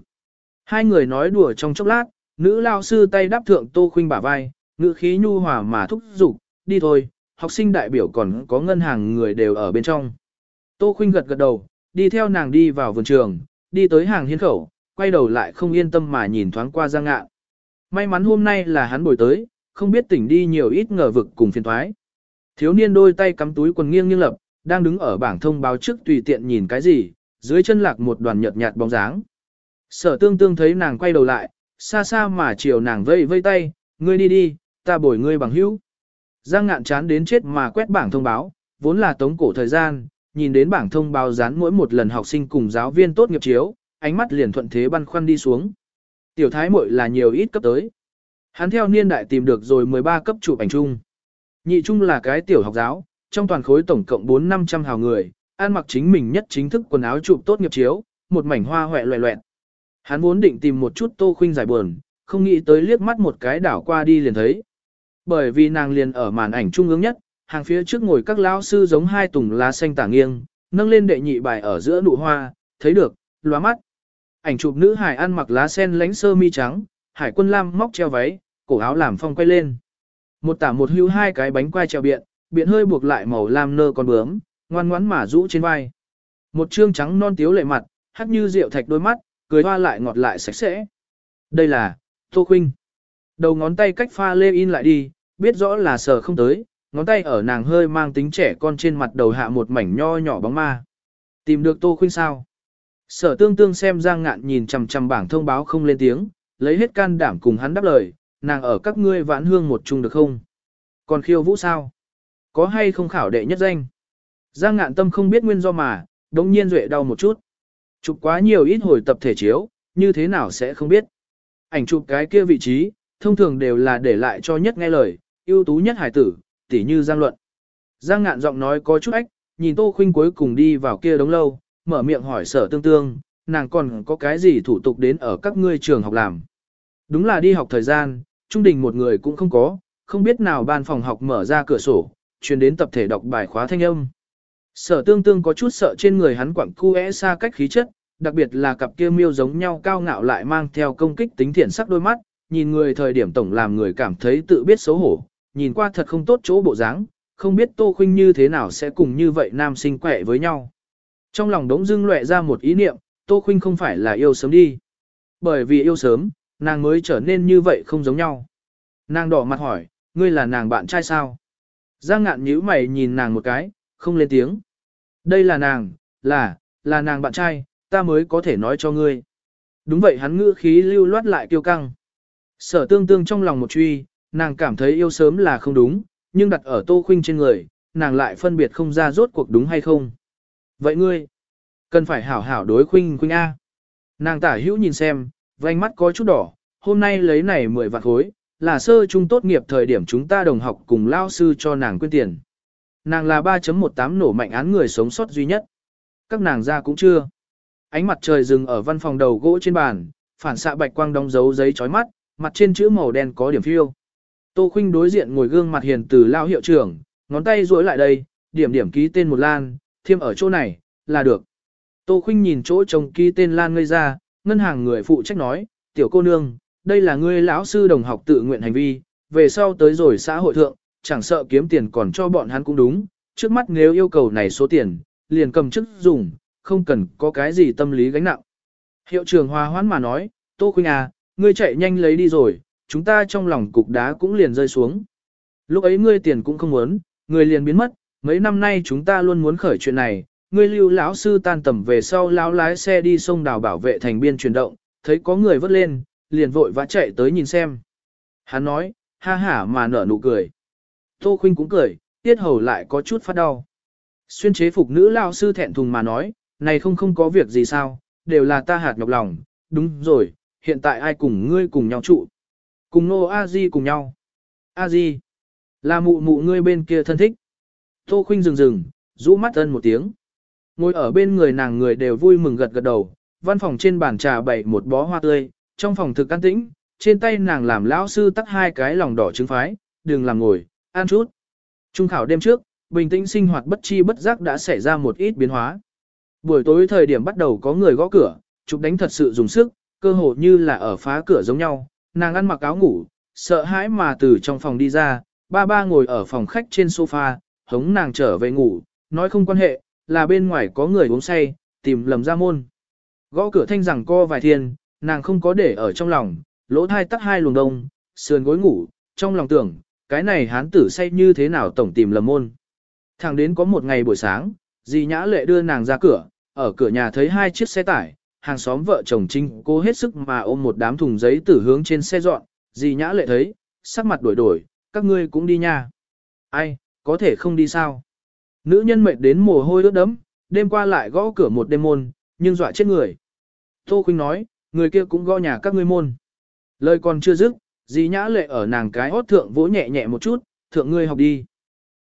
Hai người nói đùa trong chốc lát, nữ lao sư tay đáp thượng Tô Khuynh bả vai, ngữ khí nhu hòa mà thúc giục, đi thôi, học sinh đại biểu còn có ngân hàng người đều ở bên trong. Tô Khuynh gật gật đầu, đi theo nàng đi vào vườn trường, đi tới hàng hiên khẩu, quay đầu lại không yên tâm mà nhìn thoáng qua Giang Ngạn. May mắn hôm nay là hắn bồi tới, không biết tỉnh đi nhiều ít ngờ vực cùng phiền thoái. Thiếu niên đôi tay cắm túi quần nghiêng nghiêng lập, đang đứng ở bảng thông báo trước tùy tiện nhìn cái gì, dưới chân lạc một đoàn nhợt nhạt bóng dáng. Sở tương tương thấy nàng quay đầu lại, xa xa mà chiều nàng vây vây tay, ngươi đi đi, ta bồi ngươi bằng hữu. Giang ngạn chán đến chết mà quét bảng thông báo, vốn là tống cổ thời gian, nhìn đến bảng thông báo dán mỗi một lần học sinh cùng giáo viên tốt nghiệp chiếu, ánh mắt liền thuận thế băn khoăn đi xuống. Tiểu thái muội là nhiều ít cấp tới. Hắn theo niên đại tìm được rồi 13 cấp chụp ảnh chung. Nhị Chung là cái tiểu học giáo, trong toàn khối tổng cộng 4-500 hào người, ăn mặc chính mình nhất chính thức quần áo chụp tốt nghiệp chiếu, một mảnh hoa hoẹ loẹ loẹt. Hắn vốn định tìm một chút tô khuynh giải buồn, không nghĩ tới liếc mắt một cái đảo qua đi liền thấy. Bởi vì nàng liền ở màn ảnh trung ương nhất, hàng phía trước ngồi các lão sư giống hai tùng lá xanh tả nghiêng, nâng lên đệ nhị bài ở giữa nụ hoa, thấy được, lóa mắt. Ảnh chụp nữ hải ăn mặc lá sen lánh sơ mi trắng, hải quân lam móc treo váy, cổ áo làm phong quay lên. Một tả một hưu hai cái bánh quai treo biện, biện hơi buộc lại màu lam nơ con bướm, ngoan ngoãn mà rũ trên vai. Một trương trắng non tiếu lệ mặt, hắc như rượu thạch đôi mắt, cười hoa lại ngọt lại sạch sẽ. Đây là, Tô Khuynh. Đầu ngón tay cách pha lê in lại đi, biết rõ là sờ không tới, ngón tay ở nàng hơi mang tính trẻ con trên mặt đầu hạ một mảnh nho nhỏ bóng ma. Tìm được Tô Khuynh sao? Sở tương tương xem Giang Ngạn nhìn chằm chằm bảng thông báo không lên tiếng, lấy hết can đảm cùng hắn đáp lời, nàng ở các ngươi vãn hương một chung được không? Còn khiêu vũ sao? Có hay không khảo đệ nhất danh? Giang Ngạn tâm không biết nguyên do mà, đống nhiên duệ đau một chút. Chụp quá nhiều ít hồi tập thể chiếu, như thế nào sẽ không biết. Ảnh chụp cái kia vị trí, thông thường đều là để lại cho nhất nghe lời, ưu tú nhất hải tử, tỉ như Giang Luận. Giang ngạn giọng nói có chút ách, nhìn Tô Khuynh cuối cùng đi vào kia đống lâu, mở miệng hỏi sở tương tương, nàng còn có cái gì thủ tục đến ở các ngươi trường học làm. Đúng là đi học thời gian, trung đình một người cũng không có, không biết nào ban phòng học mở ra cửa sổ, truyền đến tập thể đọc bài khóa thanh âm. Sở tương tương có chút sợ trên người hắn quẳng cu é xa cách khí chất, đặc biệt là cặp kia miêu giống nhau cao ngạo lại mang theo công kích tính thiện sắc đôi mắt, nhìn người thời điểm tổng làm người cảm thấy tự biết xấu hổ, nhìn qua thật không tốt chỗ bộ dáng, không biết Tô Khuynh như thế nào sẽ cùng như vậy nam sinh quẻ với nhau. Trong lòng đống dưng lệ ra một ý niệm, Tô Khuynh không phải là yêu sớm đi. Bởi vì yêu sớm, nàng mới trở nên như vậy không giống nhau. Nàng đỏ mặt hỏi, ngươi là nàng bạn trai sao? Giang ngạn nhíu mày nhìn nàng một cái, không lên tiếng. Đây là nàng, là, là nàng bạn trai, ta mới có thể nói cho ngươi. Đúng vậy hắn ngữ khí lưu loát lại kiêu căng. Sở tương tương trong lòng một truy, nàng cảm thấy yêu sớm là không đúng, nhưng đặt ở tô khuynh trên người, nàng lại phân biệt không ra rốt cuộc đúng hay không. Vậy ngươi, cần phải hảo hảo đối khuynh khuynh A. Nàng tả hữu nhìn xem, vành mắt có chút đỏ, hôm nay lấy này 10 vạn khối, là sơ trung tốt nghiệp thời điểm chúng ta đồng học cùng lao sư cho nàng quyên tiền. Nàng là 3.18 nổ mạnh án người sống sót duy nhất. Các nàng ra cũng chưa. Ánh mặt trời dừng ở văn phòng đầu gỗ trên bàn, phản xạ bạch quang đóng dấu giấy chói mắt, mặt trên chữ màu đen có điểm phiêu. Tô Khuynh đối diện ngồi gương mặt hiền từ lao hiệu trưởng, ngón tay duỗi lại đây, điểm điểm ký tên một lan, thiêm ở chỗ này, là được. Tô Khuynh nhìn chỗ chồng ký tên lan ngây ra, ngân hàng người phụ trách nói, tiểu cô nương, đây là ngươi lão sư đồng học tự nguyện hành vi, về sau tới rồi xã hội thượng, chẳng sợ kiếm tiền còn cho bọn hắn cũng đúng, trước mắt nếu yêu cầu này số tiền, liền cầm chức dùng, không cần có cái gì tâm lý gánh nặng. Hiệu trưởng hòa hoãn mà nói, Tô Khuynh à, ngươi chạy nhanh lấy đi rồi, chúng ta trong lòng cục đá cũng liền rơi xuống. Lúc ấy ngươi tiền cũng không muốn, ngươi liền biến mất, mấy năm nay chúng ta luôn muốn khởi chuyện này, ngươi lưu lão sư tan tầm về sau lão lái xe đi sông đào bảo vệ thành biên chuyển động, thấy có người vớt lên, liền vội vã chạy tới nhìn xem. Hắn nói, ha hả mà nở nụ cười. Tô Khuynh cũng cười, tiết hầu lại có chút phát đau. Xuyên chế phục nữ lão sư thẹn thùng mà nói, này không không có việc gì sao, đều là ta hạt nhọc lòng, đúng rồi, hiện tại ai cùng ngươi cùng nhau trụ. Cùng nô a di cùng nhau. a di là mụ mụ ngươi bên kia thân thích. Tô Khuynh dừng dừng, rũ mắt ân một tiếng. Ngồi ở bên người nàng người đều vui mừng gật gật đầu, văn phòng trên bàn trà bày một bó hoa tươi, trong phòng thực an tĩnh, trên tay nàng làm lão sư tắt hai cái lòng đỏ trứng phái, đừng làm ngồi, ăn chút. Trung khảo đêm trước, bình tĩnh sinh hoạt bất chi bất giác đã xảy ra một ít biến hóa. Buổi tối thời điểm bắt đầu có người gõ cửa, chụp đánh thật sự dùng sức, cơ hồ như là ở phá cửa giống nhau, nàng ăn mặc áo ngủ, sợ hãi mà từ trong phòng đi ra, ba ba ngồi ở phòng khách trên sofa, hống nàng trở về ngủ, nói không quan hệ, là bên ngoài có người uống say, tìm lầm ra môn. Gõ cửa thanh rằng co vài thiên, nàng không có để ở trong lòng, lỗ thai tắt hai luồng đông, sườn gối ngủ, trong lòng tưởng, cái này hán tử say như thế nào tổng tìm lầm môn. Thẳng đến có một ngày buổi sáng, dì nhã lệ đưa nàng ra cửa, ở cửa nhà thấy hai chiếc xe tải, hàng xóm vợ chồng trinh cố hết sức mà ôm một đám thùng giấy tử hướng trên xe dọn, dì nhã lệ thấy, sắc mặt đổi đổi, các ngươi cũng đi nha. Ai, có thể không đi sao? Nữ nhân mệt đến mồ hôi ướt đẫm, đêm qua lại gõ cửa một đêm môn, nhưng dọa chết người. Tô Khuynh nói, người kia cũng gõ nhà các ngươi môn. Lời còn chưa dứt, dì nhã lệ ở nàng cái hót thượng vỗ nhẹ nhẹ một chút, thượng ngươi học đi.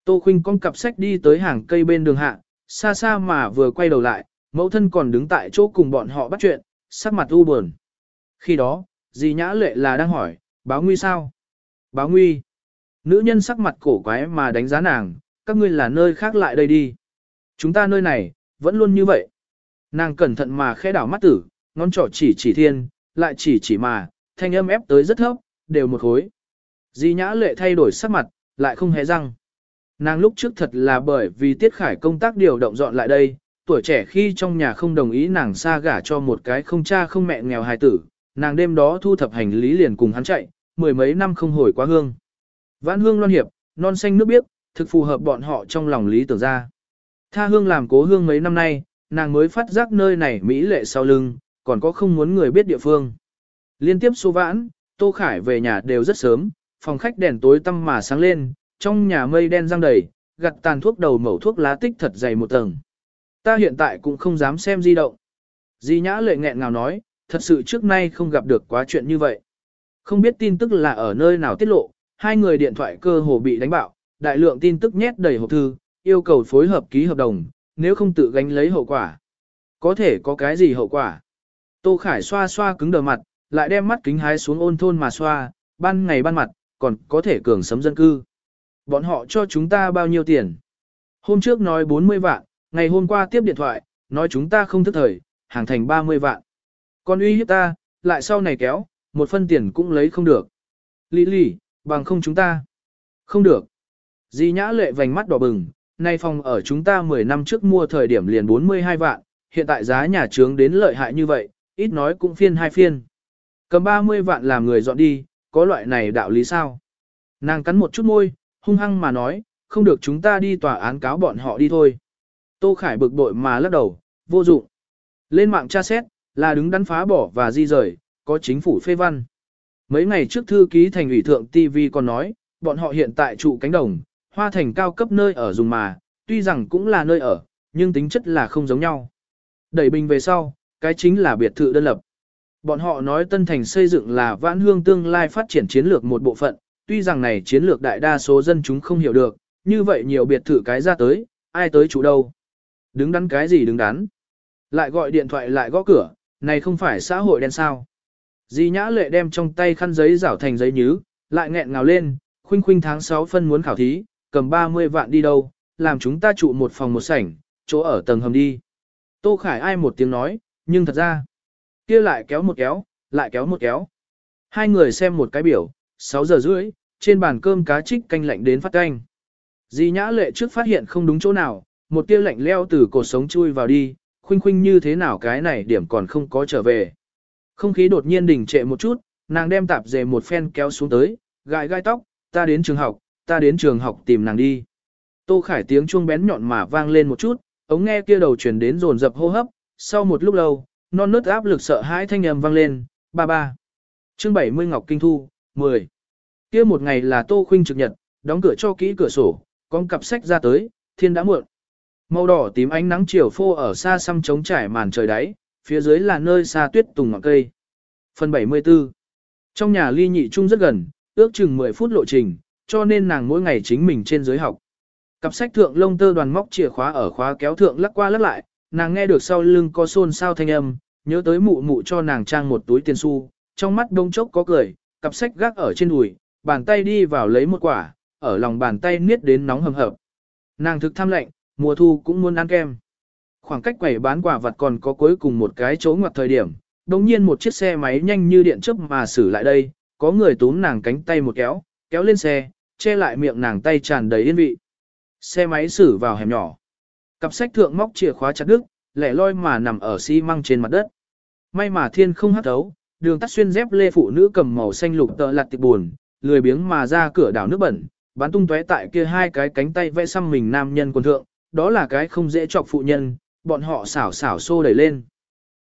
Tô Khuynh con cặp sách đi tới hàng cây bên đường hạ, xa xa mà vừa quay đầu lại, mẫu thân còn đứng tại chỗ cùng bọn họ bắt chuyện, sắc mặt u buồn. Khi đó, dì nhã lệ là đang hỏi, báo nguy sao? Báo nguy. Nữ nhân sắc mặt cổ quái mà đánh giá nàng, các ngươi là nơi khác lại đây đi. Chúng ta nơi này, vẫn luôn như vậy. Nàng cẩn thận mà khẽ đảo mắt tử, ngón trỏ chỉ chỉ thiên, lại chỉ chỉ mà, thanh âm ép tới rất thấp, đều một khối. Di nhã lệ thay đổi sắc mặt, lại không hề răng. Nàng lúc trước thật là bởi vì Tiết Khải công tác điều động dọn lại đây, tuổi trẻ khi trong nhà không đồng ý nàng xa gả cho một cái không cha không mẹ nghèo hài tử, nàng đêm đó thu thập hành lý liền cùng hắn chạy, mười mấy năm không hồi quá hương. Vãn hương loan hiệp, non xanh nước biếc, thực phù hợp bọn họ trong lòng lý tưởng ra. Tha hương làm cố hương mấy năm nay, nàng mới phát giác nơi này mỹ lệ sau lưng, còn có không muốn người biết địa phương. Liên tiếp số vãn, Tô Khải về nhà đều rất sớm, phòng khách đèn tối tăm mà sáng lên, trong nhà mây đen răng đầy, gặt tàn thuốc đầu mẩu thuốc lá tích thật dày một tầng. Ta hiện tại cũng không dám xem di động. Di nhã lệ nghẹn ngào nói, thật sự trước nay không gặp được quá chuyện như vậy. Không biết tin tức là ở nơi nào tiết lộ, hai người điện thoại cơ hồ bị đánh bạo, đại lượng tin tức nhét đầy hộp thư, yêu cầu phối hợp ký hợp đồng, nếu không tự gánh lấy hậu quả. Có thể có cái gì hậu quả? Tô Khải xoa xoa cứng đờ mặt, lại đem mắt kính hái xuống ôn thôn mà xoa, ban ngày ban mặt, còn có thể cường sấm dân cư. Bọn họ cho chúng ta bao nhiêu tiền? Hôm trước nói 40 vạn, ngày hôm qua tiếp điện thoại, nói chúng ta không thức thời, hàng thành 30 vạn. Còn uy hiếp ta, lại sau này kéo, một phân tiền cũng lấy không được. Lý lì, bằng không chúng ta. Không được. Di nhã lệ vành mắt đỏ bừng, nay phòng ở chúng ta 10 năm trước mua thời điểm liền 42 vạn, hiện tại giá nhà trướng đến lợi hại như vậy, ít nói cũng phiên hai phiên. Cầm 30 vạn làm người dọn đi, có loại này đạo lý sao? Nàng cắn một chút môi, hung hăng mà nói, không được chúng ta đi tòa án cáo bọn họ đi thôi. Tô Khải bực bội mà lắc đầu, vô dụng. Lên mạng tra xét, là đứng đắn phá bỏ và di rời, có chính phủ phê văn. Mấy ngày trước thư ký thành ủy thượng TV còn nói, bọn họ hiện tại trụ cánh đồng, hoa thành cao cấp nơi ở dùng mà, tuy rằng cũng là nơi ở, nhưng tính chất là không giống nhau. Đẩy bình về sau, cái chính là biệt thự đơn lập. Bọn họ nói Tân Thành xây dựng là vãn hương tương lai phát triển chiến lược một bộ phận, tuy rằng này chiến lược đại đa số dân chúng không hiểu được, như vậy nhiều biệt thự cái ra tới, ai tới chủ đâu. Đứng đắn cái gì đứng đắn. Lại gọi điện thoại lại gõ cửa, này không phải xã hội đen sao. Di nhã lệ đem trong tay khăn giấy rảo thành giấy nhứ, lại nghẹn ngào lên, khuynh khuynh tháng 6 phân muốn khảo thí, cầm 30 vạn đi đâu, làm chúng ta trụ một phòng một sảnh, chỗ ở tầng hầm đi. Tô Khải ai một tiếng nói, nhưng thật ra, kia lại kéo một kéo, lại kéo một kéo. Hai người xem một cái biểu, 6 giờ rưỡi, trên bàn cơm cá trích canh lạnh đến phát canh. Di nhã lệ trước phát hiện không đúng chỗ nào, một tia lạnh leo từ cột sống chui vào đi, khuynh khuynh như thế nào cái này điểm còn không có trở về. Không khí đột nhiên đình trệ một chút, nàng đem tạp dề một phen kéo xuống tới, gãi gai tóc, ta đến trường học, ta đến trường học tìm nàng đi. Tô Khải tiếng chuông bén nhọn mà vang lên một chút, ống nghe kia đầu truyền đến rồn dập hô hấp, sau một lúc lâu, non nớt áp lực sợ hãi thanh âm vang lên, 33. Chương 70 Ngọc Kinh Thu, 10. Kia một ngày là Tô Khuynh trực nhật, đóng cửa cho kỹ cửa sổ, con cặp sách ra tới, thiên đã muộn. Màu đỏ tím ánh nắng chiều phô ở xa xăm trống trải màn trời đáy, phía dưới là nơi xa tuyết tùng ngọn cây. Phần 74. Trong nhà ly nhị trung rất gần, ước chừng 10 phút lộ trình, cho nên nàng mỗi ngày chính mình trên dưới học. Cặp sách thượng lông tơ đoàn móc chìa khóa ở khóa kéo thượng lắc qua lắc lại, nàng nghe được sau lưng có xôn xao thanh âm, nhớ tới mụ mụ cho nàng trang một túi tiền xu, trong mắt đông chốc có cười, cặp sách gác ở trên đùi, bàn tay đi vào lấy một quả, ở lòng bàn tay niết đến nóng hầm hập. Nàng thực tham lệnh, mùa thu cũng muốn ăn kem. Khoảng cách quầy bán quả vật còn có cuối cùng một cái chỗ ngoặt thời điểm, đồng nhiên một chiếc xe máy nhanh như điện chớp mà xử lại đây, có người túm nàng cánh tay một kéo, kéo lên xe, che lại miệng nàng tay tràn đầy yên vị. Xe máy xử vào hẻm nhỏ. Cặp sách thượng móc chìa khóa chặt đứt, lẻ loi mà nằm ở xi măng trên mặt đất. May mà thiên không hắt thấu, đường tắt xuyên dép lê phụ nữ cầm màu xanh lục tợ lặt tịch buồn, lười biếng mà ra cửa đảo nước bẩn, bắn tung tóe tại kia hai cái cánh tay vẽ xăm mình nam nhân quần thượng, đó là cái không dễ chọc phụ nhân, bọn họ xảo xảo xô đẩy lên.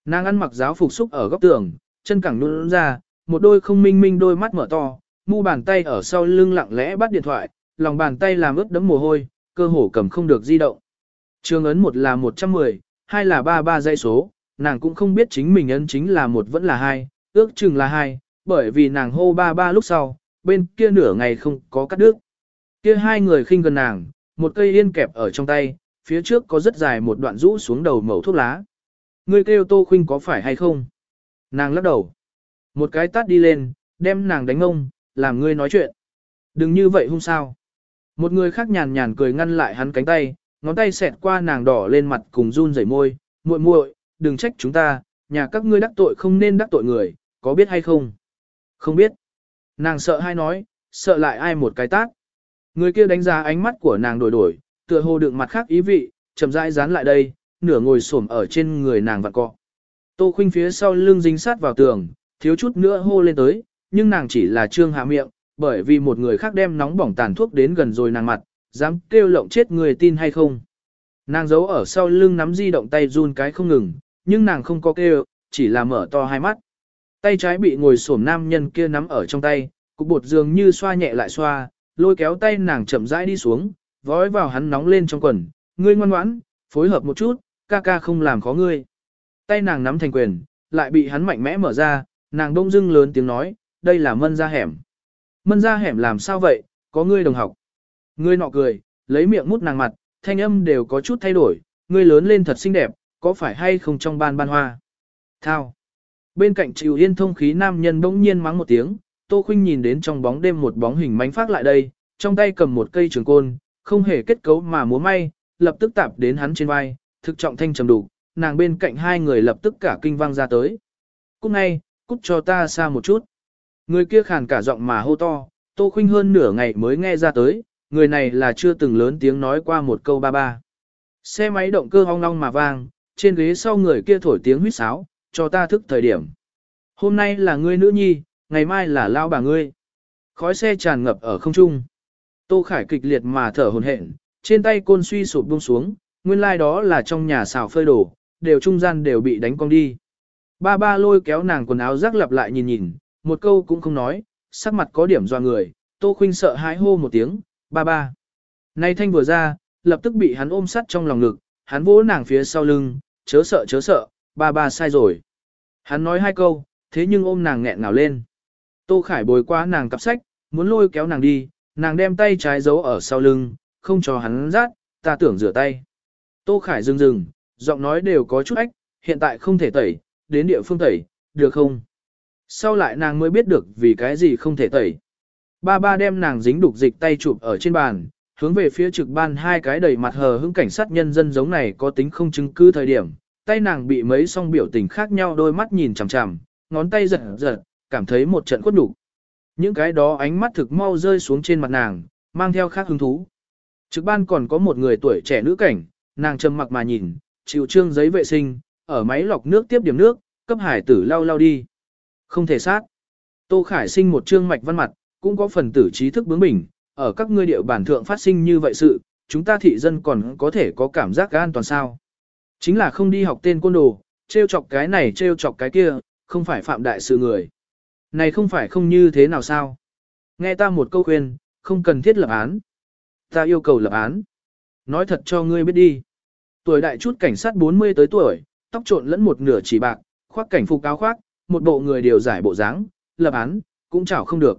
Nàng ăn mặc giáo phục xúc ở góc tường, chân cẳng nôn ra, một đôi không minh minh đôi mắt mở to, mu bàn tay ở sau lưng lặng lẽ bắt điện thoại, lòng bàn tay làm ướt đẫm mồ hôi, cơ hồ cầm không được di động. Trường ấn một là 110, hai là 33 dãy số, nàng cũng không biết chính mình ấn chính là một vẫn là hai, ước chừng là hai, bởi vì nàng hô 33 lúc sau, bên kia nửa ngày không có cắt đứt. Kia hai người khinh gần nàng, một cây yên kẹp ở trong tay, phía trước có rất dài một đoạn rũ xuống đầu mẩu thuốc lá. Ngươi kêu Tô Khuynh có phải hay không? Nàng lắc đầu. Một cái tát đi lên, đem nàng đánh ông, làm ngươi nói chuyện. Đừng như vậy hung sao. Một người khác nhàn nhàn cười ngăn lại hắn cánh tay, ngón tay xẹt qua nàng đỏ lên mặt cùng run rẩy môi, muội muội, đừng trách chúng ta, nhà các ngươi đắc tội không nên đắc tội người, có biết hay không? Không biết. Nàng sợ hay nói, sợ lại ai một cái tác. Người kia đánh giá ánh mắt của nàng đổi đổi, tựa hồ đựng mặt khác ý vị, chậm rãi dán lại đây, nửa ngồi xổm ở trên người nàng vặn cọ. Tô khuynh phía sau lưng dính sát vào tường, thiếu chút nữa hô lên tới, nhưng nàng chỉ là trương hạ miệng, bởi vì một người khác đem nóng bỏng tàn thuốc đến gần rồi nàng mặt, dám kêu lộng chết người tin hay không. Nàng giấu ở sau lưng nắm di động tay run cái không ngừng, nhưng nàng không có kêu, chỉ là mở to hai mắt. Tay trái bị ngồi xổm nam nhân kia nắm ở trong tay, cục bột dường như xoa nhẹ lại xoa, lôi kéo tay nàng chậm rãi đi xuống, vói vào hắn nóng lên trong quần, ngươi ngoan ngoãn, phối hợp một chút, ca ca không làm khó ngươi. Tay nàng nắm thành quyền, lại bị hắn mạnh mẽ mở ra, nàng đông dưng lớn tiếng nói, đây là mân ra hẻm. Mân ra hẻm làm sao vậy, có ngươi đồng học. Ngươi nọ cười, lấy miệng mút nàng mặt, thanh âm đều có chút thay đổi, ngươi lớn lên thật xinh đẹp, có phải hay không trong ban ban hoa. Thao. Bên cạnh chịu yên thông khí nam nhân bỗng nhiên mắng một tiếng, Tô Khuynh nhìn đến trong bóng đêm một bóng hình mánh phát lại đây, trong tay cầm một cây trường côn, không hề kết cấu mà múa may, lập tức tạp đến hắn trên vai, thực trọng thanh trầm đủ, nàng bên cạnh hai người lập tức cả kinh vang ra tới. Cút ngay, cút cho ta xa một chút. Người kia khàn cả giọng mà hô to, Tô Khuynh hơn nửa ngày mới nghe ra tới, người này là chưa từng lớn tiếng nói qua một câu ba ba. Xe máy động cơ ong long mà vang, trên ghế sau người kia thổi tiếng huýt sáo, cho ta thức thời điểm. Hôm nay là ngươi nữ nhi, ngày mai là lao bà ngươi. Khói xe tràn ngập ở không trung. Tô Khải kịch liệt mà thở hồn hển, trên tay côn suy sụp buông xuống, nguyên lai like đó là trong nhà xào phơi đồ, đều trung gian đều bị đánh cong đi. Ba ba lôi kéo nàng quần áo rắc lặp lại nhìn nhìn, một câu cũng không nói, sắc mặt có điểm doa người, Tô Khuynh sợ hãi hô một tiếng, ba ba. Nay thanh vừa ra, lập tức bị hắn ôm sát trong lòng ngực, hắn vỗ nàng phía sau lưng, chớ sợ chớ sợ, ba ba sai rồi. Hắn nói hai câu, thế nhưng ôm nàng nghẹn ngào lên. Tô Khải bồi qua nàng cặp sách, muốn lôi kéo nàng đi, nàng đem tay trái giấu ở sau lưng, không cho hắn rát, ta tưởng rửa tay. Tô Khải dừng dừng, giọng nói đều có chút ách, hiện tại không thể tẩy, đến địa phương tẩy, được không? Sau lại nàng mới biết được vì cái gì không thể tẩy. Ba ba đem nàng dính đục dịch tay chụp ở trên bàn, hướng về phía trực ban hai cái đầy mặt hờ hững cảnh sát nhân dân giống này có tính không chứng cứ thời điểm. Tay nàng bị mấy song biểu tình khác nhau đôi mắt nhìn chằm chằm, ngón tay giật giật, cảm thấy một trận quất đủ. Những cái đó ánh mắt thực mau rơi xuống trên mặt nàng, mang theo khác hứng thú. Trực ban còn có một người tuổi trẻ nữ cảnh, nàng trầm mặc mà nhìn, chịu trương giấy vệ sinh, ở máy lọc nước tiếp điểm nước, cấp hải tử lau lau đi. Không thể sát. Tô Khải sinh một trương mạch văn mặt, cũng có phần tử trí thức bướng bỉnh, ở các ngươi địa bản thượng phát sinh như vậy sự, chúng ta thị dân còn có thể có cảm giác an toàn sao. Chính là không đi học tên côn đồ, trêu chọc cái này trêu chọc cái kia, không phải phạm đại sự người. Này không phải không như thế nào sao? Nghe ta một câu khuyên, không cần thiết lập án. Ta yêu cầu lập án. Nói thật cho ngươi biết đi. Tuổi đại chút cảnh sát 40 tới tuổi, tóc trộn lẫn một nửa chỉ bạc, khoác cảnh phục áo khoác, một bộ người điều giải bộ dáng, lập án, cũng chảo không được.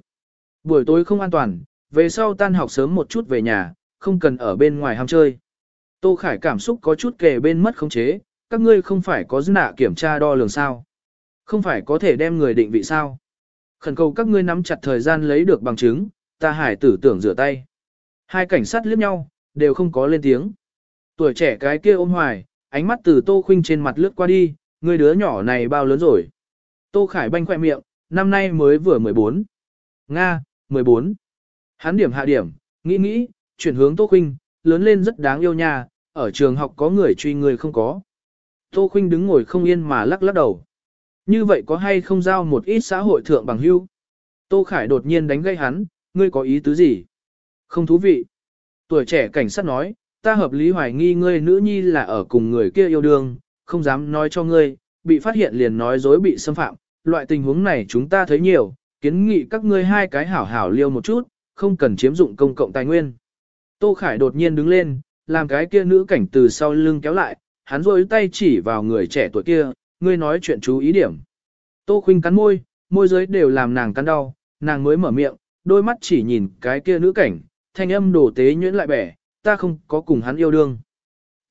Buổi tối không an toàn, về sau tan học sớm một chút về nhà, không cần ở bên ngoài ham chơi. Tô Khải cảm xúc có chút kề bên mất khống chế, các ngươi không phải có dư nạ kiểm tra đo lường sao. Không phải có thể đem người định vị sao. Khẩn cầu các ngươi nắm chặt thời gian lấy được bằng chứng, ta hải tử tưởng rửa tay. Hai cảnh sát liếc nhau, đều không có lên tiếng. Tuổi trẻ cái kia ôm hoài, ánh mắt từ Tô Khuynh trên mặt lướt qua đi, người đứa nhỏ này bao lớn rồi. Tô Khải banh khoe miệng, năm nay mới vừa 14. Nga, 14. Hắn điểm hạ điểm, nghĩ nghĩ, chuyển hướng Tô Khuynh, lớn lên rất đáng yêu nha, ở trường học có người truy người không có. Tô Khuynh đứng ngồi không yên mà lắc lắc đầu. Như vậy có hay không giao một ít xã hội thượng bằng hưu? Tô Khải đột nhiên đánh gây hắn, ngươi có ý tứ gì? Không thú vị. Tuổi trẻ cảnh sát nói, ta hợp lý hoài nghi ngươi nữ nhi là ở cùng người kia yêu đương, không dám nói cho ngươi, bị phát hiện liền nói dối bị xâm phạm. Loại tình huống này chúng ta thấy nhiều, kiến nghị các ngươi hai cái hảo hảo liêu một chút, không cần chiếm dụng công cộng tài nguyên. Tô Khải đột nhiên đứng lên, làm cái kia nữ cảnh từ sau lưng kéo lại, hắn rôi tay chỉ vào người trẻ tuổi kia, ngươi nói chuyện chú ý điểm. Tô Khuynh cắn môi, môi dưới đều làm nàng cắn đau, nàng mới mở miệng, đôi mắt chỉ nhìn cái kia nữ cảnh, thanh âm đổ tế nhuyễn lại bẻ, ta không có cùng hắn yêu đương.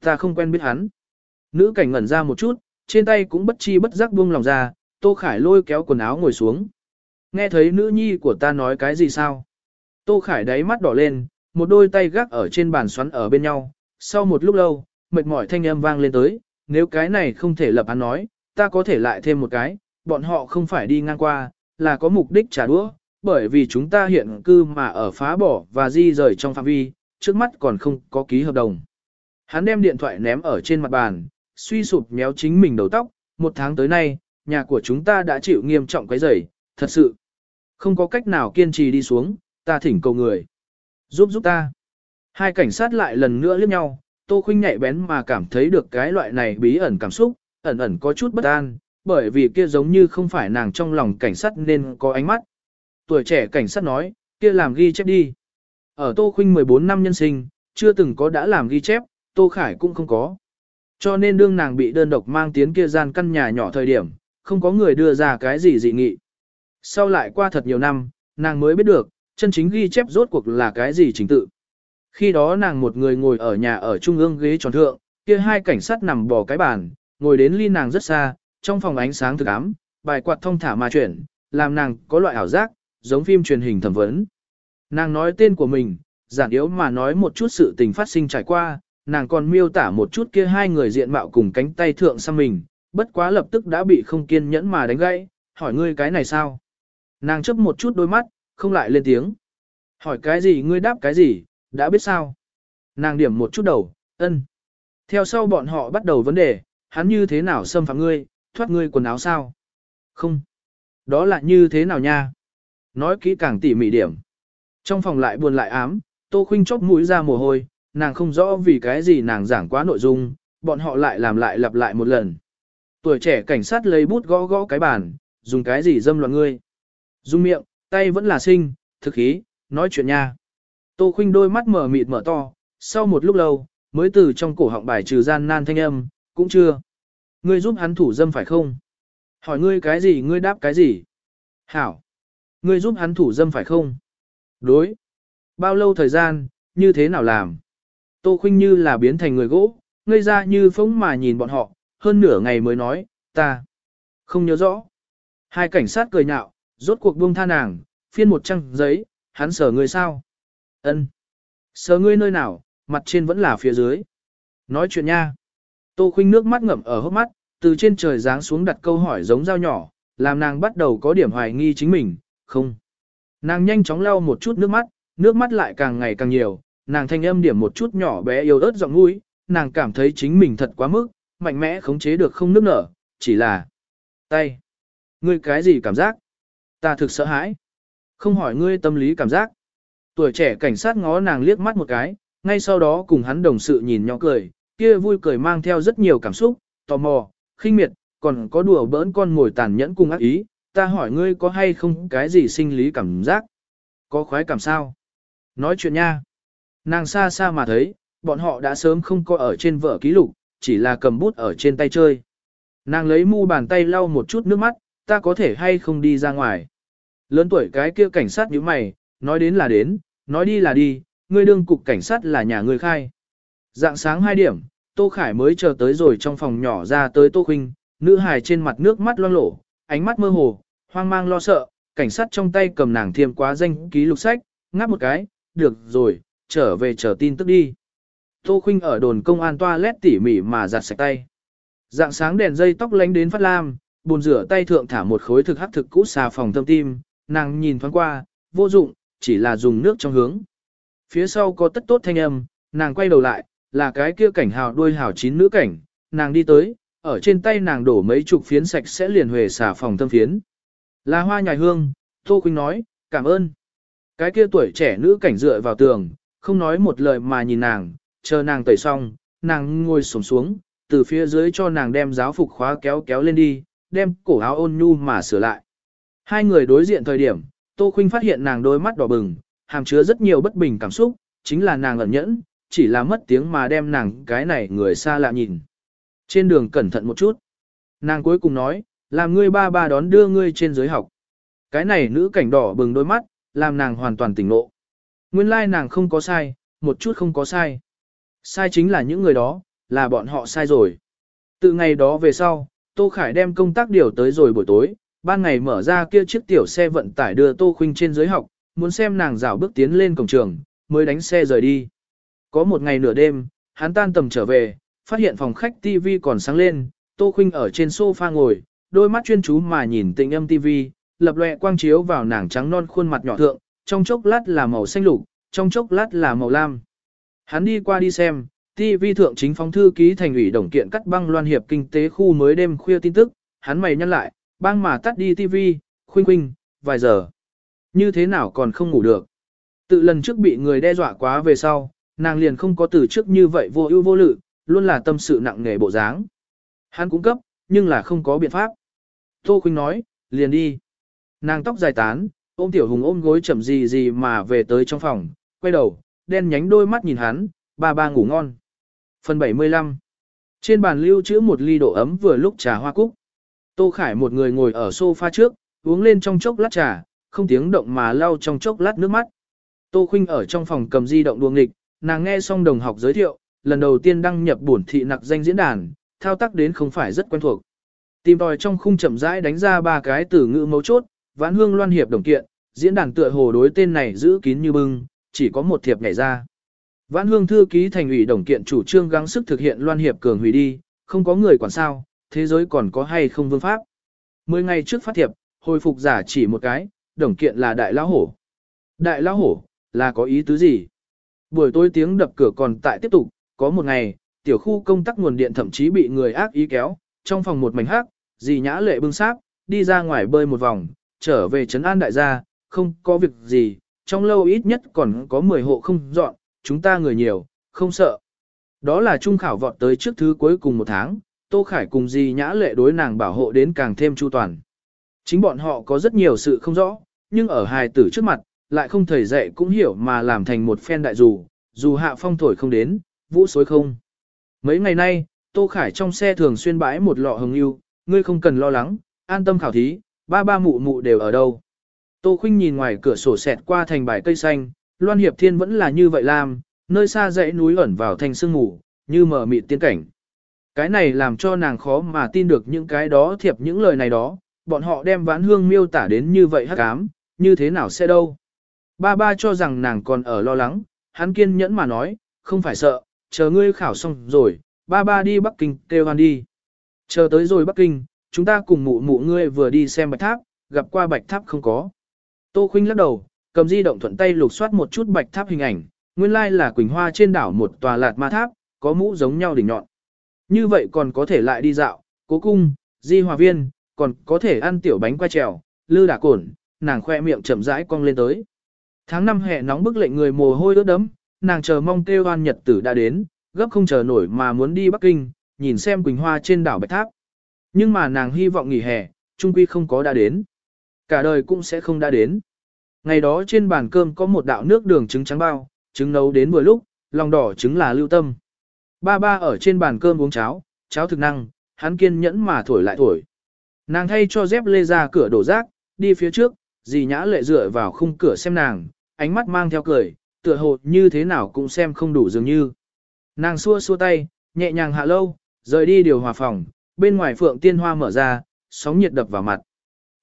Ta không quen biết hắn. Nữ cảnh ngẩn ra một chút, trên tay cũng bất chi bất giác buông lòng ra, Tô Khải lôi kéo quần áo ngồi xuống. Nghe thấy nữ nhi của ta nói cái gì sao? Tô Khải đáy mắt đỏ lên, một đôi tay gác ở trên bàn xoắn ở bên nhau. Sau một lúc lâu, mệt mỏi thanh âm vang lên tới, nếu cái này không thể lập án nói, ta có thể lại thêm một cái, bọn họ không phải đi ngang qua, là có mục đích trả đũa, bởi vì chúng ta hiện cư mà ở phá bỏ và di rời trong phạm vi, trước mắt còn không có ký hợp đồng. Hắn đem điện thoại ném ở trên mặt bàn, suy sụp méo chính mình đầu tóc, một tháng tới nay, nhà của chúng ta đã chịu nghiêm trọng cái rầy, thật sự. Không có cách nào kiên trì đi xuống, ta thỉnh cầu người. Giúp giúp ta. Hai cảnh sát lại lần nữa liếc nhau, Tô Khuynh nhạy bén mà cảm thấy được cái loại này bí ẩn cảm xúc, ẩn ẩn có chút bất an, bởi vì kia giống như không phải nàng trong lòng cảnh sát nên có ánh mắt. Tuổi trẻ cảnh sát nói, kia làm ghi chép đi. Ở Tô Khuynh 14 năm nhân sinh, chưa từng có đã làm ghi chép, Tô Khải cũng không có. Cho nên đương nàng bị đơn độc mang tiến kia gian căn nhà nhỏ thời điểm, không có người đưa ra cái gì dị nghị. Sau lại qua thật nhiều năm, nàng mới biết được, chân chính ghi chép rốt cuộc là cái gì chính tự. Khi đó nàng một người ngồi ở nhà ở trung ương ghế tròn thượng, kia hai cảnh sát nằm bò cái bàn, ngồi đến ly nàng rất xa, trong phòng ánh sáng thực ám, bài quạt thông thả mà chuyển, làm nàng có loại ảo giác, giống phim truyền hình thẩm vấn. Nàng nói tên của mình, giản yếu mà nói một chút sự tình phát sinh trải qua, nàng còn miêu tả một chút kia hai người diện mạo cùng cánh tay thượng sang mình, bất quá lập tức đã bị không kiên nhẫn mà đánh gãy, hỏi ngươi cái này sao? Nàng chấp một chút đôi mắt, không lại lên tiếng. Hỏi cái gì ngươi đáp cái gì, đã biết sao? Nàng điểm một chút đầu, ân. Theo sau bọn họ bắt đầu vấn đề, hắn như thế nào xâm phạm ngươi, thoát ngươi quần áo sao? Không. Đó là như thế nào nha? Nói kỹ càng tỉ mỉ điểm. Trong phòng lại buồn lại ám, Tô Khuynh chốc mũi ra mồ hôi, nàng không rõ vì cái gì nàng giảng quá nội dung, bọn họ lại làm lại lặp lại một lần. Tuổi trẻ cảnh sát lấy bút gõ gõ cái bàn, dùng cái gì dâm loạn ngươi. Dùng miệng, tay vẫn là sinh, thực khí, nói chuyện nha. Tô Khuynh đôi mắt mở mịt mở to, sau một lúc lâu, mới từ trong cổ họng bài trừ gian nan thanh âm, cũng chưa. Ngươi giúp hắn thủ dâm phải không? Hỏi ngươi cái gì ngươi đáp cái gì? Hảo. Ngươi giúp hắn thủ dâm phải không? Đối. Bao lâu thời gian, như thế nào làm? Tô Khuynh như là biến thành người gỗ, ngây ra như phóng mà nhìn bọn họ, hơn nửa ngày mới nói, ta. Không nhớ rõ. Hai cảnh sát cười nhạo, rốt cuộc buông tha nàng, phiên một trang giấy, hắn sờ ngươi sao? Ân. Sờ ngươi nơi nào, mặt trên vẫn là phía dưới. Nói chuyện nha. Tô Khuynh nước mắt ngậm ở hốc mắt, từ trên trời giáng xuống đặt câu hỏi giống dao nhỏ, làm nàng bắt đầu có điểm hoài nghi chính mình, không. Nàng nhanh chóng lau một chút nước mắt, nước mắt lại càng ngày càng nhiều, nàng thanh âm điểm một chút nhỏ bé yếu ớt giọng mũi, nàng cảm thấy chính mình thật quá mức, mạnh mẽ khống chế được không nước nở, chỉ là tay. Ngươi cái gì cảm giác? Ta thực sợ hãi. Không hỏi ngươi tâm lý cảm giác. Tuổi trẻ cảnh sát ngó nàng liếc mắt một cái, ngay sau đó cùng hắn đồng sự nhìn nhỏ cười, kia vui cười mang theo rất nhiều cảm xúc, tò mò, khinh miệt, còn có đùa bỡn con ngồi tàn nhẫn cùng ác ý, ta hỏi ngươi có hay không cái gì sinh lý cảm giác? Có khoái cảm sao? Nói chuyện nha. Nàng xa xa mà thấy, bọn họ đã sớm không có ở trên vở ký lục, chỉ là cầm bút ở trên tay chơi. Nàng lấy mu bàn tay lau một chút nước mắt, ta có thể hay không đi ra ngoài. Lớn tuổi cái kia cảnh sát như mày, nói đến là đến, nói đi là đi, ngươi đương cục cảnh sát là nhà ngươi khai. Dạng sáng 2 điểm, Tô Khải mới chờ tới rồi trong phòng nhỏ ra tới Tô Khinh, nữ hài trên mặt nước mắt loang lổ, ánh mắt mơ hồ, hoang mang lo sợ, cảnh sát trong tay cầm nàng thiêm quá danh ký lục sách, ngáp một cái, được rồi, trở về chờ tin tức đi. Tô Khuynh ở đồn công an toilet tỉ mỉ mà giặt sạch tay. Dạng sáng đèn dây tóc lánh đến phát lam, bồn rửa tay thượng thả một khối thực hắc thực cũ xà phòng thâm tim, nàng nhìn thoáng qua, vô dụng, chỉ là dùng nước trong hướng. Phía sau có tất tốt thanh âm, nàng quay đầu lại, là cái kia cảnh hào đuôi hào chín nữ cảnh, nàng đi tới, ở trên tay nàng đổ mấy chục phiến sạch sẽ liền huề xả phòng tâm phiến. Là hoa nhài hương, Tô Quỳnh nói, cảm ơn. Cái kia tuổi trẻ nữ cảnh dựa vào tường, không nói một lời mà nhìn nàng, chờ nàng tẩy xong, nàng ngồi sổng xuống, từ phía dưới cho nàng đem giáo phục khóa kéo kéo lên đi, đem cổ áo ôn nhu mà sửa lại. Hai người đối diện thời điểm, Tô Khuynh phát hiện nàng đôi mắt đỏ bừng, hàm chứa rất nhiều bất bình cảm xúc, chính là nàng ẩn nhẫn, chỉ là mất tiếng mà đem nàng cái này người xa lạ nhìn. Trên đường cẩn thận một chút. Nàng cuối cùng nói, làm ngươi ba ba đón đưa ngươi trên giới học. Cái này nữ cảnh đỏ bừng đôi mắt, làm nàng hoàn toàn tỉnh ngộ. Nguyên lai nàng không có sai, một chút không có sai. Sai chính là những người đó, là bọn họ sai rồi. Từ ngày đó về sau, Tô Khải đem công tác điều tới rồi buổi tối, ban ngày mở ra kia chiếc tiểu xe vận tải đưa Tô Khuynh trên giới học, muốn xem nàng dạo bước tiến lên cổng trường, mới đánh xe rời đi. Có một ngày nửa đêm, hắn tan tầm trở về, phát hiện phòng khách TV còn sáng lên, Tô Khuynh ở trên sofa ngồi, đôi mắt chuyên chú mà nhìn tịnh âm TV, lập lòe quang chiếu vào nàng trắng non khuôn mặt nhỏ thượng, trong chốc lát là màu xanh lục, trong chốc lát là màu lam. Hắn đi qua đi xem, TV thượng chính phóng thư ký thành ủy đồng kiện cắt băng loan hiệp kinh tế khu mới đêm khuya tin tức, hắn mày nhăn lại, băng mà tắt đi TV, khuynh khuynh, vài giờ. Như thế nào còn không ngủ được. Tự lần trước bị người đe dọa quá về sau, nàng liền không có từ trước như vậy vô ưu vô lự, luôn là tâm sự nặng nề bộ dáng. Hắn cũng cấp, nhưng là không có biện pháp. Tô Khuynh nói, liền đi. Nàng tóc dài tán, ôm tiểu hùng ôm gối chậm gì gì mà về tới trong phòng, quay đầu, đen nhánh đôi mắt nhìn hắn, ba ba ngủ ngon. Phần 75 Trên bàn lưu trữ một ly độ ấm vừa lúc trà hoa cúc. Tô Khải một người ngồi ở sofa trước, uống lên trong chốc lát trà, không tiếng động mà lau trong chốc lát nước mắt. Tô Khuynh ở trong phòng cầm di động đuông nghịch, nàng nghe xong đồng học giới thiệu, lần đầu tiên đăng nhập bổn thị nặc danh diễn đàn, thao tác đến không phải rất quen thuộc. Tìm tòi trong khung chậm rãi đánh ra ba cái từ ngữ mấu chốt, vãn hương loan hiệp đồng kiện, diễn đàn tựa hồ đối tên này giữ kín như bưng, chỉ có một thiệp nhảy ra. Vãn hương thư ký thành ủy đồng kiện chủ trương gắng sức thực hiện loan hiệp cường hủy đi, không có người quản sao, thế giới còn có hay không vương pháp. Mười ngày trước phát thiệp, hồi phục giả chỉ một cái, đồng kiện là đại lão hổ. Đại lão hổ, là có ý tứ gì? Buổi tối tiếng đập cửa còn tại tiếp tục, có một ngày, tiểu khu công tắc nguồn điện thậm chí bị người ác ý kéo, trong phòng một mảnh hắc, dì nhã lệ bưng sáp, đi ra ngoài bơi một vòng, trở về trấn an đại gia, không có việc gì, trong lâu ít nhất còn có 10 hộ không dọn, chúng ta người nhiều, không sợ. Đó là trung khảo vọt tới trước thứ cuối cùng một tháng, Tô Khải cùng dì nhã lệ đối nàng bảo hộ đến càng thêm chu toàn. Chính bọn họ có rất nhiều sự không rõ, nhưng ở hài tử trước mặt, lại không thầy dạy cũng hiểu mà làm thành một phen đại dù, dù hạ phong thổi không đến, vũ xối không. Mấy ngày nay, Tô Khải trong xe thường xuyên bãi một lọ hồng yêu, ngươi không cần lo lắng, an tâm khảo thí, ba ba mụ mụ đều ở đâu. Tô Khuynh nhìn ngoài cửa sổ xẹt qua thành bài cây xanh, Loan Hiệp Thiên vẫn là như vậy làm, nơi xa dãy núi ẩn vào thành sương ngủ, như mờ mịt tiên cảnh. Cái này làm cho nàng khó mà tin được những cái đó thiệp những lời này đó, bọn họ đem vãn hương miêu tả đến như vậy hắc ám, như thế nào sẽ đâu. Ba ba cho rằng nàng còn ở lo lắng, hắn kiên nhẫn mà nói, không phải sợ, chờ ngươi khảo xong rồi, ba ba đi Bắc Kinh kêu hắn đi. Chờ tới rồi Bắc Kinh, chúng ta cùng mụ mụ ngươi vừa đi xem bạch tháp, gặp qua bạch tháp không có. Tô Khuynh lắc đầu, cầm di động thuận tay lục soát một chút bạch tháp hình ảnh, nguyên lai like là Quỳnh Hoa trên đảo một tòa lạt ma tháp, có mũ giống nhau đỉnh nhọn. Như vậy còn có thể lại đi dạo, cố cung, di hòa viên, còn có thể ăn tiểu bánh qua trèo, lư đả cổn, nàng khoe miệng chậm rãi cong lên tới. Tháng năm hè nóng bức lệnh người mồ hôi ướt đẫm, nàng chờ mong kêu hoan nhật tử đã đến, gấp không chờ nổi mà muốn đi Bắc Kinh, nhìn xem Quỳnh Hoa trên đảo Bạch Tháp. Nhưng mà nàng hy vọng nghỉ hè, trung quy không có đã đến. Cả đời cũng sẽ không đã đến. Ngày đó trên bàn cơm có một đạo nước đường trứng trắng bao, trứng nấu đến vừa lúc, lòng đỏ trứng là lưu tâm. Ba ba ở trên bàn cơm uống cháo, cháo thực năng, hắn kiên nhẫn mà thổi lại thổi. Nàng thay cho dép lê ra cửa đổ rác, đi phía trước, dì nhã lệ dựa vào khung cửa xem nàng, ánh mắt mang theo cười, tựa hồ như thế nào cũng xem không đủ dường như. Nàng xua xua tay, nhẹ nhàng hạ lâu, rời đi điều hòa phòng, bên ngoài phượng tiên hoa mở ra, sóng nhiệt đập vào mặt.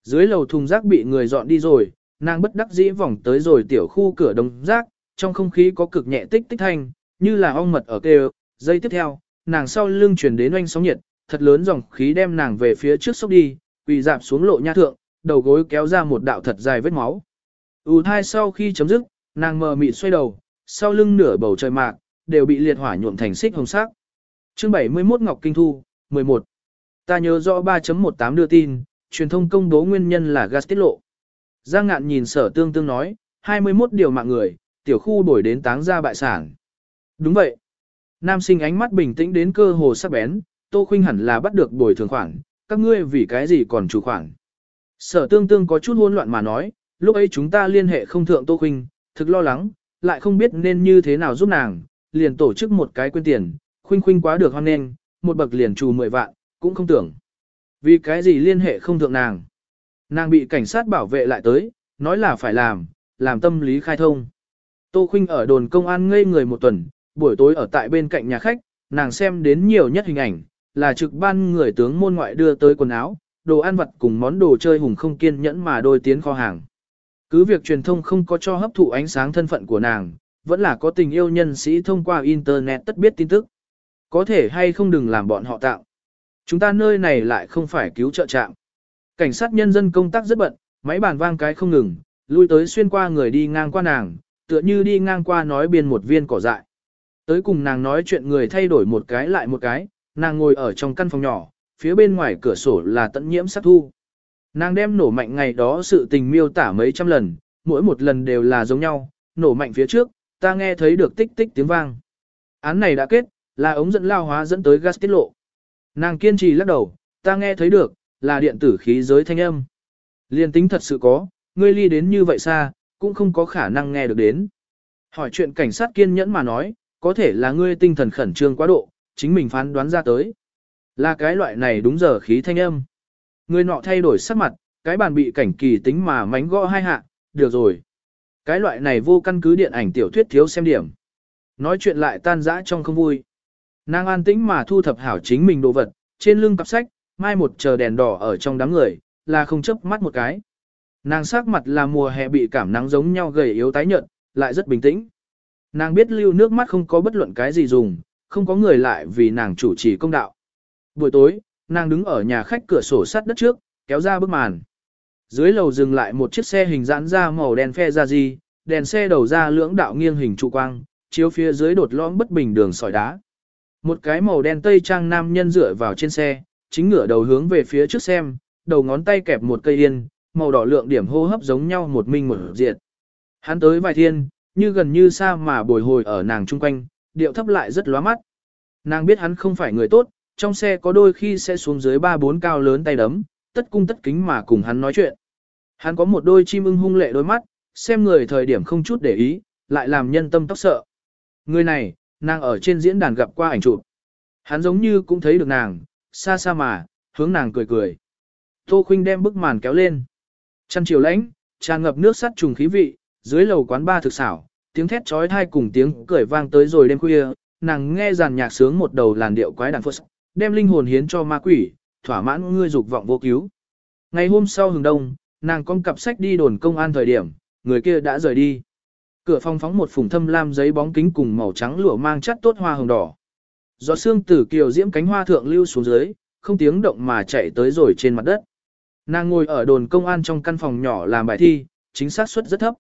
Dưới lầu thùng rác bị người dọn đi rồi, nàng bất đắc dĩ vòng tới rồi tiểu khu cửa đông rác, trong không khí có cực nhẹ tích tích thanh, như là ong mật ở kêu. Giây tiếp theo, nàng sau lưng chuyển đến oanh sóng nhiệt, thật lớn dòng khí đem nàng về phía trước sốc đi, quỳ dạp xuống lộ nha thượng, đầu gối kéo ra một đạo thật dài vết máu ù thai sau khi chấm dứt, nàng mờ mịt xoay đầu, sau lưng nửa bầu trời mạc, đều bị liệt hỏa nhuộm thành xích hồng sắc. Chương 71 Ngọc Kinh Thu, 11. Ta nhớ rõ 3.18 đưa tin, truyền thông công bố nguyên nhân là gas tiết lộ. Giang ngạn nhìn sở tương tương nói, 21 điều mạng người, tiểu khu đổi đến táng ra bại sản. Đúng vậy. Nam sinh ánh mắt bình tĩnh đến cơ hồ sắc bén, Tô Khuynh hẳn là bắt được bồi thường khoản, các ngươi vì cái gì còn chủ khoản. Sở tương tương có chút hỗn loạn mà nói, lúc ấy chúng ta liên hệ không thượng Tô Khuynh, thực lo lắng, lại không biết nên như thế nào giúp nàng, liền tổ chức một cái quyên tiền, Khuynh Khuynh quá được hoan nghênh, một bậc liền trù 10 vạn, cũng không tưởng. Vì cái gì liên hệ không thượng nàng. Nàng bị cảnh sát bảo vệ lại tới, nói là phải làm, làm tâm lý khai thông. Tô Khuynh ở đồn công an ngây người một tuần, buổi tối ở tại bên cạnh nhà khách, nàng xem đến nhiều nhất hình ảnh, là trực ban người tướng môn ngoại đưa tới quần áo, đồ ăn vặt cùng món đồ chơi hùng không kiên nhẫn mà đôi tiến kho hàng. Cứ việc truyền thông không có cho hấp thụ ánh sáng thân phận của nàng, vẫn là có tình yêu nhân sĩ thông qua Internet tất biết tin tức. Có thể hay không đừng làm bọn họ tạo. Chúng ta nơi này lại không phải cứu trợ trạm. Cảnh sát nhân dân công tác rất bận, máy bàn vang cái không ngừng, lui tới xuyên qua người đi ngang qua nàng, tựa như đi ngang qua nói biên một viên cỏ dại. Tới cùng nàng nói chuyện người thay đổi một cái lại một cái, nàng ngồi ở trong căn phòng nhỏ, phía bên ngoài cửa sổ là tận nhiễm sát thu. Nàng đem nổ mạnh ngày đó sự tình miêu tả mấy trăm lần, mỗi một lần đều là giống nhau, nổ mạnh phía trước, ta nghe thấy được tích tích tiếng vang. Án này đã kết, là ống dẫn lao hóa dẫn tới gas tiết lộ. Nàng kiên trì lắc đầu, ta nghe thấy được, là điện tử khí giới thanh âm. Liên tính thật sự có, ngươi ly đến như vậy xa, cũng không có khả năng nghe được đến. Hỏi chuyện cảnh sát kiên nhẫn mà nói, có thể là ngươi tinh thần khẩn trương quá độ, chính mình phán đoán ra tới. Là cái loại này đúng giờ khí thanh âm. Người nọ thay đổi sắc mặt, cái bàn bị cảnh kỳ tính mà mánh gõ hai hạ, được rồi. Cái loại này vô căn cứ điện ảnh tiểu thuyết thiếu xem điểm. Nói chuyện lại tan rã trong không vui. Nàng an tĩnh mà thu thập hảo chính mình đồ vật, trên lưng cặp sách, mai một chờ đèn đỏ ở trong đám người, là không chấp mắt một cái. Nàng sắc mặt là mùa hè bị cảm nắng giống nhau gầy yếu tái nhợt, lại rất bình tĩnh. Nàng biết lưu nước mắt không có bất luận cái gì dùng, không có người lại vì nàng chủ trì công đạo. Buổi tối, nàng đứng ở nhà khách cửa sổ sắt đất trước, kéo ra bức màn. Dưới lầu dừng lại một chiếc xe hình giãn ra màu đen phe ra gì, đèn xe đầu ra lưỡng đạo nghiêng hình trụ quang, chiếu phía dưới đột lõm bất bình đường sỏi đá. Một cái màu đen tây trang nam nhân dựa vào trên xe, chính ngửa đầu hướng về phía trước xem, đầu ngón tay kẹp một cây yên, màu đỏ lượng điểm hô hấp giống nhau một minh một diệt. Hắn tới vài thiên, như gần như xa mà bồi hồi ở nàng chung quanh, điệu thấp lại rất lóa mắt. Nàng biết hắn không phải người tốt, trong xe có đôi khi sẽ xuống dưới ba bốn cao lớn tay đấm, tất cung tất kính mà cùng hắn nói chuyện. Hắn có một đôi chim ưng hung lệ đôi mắt, xem người thời điểm không chút để ý, lại làm nhân tâm tóc sợ. Người này, nàng ở trên diễn đàn gặp qua ảnh chụp. Hắn giống như cũng thấy được nàng, xa xa mà, hướng nàng cười cười. Tô Khuynh đem bức màn kéo lên. Chăn chiều lãnh, tràn ngập nước sắt trùng khí vị, dưới lầu quán ba thực xảo, tiếng thét trói thai cùng tiếng cười vang tới rồi đêm khuya, nàng nghe dàn nhạc sướng một đầu làn điệu quái đàn phất, đem linh hồn hiến cho ma quỷ, thỏa mãn ngươi dục vọng vô cứu. Ngày hôm sau hừng đông, nàng con cặp sách đi đồn công an thời điểm, người kia đã rời đi. Cửa phòng phóng một phùng thâm lam giấy bóng kính cùng màu trắng lụa mang chất tốt hoa hồng đỏ. Gió xương tử kiều diễm cánh hoa thượng lưu xuống dưới, không tiếng động mà chạy tới rồi trên mặt đất. Nàng ngồi ở đồn công an trong căn phòng nhỏ làm bài thi, chính xác suất rất thấp.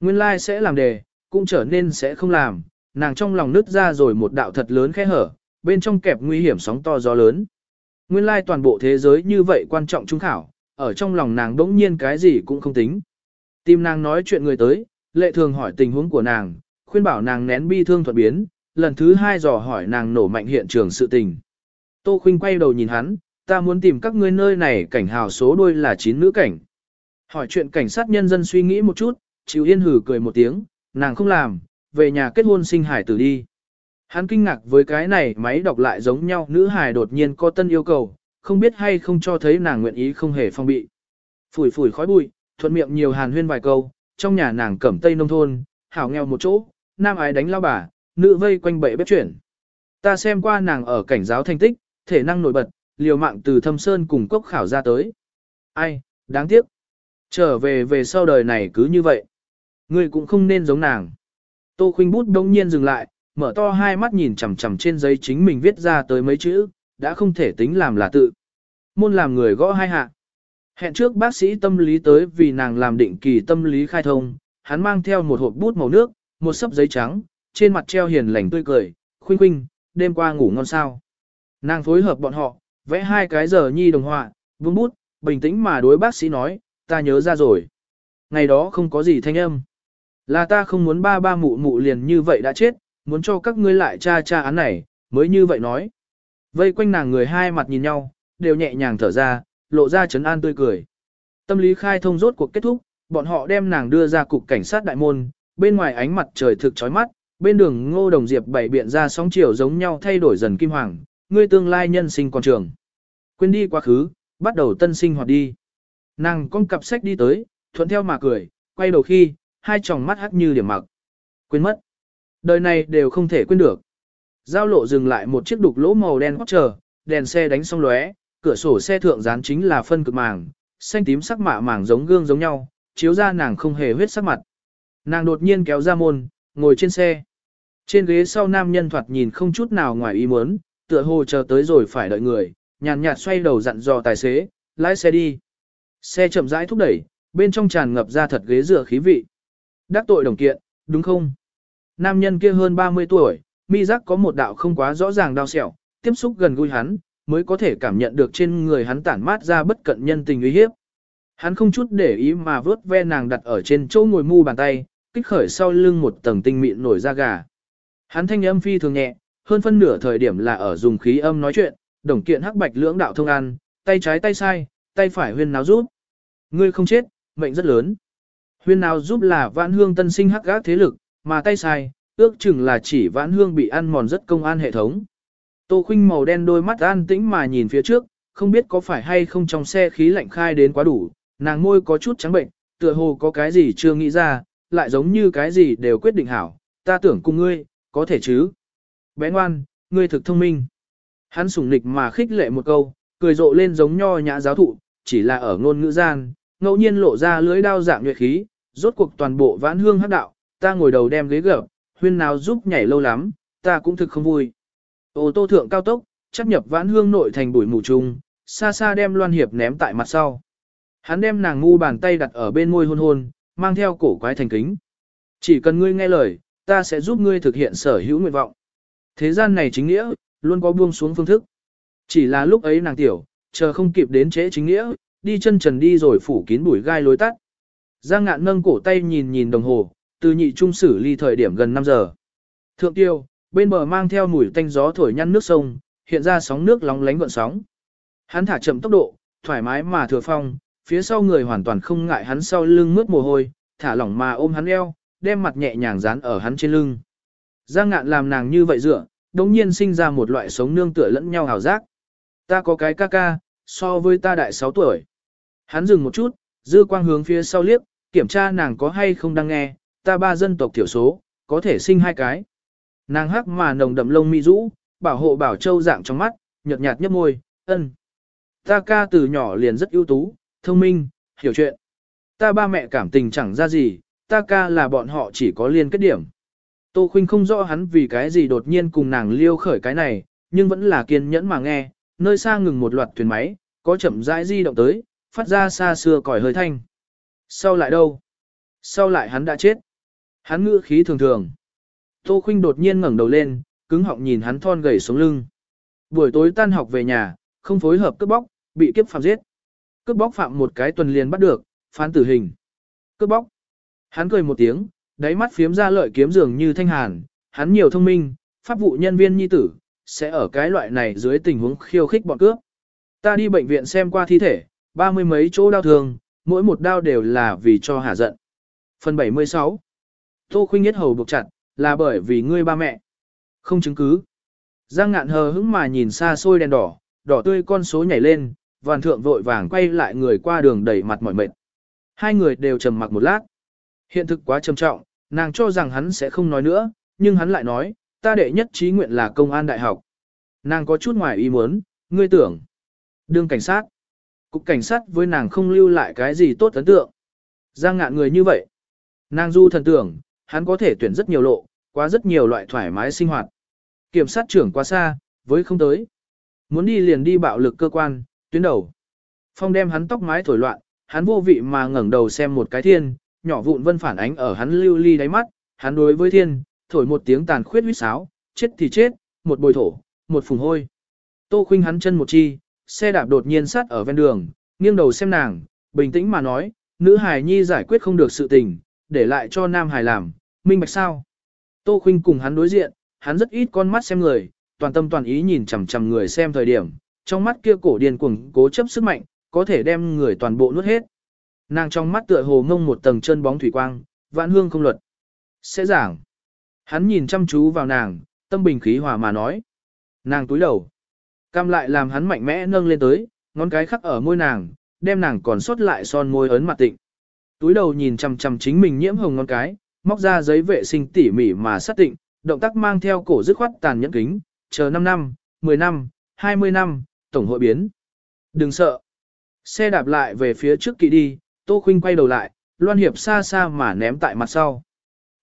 Nguyên lai like sẽ làm đề, cũng trở nên sẽ không làm, nàng trong lòng nứt ra rồi một đạo thật lớn khe hở, bên trong kẹp nguy hiểm sóng to gió lớn. Nguyên lai toàn bộ thế giới như vậy quan trọng trung khảo, ở trong lòng nàng đỗng nhiên cái gì cũng không tính. Tim nàng nói chuyện người tới, lệ thường hỏi tình huống của nàng, khuyên bảo nàng nén bi thương thuận biến, lần thứ hai dò hỏi nàng nổ mạnh hiện trường sự tình. Tô Khuynh quay đầu nhìn hắn, ta muốn tìm các ngươi nơi này cảnh hào số đuôi là chín nữ cảnh. Hỏi chuyện cảnh sát nhân dân suy nghĩ một chút, chịu yên hử cười một tiếng, nàng không làm, về nhà kết hôn sinh hải tử đi. Hắn kinh ngạc với cái này máy đọc lại giống nhau nữ hài đột nhiên có tân yêu cầu, không biết hay không cho thấy nàng nguyện ý không hề phong bị. Phủi phủi khói bụi, thuận miệng nhiều hàn huyên vài câu, trong nhà nàng cẩm tây nông thôn, hảo nghèo một chỗ, nam ái đánh lao bà, nữ vây quanh bệ bếp chuyển. Ta xem qua nàng ở cảnh giáo thành tích, thể năng nổi bật, liều mạng từ thâm sơn cùng cốc khảo ra tới. Ai, đáng tiếc. Trở về về sau đời này cứ như vậy. Ngươi cũng không nên giống nàng. Tô khuynh bút đông nhiên dừng lại, mở to hai mắt nhìn chằm chằm trên giấy chính mình viết ra tới mấy chữ, đã không thể tính làm là tự. Môn làm người gõ hai hạ. Hẹn trước bác sĩ tâm lý tới vì nàng làm định kỳ tâm lý khai thông, hắn mang theo một hộp bút màu nước, một sấp giấy trắng, trên mặt treo hiền lành tươi cười, khuynh khuynh, đêm qua ngủ ngon sao. Nàng phối hợp bọn họ, vẽ hai cái giờ nhi đồng họa, vương bút, bình tĩnh mà đối bác sĩ nói, ta nhớ ra rồi. Ngày đó không có gì thanh âm. Là ta không muốn ba ba mụ mụ liền như vậy đã chết, muốn cho các ngươi lại tra tra án này, mới như vậy nói. Vây quanh nàng người hai mặt nhìn nhau, đều nhẹ nhàng thở ra, lộ ra chấn an tươi cười. Tâm lý khai thông rốt cuộc kết thúc, bọn họ đem nàng đưa ra cục cảnh sát đại môn, bên ngoài ánh mặt trời thực chói mắt, bên đường ngô đồng diệp bảy biện ra sóng chiều giống nhau thay đổi dần kim hoàng, ngươi tương lai nhân sinh con trường. Quên đi quá khứ, bắt đầu tân sinh hoạt đi. Nàng con cặp sách đi tới, thuận theo mà cười, quay đầu khi, hai tròng mắt hắt như điểm mặc. Quên mất. Đời này đều không thể quên được. Giao lộ dừng lại một chiếc đục lỗ màu đen hót chờ, đèn xe đánh xong lóe, cửa sổ xe thượng dán chính là phân cực màng, xanh tím sắc mạ màng giống gương giống nhau, chiếu ra nàng không hề huyết sắc mặt. Nàng đột nhiên kéo ra môn, ngồi trên xe. Trên ghế sau nam nhân thoạt nhìn không chút nào ngoài ý muốn, tựa hồ chờ tới rồi phải đợi người, nhàn nhạt xoay đầu dặn dò tài xế, lái xe đi. Xe chậm rãi thúc đẩy, bên trong tràn ngập ra thật ghế dựa khí vị. Đắc tội đồng kiện, đúng không? Nam nhân kia hơn 30 tuổi, mi giác có một đạo không quá rõ ràng đau sẹo, tiếp xúc gần gũi hắn, mới có thể cảm nhận được trên người hắn tản mát ra bất cận nhân tình uy hiếp. Hắn không chút để ý mà vớt ve nàng đặt ở trên chỗ ngồi mu bàn tay, kích khởi sau lưng một tầng tinh mịn nổi da gà. Hắn thanh âm phi thường nhẹ, hơn phân nửa thời điểm là ở dùng khí âm nói chuyện, đồng kiện hắc bạch lưỡng đạo thông ăn, tay trái tay sai, tay phải huyên náo giúp. Ngươi không chết, mệnh rất lớn. Huyên náo giúp là vạn hương tân sinh hắc gác thế lực, mà tay sai, ước chừng là chỉ vãn hương bị ăn mòn rất công an hệ thống. Tô khinh màu đen đôi mắt an tĩnh mà nhìn phía trước, không biết có phải hay không trong xe khí lạnh khai đến quá đủ, nàng môi có chút trắng bệnh, tựa hồ có cái gì chưa nghĩ ra, lại giống như cái gì đều quyết định hảo, ta tưởng cùng ngươi, có thể chứ. Bé ngoan, ngươi thực thông minh. Hắn sủng nịch mà khích lệ một câu, cười rộ lên giống nho nhã giáo thụ, chỉ là ở ngôn ngữ gian, ngẫu nhiên lộ ra lưỡi đao dạng nhuệ khí, rốt cuộc toàn bộ vãn hương hắc đạo, ta ngồi đầu đem ghế gập, huyên nào giúp nhảy lâu lắm, ta cũng thực không vui. Ô tô thượng cao tốc, chấp nhập vãn hương nội thành bụi mù trùng, xa xa đem loan hiệp ném tại mặt sau. Hắn đem nàng ngu bàn tay đặt ở bên môi hôn hôn, mang theo cổ quái thành kính. Chỉ cần ngươi nghe lời, ta sẽ giúp ngươi thực hiện sở hữu nguyện vọng. Thế gian này chính nghĩa, luôn có buông xuống phương thức. Chỉ là lúc ấy nàng tiểu, chờ không kịp đến trễ chính nghĩa, đi chân trần đi rồi phủ kín bụi gai lối tắt. Giang ngạn nâng cổ tay nhìn nhìn đồng hồ, từ nhị trung sử ly thời điểm gần 5 giờ. Thượng tiêu, bên bờ mang theo mùi tanh gió thổi nhăn nước sông, hiện ra sóng nước lóng lánh gợn sóng. Hắn thả chậm tốc độ, thoải mái mà thừa phong, phía sau người hoàn toàn không ngại hắn sau lưng mướt mồ hôi, thả lỏng mà ôm hắn eo, đem mặt nhẹ nhàng dán ở hắn trên lưng. Giang ngạn làm nàng như vậy dựa, đồng nhiên sinh ra một loại sống nương tựa lẫn nhau hào giác. Ta có cái ca ca, so với ta đại 6 tuổi. Hắn dừng một chút, dư quang hướng phía sau liếc, kiểm tra nàng có hay không đang nghe, ta ba dân tộc thiểu số, có thể sinh hai cái. Nàng hắc mà nồng đậm lông mi rũ, bảo hộ bảo châu dạng trong mắt, nhợt nhạt nhấp môi, ân. Ta ca từ nhỏ liền rất ưu tú, thông minh, hiểu chuyện. Ta ba mẹ cảm tình chẳng ra gì, ta ca là bọn họ chỉ có liên kết điểm. Tô Khuynh không rõ hắn vì cái gì đột nhiên cùng nàng liêu khởi cái này, nhưng vẫn là kiên nhẫn mà nghe, nơi xa ngừng một loạt thuyền máy, có chậm rãi di động tới, phát ra xa xưa còi hơi thanh. Sau lại đâu? Sau lại hắn đã chết. Hắn ngữ khí thường thường. Tô Khuynh đột nhiên ngẩng đầu lên, cứng họng nhìn hắn thon gầy xuống lưng. Buổi tối tan học về nhà, không phối hợp cướp bóc, bị kiếp phạm giết. Cướp bóc phạm một cái tuần liền bắt được, phán tử hình. Cướp bóc. Hắn cười một tiếng, đáy mắt phiếm ra lợi kiếm dường như thanh hàn, hắn nhiều thông minh, pháp vụ nhân viên nhi tử, sẽ ở cái loại này dưới tình huống khiêu khích bọn cướp. Ta đi bệnh viện xem qua thi thể, ba mươi mấy chỗ đau thương, mỗi một đau đều là vì cho hả giận. Phần 76 Tô Khuynh Nhất hầu buộc chặt, là bởi vì ngươi ba mẹ. Không chứng cứ. Giang ngạn hờ hững mà nhìn xa xôi đèn đỏ, đỏ tươi con số nhảy lên, vàn thượng vội vàng quay lại người qua đường đẩy mặt mỏi mệt. Hai người đều trầm mặc một lát. Hiện thực quá trầm trọng, nàng cho rằng hắn sẽ không nói nữa, nhưng hắn lại nói, ta đệ nhất trí nguyện là công an đại học. Nàng có chút ngoài ý muốn, ngươi tưởng. Đương cảnh sát. Cục cảnh sát với nàng không lưu lại cái gì tốt ấn tượng. Giang ngạn người như vậy. Nàng du thần tưởng, hắn có thể tuyển rất nhiều lộ, qua rất nhiều loại thoải mái sinh hoạt. Kiểm sát trưởng quá xa, với không tới. Muốn đi liền đi bạo lực cơ quan, tuyến đầu. Phong đem hắn tóc mái thổi loạn, hắn vô vị mà ngẩng đầu xem một cái thiên, nhỏ vụn vân phản ánh ở hắn lưu ly đáy mắt, hắn đối với thiên, thổi một tiếng tàn khuyết huýt sáo, chết thì chết, một bồi thổ, một phùng hôi. Tô khuynh hắn chân một chi, xe đạp đột nhiên sát ở ven đường, nghiêng đầu xem nàng, bình tĩnh mà nói, nữ hài nhi giải quyết không được sự tình, để lại cho nam hài làm, minh bạch sao. Tô khuynh cùng hắn đối diện, hắn rất ít con mắt xem người, toàn tâm toàn ý nhìn chằm chằm người xem thời điểm, trong mắt kia cổ điên cuồng cố chấp sức mạnh, có thể đem người toàn bộ nuốt hết. Nàng trong mắt tựa hồ ngông một tầng chân bóng thủy quang, vạn hương không luật. Sẽ giảng. Hắn nhìn chăm chú vào nàng, tâm bình khí hòa mà nói. Nàng túi đầu. Cam lại làm hắn mạnh mẽ nâng lên tới, ngón cái khắc ở môi nàng, đem nàng còn sót lại son môi ấn mặt tịnh. Túi đầu nhìn chằm chằm chính mình nhiễm hồng ngón cái, móc ra giấy vệ sinh tỉ mỉ mà xác định, động tác mang theo cổ dứt khoát tàn nhẫn kính, chờ 5 năm, 10 năm, 20 năm, tổng hội biến. Đừng sợ. Xe đạp lại về phía trước kỵ đi, Tô Khuynh quay đầu lại, Loan Hiệp xa xa mà ném tại mặt sau.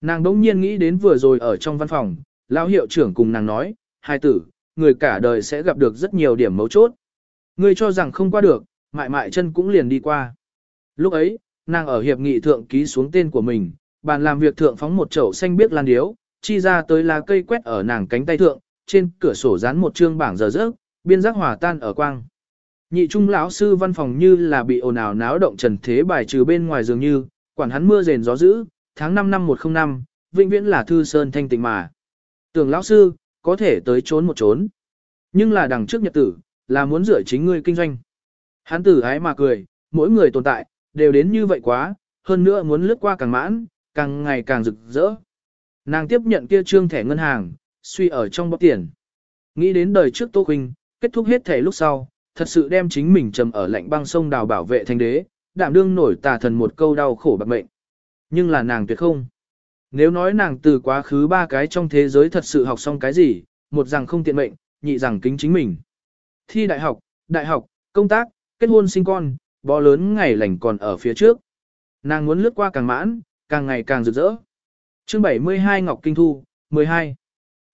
Nàng đống nhiên nghĩ đến vừa rồi ở trong văn phòng, lão hiệu trưởng cùng nàng nói, hai tử, người cả đời sẽ gặp được rất nhiều điểm mấu chốt. Ngươi cho rằng không qua được, mại mại chân cũng liền đi qua. Lúc ấy, nàng ở hiệp nghị thượng ký xuống tên của mình, bàn làm việc thượng phóng một chậu xanh biếc lan điếu, chi ra tới lá cây quét ở nàng cánh tay thượng, trên cửa sổ dán một chương bảng giờ giấc, biên giác hòa tan ở quang. Nhị trung lão sư văn phòng như là bị ồn ào náo động trần thế bài trừ bên ngoài dường như, quản hắn mưa rền gió dữ, tháng 5 năm 105, vĩnh viễn là thư sơn thanh tịnh mà. Tưởng lão sư, có thể tới trốn một trốn. Nhưng là đằng trước nhật tử, là muốn rửa chính ngươi kinh doanh. Hắn tử ái mà cười, mỗi người tồn tại, đều đến như vậy quá, hơn nữa muốn lướt qua càng mãn, càng ngày càng rực rỡ. Nàng tiếp nhận kia trương thẻ ngân hàng, suy ở trong bóp tiền. Nghĩ đến đời trước Tô Khuynh, kết thúc hết thẻ lúc sau, thật sự đem chính mình trầm ở lạnh băng sông đào bảo vệ thành đế, đảm đương nổi tà thần một câu đau khổ bạc mệnh. Nhưng là nàng tuyệt không. Nếu nói nàng từ quá khứ ba cái trong thế giới thật sự học xong cái gì, một rằng không tiện mệnh, nhị rằng kính chính mình. Thi đại học, đại học, công tác, kết hôn sinh con, bó lớn ngày lành còn ở phía trước. Nàng muốn lướt qua càng mãn, càng ngày càng rực rỡ. Chương 72 Ngọc Kinh Thu, 12.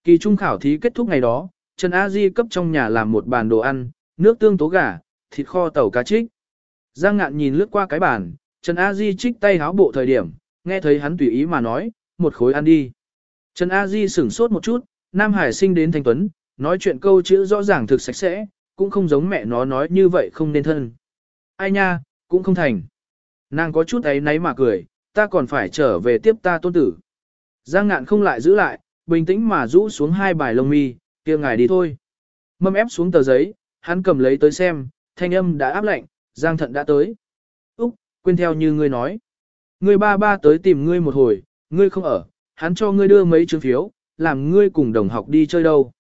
Kỳ trung khảo thí kết thúc ngày đó, Trần A Di cấp trong nhà làm một bàn đồ ăn, nước tương tố gà, thịt kho tàu cá trích. Giang ngạn nhìn lướt qua cái bàn, Trần A Di trích tay háo bộ thời điểm, nghe thấy hắn tùy ý mà nói, một khối ăn đi. Trần A Di sửng sốt một chút, Nam Hải sinh đến thanh tuấn, nói chuyện câu chữ rõ ràng thực sạch sẽ, cũng không giống mẹ nó nói như vậy không nên thân. Ai nha, cũng không thành. Nàng có chút ấy náy mà cười, ta còn phải trở về tiếp ta tôn tử. Giang ngạn không lại giữ lại, bình tĩnh mà rũ xuống hai bài lông mi, kia ngài đi thôi. Mâm ép xuống tờ giấy, hắn cầm lấy tới xem, thanh âm đã áp lạnh, Giang thận đã tới. Úc, quên theo như ngươi nói. Ngươi ba ba tới tìm ngươi một hồi, ngươi không ở, hắn cho ngươi đưa mấy chứng phiếu, làm ngươi cùng đồng học đi chơi đâu.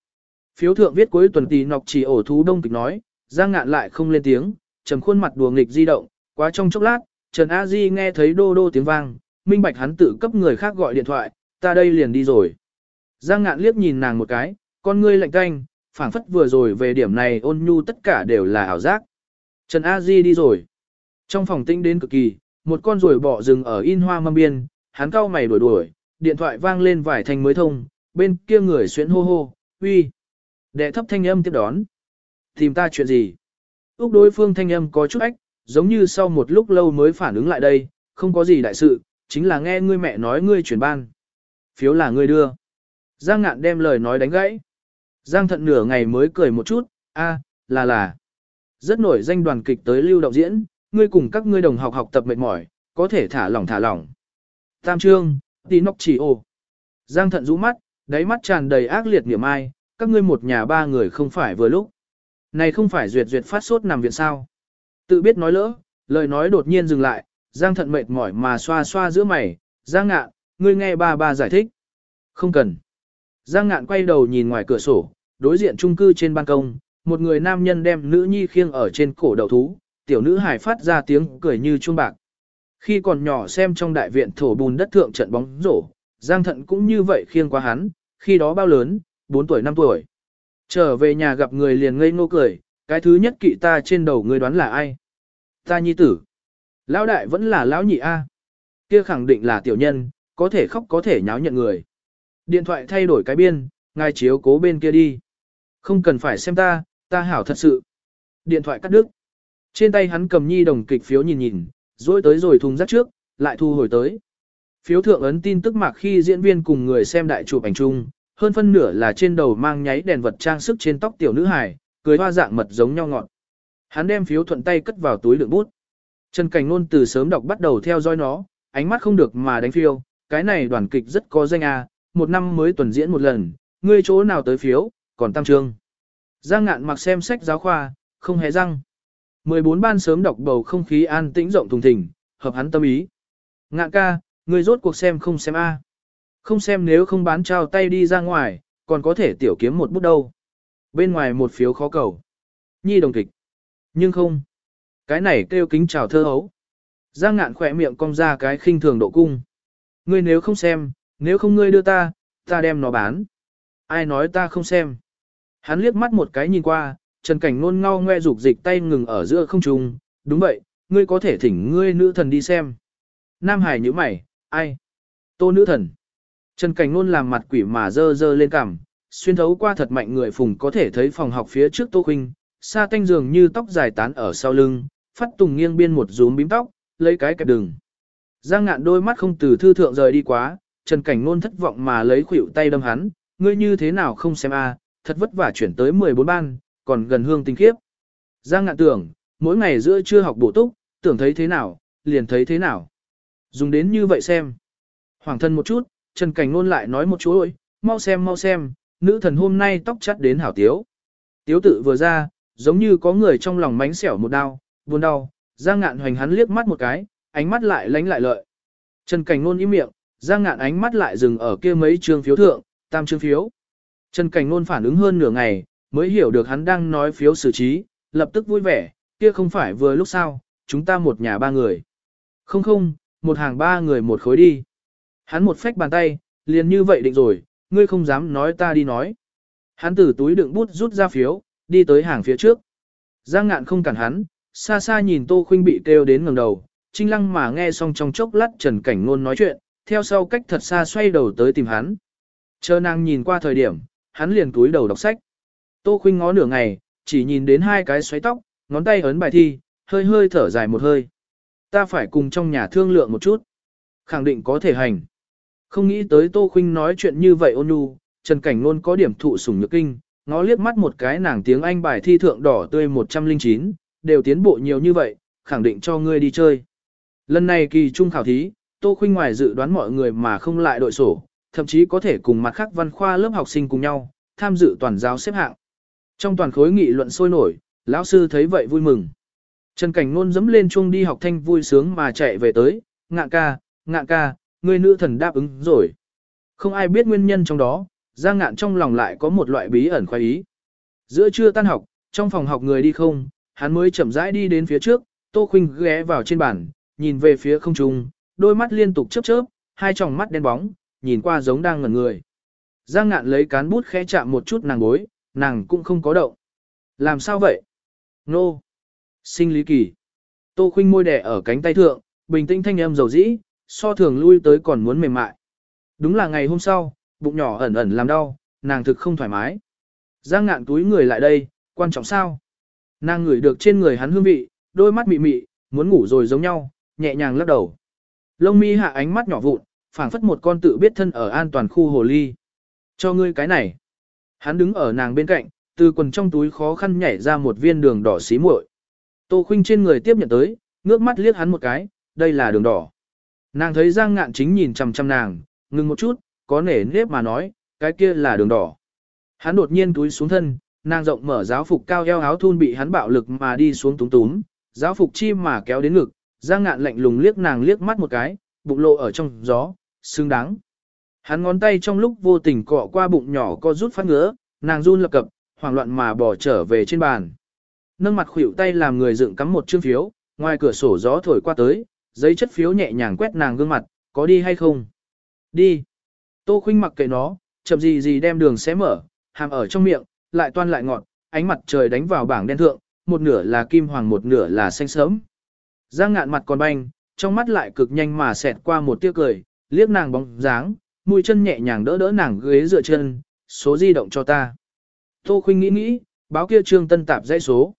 Phiếu thượng viết cuối tuần tì nọc chỉ ổ thú đông kịch nói, Giang ngạn lại không lên tiếng, trầm khuôn mặt đùa nghịch di động, quá trong chốc lát, Trần A Di nghe thấy đô đô tiếng vang, minh bạch hắn tự cấp người khác gọi điện thoại, ta đây liền đi rồi. Giang ngạn liếc nhìn nàng một cái, con ngươi lạnh canh, phảng phất vừa rồi về điểm này ôn nhu tất cả đều là ảo giác. Trần A Di đi rồi. Trong phòng tinh đến cực kỳ, một con ruồi bỏ rừng ở in hoa mâm biên, hắn cau mày đuổi đuổi, điện thoại vang lên vài thanh mới thông, bên kia người xuyến hô hô, uy. Đệ thấp thanh âm tiếp đón. Tìm ta chuyện gì? Úc đối phương thanh âm có chút ách, giống như sau một lúc lâu mới phản ứng lại đây, không có gì đại sự, chính là nghe ngươi mẹ nói ngươi chuyển ban. Phiếu là ngươi đưa. Giang ngạn đem lời nói đánh gãy. Giang thận nửa ngày mới cười một chút, a, là là. Rất nổi danh đoàn kịch tới lưu động diễn, ngươi cùng các ngươi đồng học học tập mệt mỏi, có thể thả lỏng thả lỏng. Tam trương, tí nóc chỉ ô. Giang thận rũ mắt, đáy mắt tràn đầy ác liệt niệm ai, các ngươi một nhà ba người không phải vừa lúc. Này không phải duyệt duyệt phát sốt nằm viện sao. Tự biết nói lỡ, lời nói đột nhiên dừng lại, Giang thận mệt mỏi mà xoa xoa giữa mày, Giang ngạn, ngươi nghe ba ba giải thích. Không cần. Giang ngạn quay đầu nhìn ngoài cửa sổ, đối diện trung cư trên ban công, một người nam nhân đem nữ nhi khiêng ở trên cổ đầu thú, tiểu nữ hải phát ra tiếng cười như chuông bạc. Khi còn nhỏ xem trong đại viện thổ bùn đất thượng trận bóng rổ, Giang Thận cũng như vậy khiêng qua hắn, khi đó bao lớn, 4 tuổi 5 tuổi. Trở về nhà gặp người liền ngây ngô cười, cái thứ nhất kỵ ta trên đầu người đoán là ai? Ta nhi tử. Lão đại vẫn là lão nhị A. Kia khẳng định là tiểu nhân, có thể khóc có thể nháo nhận người. Điện thoại thay đổi cái biên, ngài chiếu cố bên kia đi. Không cần phải xem ta, ta hảo thật sự. Điện thoại cắt đứt. Trên tay hắn cầm nhi đồng kịch phiếu nhìn nhìn, rồi tới rồi thùng rác trước, lại thu hồi tới. Phiếu thượng ấn tin tức mạc khi diễn viên cùng người xem đại chụp ảnh chung, hơn phân nửa là trên đầu mang nháy đèn vật trang sức trên tóc tiểu nữ hài, cười hoa dạng mật giống nhau ngọn. Hắn đem phiếu thuận tay cất vào túi đựng bút. Trần Cảnh Nôn từ sớm đọc bắt đầu theo dõi nó, ánh mắt không được mà đánh phiêu, cái này đoàn kịch rất có danh à, một năm mới tuần diễn một lần, ngươi chỗ nào tới phiếu, còn tam trương. Giang ngạn mặc xem sách giáo khoa, không hề răng. 14 ban sớm đọc bầu không khí an tĩnh rộng thùng thình, hợp hắn tâm ý. Ngạn ca, ngươi rốt cuộc xem không xem a? Không xem nếu không bán trao tay đi ra ngoài, còn có thể tiểu kiếm một bút đâu. Bên ngoài một phiếu khó cầu. Nhi đồng kịch. Nhưng không. Cái này kêu kính chào thơ hấu. Giang ngạn khỏe miệng cong ra cái khinh thường độ cung. Ngươi nếu không xem, nếu không ngươi đưa ta, ta đem nó bán. Ai nói ta không xem. Hắn liếc mắt một cái nhìn qua, Trần Cảnh nôn ngao ngoe rục dịch tay ngừng ở giữa không trung. Đúng vậy, ngươi có thể thỉnh ngươi nữ thần đi xem. Nam Hải như mày, ai? Tô nữ thần. Trần Cảnh nôn làm mặt quỷ mà dơ dơ lên cằm, xuyên thấu qua thật mạnh người phùng có thể thấy phòng học phía trước Tô Khuynh, xa tanh dường như tóc dài tán ở sau lưng, phát tùng nghiêng biên một rúm bím tóc, lấy cái kẹp đừng. Giang ngạn đôi mắt không từ thư thượng rời đi quá, Trần Cảnh Nôn thất vọng mà lấy khuỷu tay đâm hắn, ngươi như thế nào không xem a, thật vất vả chuyển tới 14 ban, còn gần hương tinh khiếp. Giang ngạn tưởng, mỗi ngày giữa trưa học bổ túc, tưởng thấy thế nào, liền thấy thế nào. Dùng đến như vậy xem. Hoàng thân một chút, Trần Cảnh Nôn lại nói một chú ơi, mau xem mau xem, nữ thần hôm nay tóc chắt đến hảo tiếu. Tiếu tự vừa ra, giống như có người trong lòng mánh xẻo một đau, buồn đau, Giang ngạn hoành hắn liếc mắt một cái, ánh mắt lại lánh lại lợi. Trần Cảnh Nôn im miệng, Giang ngạn ánh mắt lại dừng ở kia mấy trương phiếu thượng, tam trương phiếu. Trần Cảnh Nôn phản ứng hơn nửa ngày, mới hiểu được hắn đang nói phiếu xử trí, lập tức vui vẻ, kia không phải vừa lúc sao, chúng ta một nhà ba người. Không không, một hàng ba người một khối đi. Hắn một phách bàn tay, liền như vậy định rồi, ngươi không dám nói ta đi nói. Hắn từ túi đựng bút rút ra phiếu, đi tới hàng phía trước. Giang ngạn không cản hắn, xa xa nhìn Tô Khuynh bị kêu đến ngẩng đầu, trinh lăng mà nghe xong trong chốc lát Trần Cảnh Ngôn nói chuyện, theo sau cách thật xa xoay đầu tới tìm hắn. Chờ nàng nhìn qua thời điểm, hắn liền túi đầu đọc sách. Tô Khuynh ngó nửa ngày, chỉ nhìn đến hai cái xoáy tóc, ngón tay ấn bài thi, hơi hơi thở dài một hơi. Ta phải cùng trong nhà thương lượng một chút. Khẳng định có thể hành. Không nghĩ tới Tô Khuynh nói chuyện như vậy ôn nhu, Trần Cảnh Nôn có điểm thụ sủng nhược kinh, ngó liếc mắt một cái nàng tiếng Anh bài thi thượng đỏ tươi 109, đều tiến bộ nhiều như vậy, khẳng định cho ngươi đi chơi. Lần này kỳ trung khảo thí, Tô Khuynh ngoài dự đoán mọi người mà không lại đội sổ, thậm chí có thể cùng mặt khác văn khoa lớp học sinh cùng nhau, tham dự toàn giáo xếp hạng. Trong toàn khối nghị luận sôi nổi, lão sư thấy vậy vui mừng. Trần Cảnh Nôn dẫm lên chuông đi học thanh vui sướng mà chạy về tới, ngạn ca, ngạn ca, người nữ thần đáp ứng rồi. Không ai biết nguyên nhân trong đó, Giang ngạn trong lòng lại có một loại bí ẩn khoái ý. Giữa trưa tan học, trong phòng học người đi không, hắn mới chậm rãi đi đến phía trước, Tô Khuynh ghé vào trên bàn, nhìn về phía không trung, đôi mắt liên tục chớp chớp, hai tròng mắt đen bóng, nhìn qua giống đang ngẩn người. Giang ngạn lấy cán bút khẽ chạm một chút nàng gối, nàng cũng không có động. Làm sao vậy? Nô. No. Sinh lý kỳ. Tô Khuynh môi đẻ ở cánh tay thượng, bình tĩnh thanh âm dầu dĩ, so thường lui tới còn muốn mềm mại. Đúng là ngày hôm sau, bụng nhỏ ẩn ẩn làm đau, nàng thực không thoải mái. Giang ngạn túi người lại đây, quan trọng sao? Nàng ngửi được trên người hắn hương vị, đôi mắt mị mị, muốn ngủ rồi giống nhau, nhẹ nhàng lắc đầu. Lông mi hạ ánh mắt nhỏ vụn, phảng phất một con tự biết thân ở an toàn khu hồ ly. Cho ngươi cái này. Hắn đứng ở nàng bên cạnh, từ quần trong túi khó khăn nhảy ra một viên đường đỏ xí muội. Tô Khuynh trên người tiếp nhận tới, ngước mắt liếc hắn một cái, đây là đường đỏ. Nàng thấy Giang Ngạn chính nhìn chằm chằm nàng, ngừng một chút, có nể nếp mà nói, cái kia là đường đỏ. Hắn đột nhiên túi xuống thân, Nàng rộng mở giáo phục cao eo áo thun bị hắn bạo lực mà đi xuống túng túm, giáo phục chi mà kéo đến ngực, Giang ngạn lạnh lùng liếc nàng liếc mắt một cái, bụng lộ ở trong gió, xương đáng. Hắn ngón tay trong lúc vô tình cọ qua bụng nhỏ co rút phát ngứa, nàng run lập cập, hoảng loạn mà bỏ trở về trên bàn. Nâng mặt khuỷu tay làm người dựng cắm một chương phiếu, ngoài cửa sổ gió thổi qua tới, giấy chất phiếu nhẹ nhàng quét nàng gương mặt, có đi hay không? Đi. Tô khuynh mặc kệ nó, chậm gì gì đem đường xé mở, hàm ở trong miệng, lại toan lại ngọt, ánh mặt trời đánh vào bảng đen thượng, một nửa là kim hoàng một nửa là xanh sớm. Giang ngạn mặt còn banh, trong mắt lại cực nhanh mà xẹt qua một tia cười, liếc nàng bóng dáng, mũi chân nhẹ nhàng đỡ đỡ nàng ghế dựa chân, số di động cho ta. Tô Khuynh nghĩ nghĩ, báo kia trương tân tạp dãy số.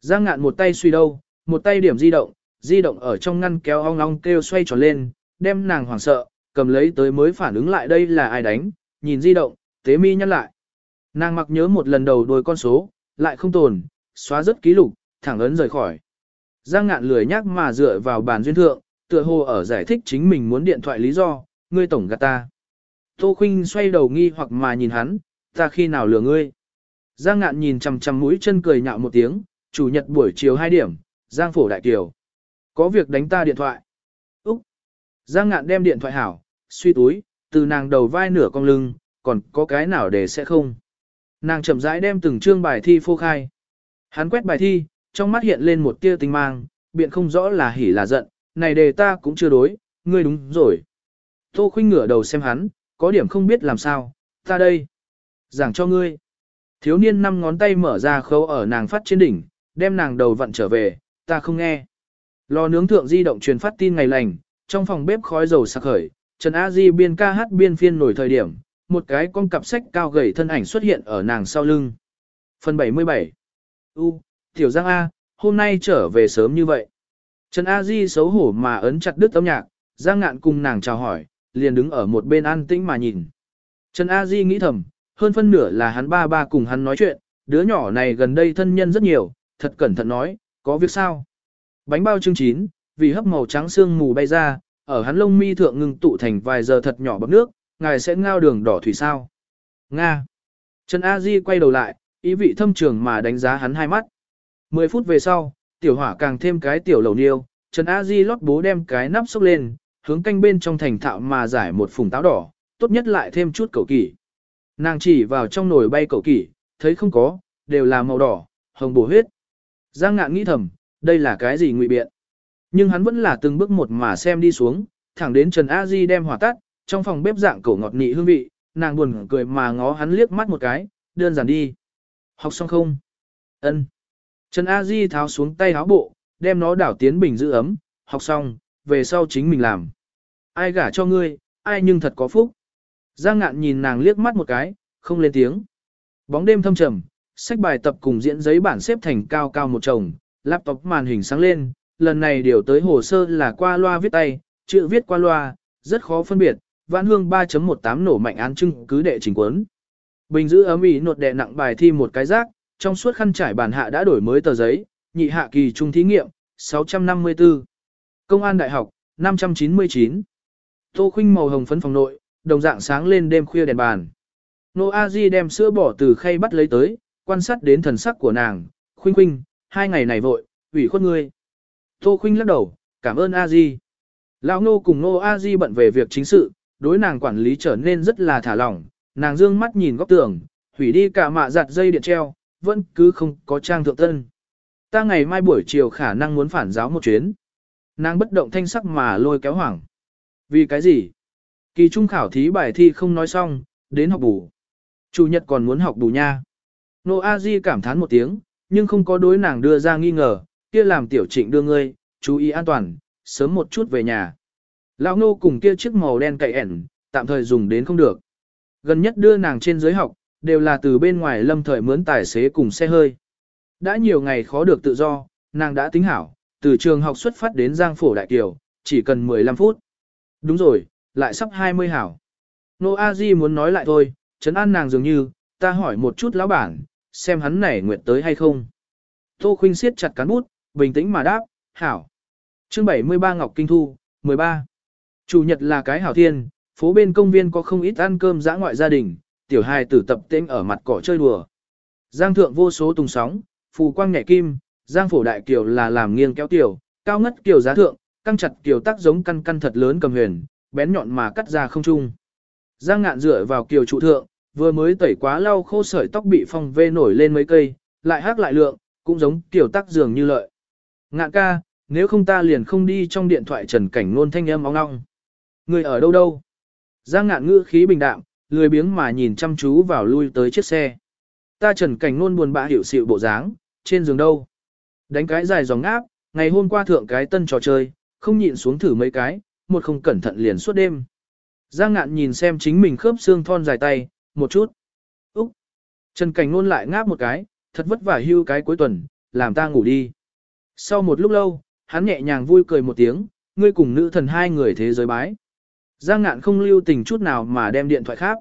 Giang ngạn một tay suy đâu, một tay điểm di động, di động ở trong ngăn kéo ong ong kêu xoay tròn lên, đem nàng hoảng sợ, cầm lấy tới mới phản ứng lại đây là ai đánh, nhìn di động, tế mi nhăn lại. Nàng mặc nhớ một lần đầu đôi con số, lại không tồn, xóa rất ký lục, thẳng ấn rời khỏi. Giang ngạn lười nhắc mà dựa vào bàn duyên thượng, tựa hồ ở giải thích chính mình muốn điện thoại lý do, ngươi tổng gạt ta. Tô Khuynh xoay đầu nghi hoặc mà nhìn hắn, ta khi nào lừa ngươi. Giang ngạn nhìn chằm chằm mũi chân cười nhạo một tiếng, chủ nhật buổi chiều 2 điểm, Giang phổ đại kiều. Có việc đánh ta điện thoại. Úc. Giang ngạn đem điện thoại hảo, suy túi, từ nàng đầu vai nửa cong lưng, còn có cái nào để sẽ không. Nàng chậm rãi đem từng chương bài thi phô khai. Hắn quét bài thi, trong mắt hiện lên một tia tinh mang, biện không rõ là hỉ là giận, này đề ta cũng chưa đối, ngươi đúng rồi. Tô khuynh ngửa đầu xem hắn, có điểm không biết làm sao, ta đây. Giảng cho ngươi. Thiếu niên năm ngón tay mở ra khâu ở nàng phát trên đỉnh, đem nàng đầu vặn trở về, ta không nghe. Lò nướng thượng di động truyền phát tin ngày lành, trong phòng bếp khói dầu sặc khởi, Trần A Di biên ca hát biên phiên nổi thời điểm, một cái con cặp sách cao gầy thân ảnh xuất hiện ở nàng sau lưng. Phần 77 U, Tiểu Giang A, hôm nay trở về sớm như vậy. Trần A Di xấu hổ mà ấn chặt đứt âm nhạc, Giang ngạn cùng nàng chào hỏi, liền đứng ở một bên an tĩnh mà nhìn. Trần A Di nghĩ thầm, hơn phân nửa là hắn ba ba cùng hắn nói chuyện, đứa nhỏ này gần đây thân nhân rất nhiều, thật cẩn thận nói, có việc sao? Bánh bao chương chín, vì hấp màu trắng xương mù bay ra, ở hắn lông mi thượng ngừng tụ thành vài giờ thật nhỏ bọc nước, ngài sẽ ngao đường đỏ thủy sao? Nga. Trần A Di quay đầu lại, ý vị thâm trường mà đánh giá hắn hai mắt. Mười phút về sau, tiểu hỏa càng thêm cái tiểu lầu niêu, Trần A Di lót bố đem cái nắp xốc lên, hướng canh bên trong thành thạo mà giải một phùng táo đỏ, tốt nhất lại thêm chút cầu kỷ. Nàng chỉ vào trong nồi bay cầu kỷ, thấy không có, đều là màu đỏ, hồng bổ huyết. Giang ngạn nghĩ thầm, đây là cái gì ngụy biện. Nhưng hắn vẫn là từng bước một mà xem đi xuống, thẳng đến Trần A Di đem hỏa tắt, trong phòng bếp dạng cổ ngọt nị hương vị, nàng buồn cười mà ngó hắn liếc mắt một cái, đơn giản đi. Học xong không? Ân. Trần A Di tháo xuống tay áo bộ, đem nó đảo tiến bình giữ ấm, học xong, về sau chính mình làm. Ai gả cho ngươi, ai nhưng thật có phúc. Giang ngạn nhìn nàng liếc mắt một cái, không lên tiếng. Bóng đêm thâm trầm, sách bài tập cùng diễn giấy bản xếp thành cao cao một chồng, laptop màn hình sáng lên, lần này điều tới hồ sơ là qua loa viết tay, chữ viết qua loa, rất khó phân biệt, vãn hương 3.18 nổ mạnh án chứng cứ đệ trình cuốn. Bình giữ ấm ý nột đệ nặng bài thi một cái rác, trong suốt khăn trải bàn hạ đã đổi mới tờ giấy, nhị hạ kỳ trung thí nghiệm, 654. Công an đại học, 599. Tô khinh màu hồng phấn phòng nội, đồng dạng sáng lên đêm khuya đèn bàn. Nô A Di đem sữa bỏ từ khay bắt lấy tới, quan sát đến thần sắc của nàng, khuynh khuynh, hai ngày này vội, ủy khuất ngươi. Tô khuynh lắc đầu, cảm ơn A Di. Lão Ngô cùng Nô A Di bận về việc chính sự, đối nàng quản lý trở nên rất là thả lỏng, nàng dương mắt nhìn góc tường, hủy đi cả mạ giặt dây điện treo, vẫn cứ không có trang thượng tân. Ta ngày mai buổi chiều khả năng muốn phản giáo một chuyến. Nàng bất động thanh sắc mà lôi kéo hoảng. Vì cái gì? Kỳ trung khảo thí bài thi không nói xong, đến học bù. Chủ nhật còn muốn học bù nha. Nô A Di cảm thán một tiếng, nhưng không có đối nàng đưa ra nghi ngờ, kia làm tiểu trịnh đưa ngươi, chú ý an toàn, sớm một chút về nhà. Lão nô cùng kia chiếc màu đen cậy ẻn, tạm thời dùng đến không được. Gần nhất đưa nàng trên giới học, đều là từ bên ngoài lâm thời mướn tài xế cùng xe hơi. Đã nhiều ngày khó được tự do, nàng đã tính hảo, từ trường học xuất phát đến Giang Phổ Đại Kiều, chỉ cần 15 phút. Đúng rồi, lại sắp 20 hảo. Nô A Di muốn nói lại thôi, chấn an nàng dường như, ta hỏi một chút lão bản, xem hắn này nguyện tới hay không. Tô Khuynh siết chặt cán bút, bình tĩnh mà đáp, hảo. Chương 73 Ngọc Kinh Thu, 13. Chủ nhật là cái hảo thiên, phố bên công viên có không ít ăn cơm dã ngoại gia đình, tiểu hài tử tập tên ở mặt cỏ chơi đùa. Giang thượng vô số tùng sóng, phù quang nhẹ kim, giang phổ đại kiều là làm nghiêng kéo tiểu, cao ngất kiều giá thượng, căng chặt kiều tác giống căn căn thật lớn cầm huyền, bén nhọn mà cắt ra không trung. Giang ngạn dựa vào kiều trụ thượng, vừa mới tẩy quá lau khô sợi tóc bị phong vê nổi lên mấy cây, lại hát lại lượng, cũng giống tiểu tắc dường như lợi. Ngạn ca, nếu không ta liền không đi trong điện thoại trần cảnh luôn thanh âm ong ong. Người ở đâu đâu? Giang ngạn ngữ khí bình đạm, lười biếng mà nhìn chăm chú vào lui tới chiếc xe. Ta trần cảnh luôn buồn bã hiểu sự bộ dáng, trên giường đâu? Đánh cái dài dòng áp, ngày hôm qua thượng cái tân trò chơi, không nhịn xuống thử mấy cái, một không cẩn thận liền suốt đêm. Giang ngạn nhìn xem chính mình khớp xương thon dài tay, một chút. Úc! Trần cảnh nôn lại ngáp một cái, thật vất vả hưu cái cuối tuần, làm ta ngủ đi. Sau một lúc lâu, hắn nhẹ nhàng vui cười một tiếng, ngươi cùng nữ thần hai người thế giới bái. Giang ngạn không lưu tình chút nào mà đem điện thoại khác.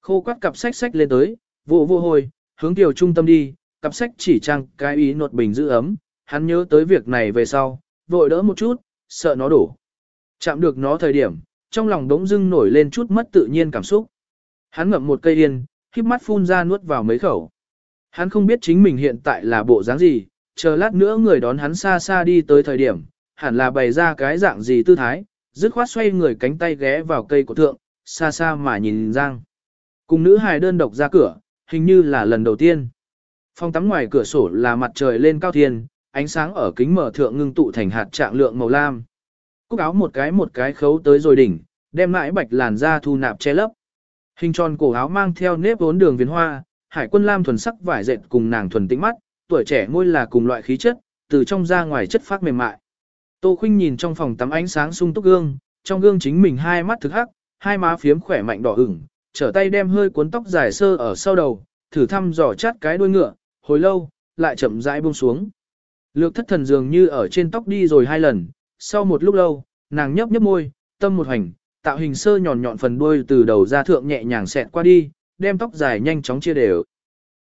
Khô quát cặp sách sách lên tới, vô vô hồi, hướng tiểu trung tâm đi, cặp sách chỉ trang cái ý nột bình giữ ấm, hắn nhớ tới việc này về sau, vội đỡ một chút, sợ nó đổ. Chạm được nó thời điểm, trong lòng đống dưng nổi lên chút mất tự nhiên cảm xúc. Hắn ngậm một cây yên, híp mắt phun ra nuốt vào mấy khẩu. Hắn không biết chính mình hiện tại là bộ dáng gì, chờ lát nữa người đón hắn xa xa đi tới thời điểm, hẳn là bày ra cái dạng gì tư thái, dứt khoát xoay người cánh tay ghé vào cây của thượng, xa xa mà nhìn Giang. Cùng nữ hài đơn độc ra cửa, hình như là lần đầu tiên. Phòng tắm ngoài cửa sổ là mặt trời lên cao thiên, ánh sáng ở kính mở thượng ngưng tụ thành hạt trạng lượng màu lam. Cúc áo một cái một cái khấu tới rồi đỉnh, đem mãi bạch làn da thu nạp che lấp. Hình tròn cổ áo mang theo nếp vốn đường viền hoa, hải quân lam thuần sắc vải dệt cùng nàng thuần tĩnh mắt, tuổi trẻ môi là cùng loại khí chất, từ trong ra ngoài chất phát mềm mại. Tô Khuynh nhìn trong phòng tắm ánh sáng sung túc gương, trong gương chính mình hai mắt thực hắc, hai má phiếm khỏe mạnh đỏ ửng, trở tay đem hơi cuốn tóc dài sơ ở sau đầu, thử thăm dò chát cái đuôi ngựa, hồi lâu, lại chậm rãi buông xuống. Lược thất thần dường như ở trên tóc đi rồi hai lần, sau một lúc lâu, nàng nhấp nhấp môi, tâm một hành, tạo hình sơ nhọn nhọn phần đuôi từ đầu ra thượng nhẹ nhàng xẹt qua đi, đem tóc dài nhanh chóng chia đều.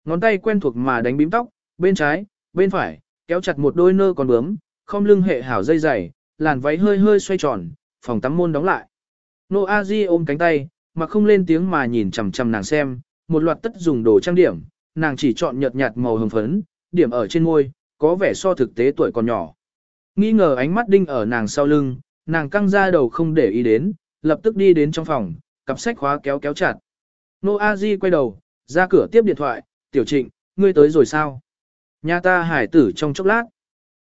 Ngón tay quen thuộc mà đánh bím tóc, bên trái, bên phải, kéo chặt một đôi nơ còn bướm, không lưng hệ hảo dây dày, làn váy hơi hơi xoay tròn, phòng tắm môn đóng lại. Nô A Di ôm cánh tay, mà không lên tiếng mà nhìn chằm chằm nàng xem, một loạt tất dùng đồ trang điểm, nàng chỉ chọn nhợt nhạt màu hồng phấn, điểm ở trên môi, có vẻ so thực tế tuổi còn nhỏ. Nghi ngờ ánh mắt đinh ở nàng sau lưng, nàng căng ra đầu không để ý đến, lập tức đi đến trong phòng, cặp sách khóa kéo kéo chặt. Nô A Di quay đầu, ra cửa tiếp điện thoại, tiểu trịnh, ngươi tới rồi sao? Nhà ta hải tử trong chốc lát.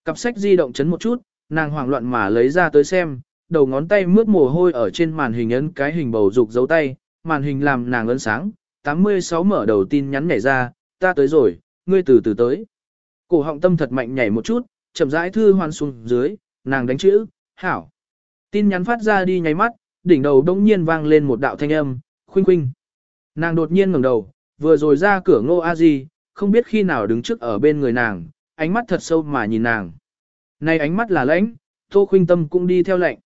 Cặp sách di động chấn một chút, nàng hoảng loạn mà lấy ra tới xem, đầu ngón tay mướt mồ hôi ở trên màn hình ấn cái hình bầu dục dấu tay, màn hình làm nàng ấn sáng, 86 mở đầu tin nhắn nhảy ra, ta tới rồi, ngươi từ từ tới. Cổ họng tâm thật mạnh nhảy một chút, chậm rãi thư hoàn xuống dưới, nàng đánh chữ, hảo. Tin nhắn phát ra đi nháy mắt, đỉnh đầu đông nhiên vang lên một đạo thanh âm, khuynh khuynh. Nàng đột nhiên ngẩng đầu, vừa rồi ra cửa ngô a di, không biết khi nào đứng trước ở bên người nàng, ánh mắt thật sâu mà nhìn nàng. Này ánh mắt là lãnh, tô khuynh tâm cũng đi theo lệnh.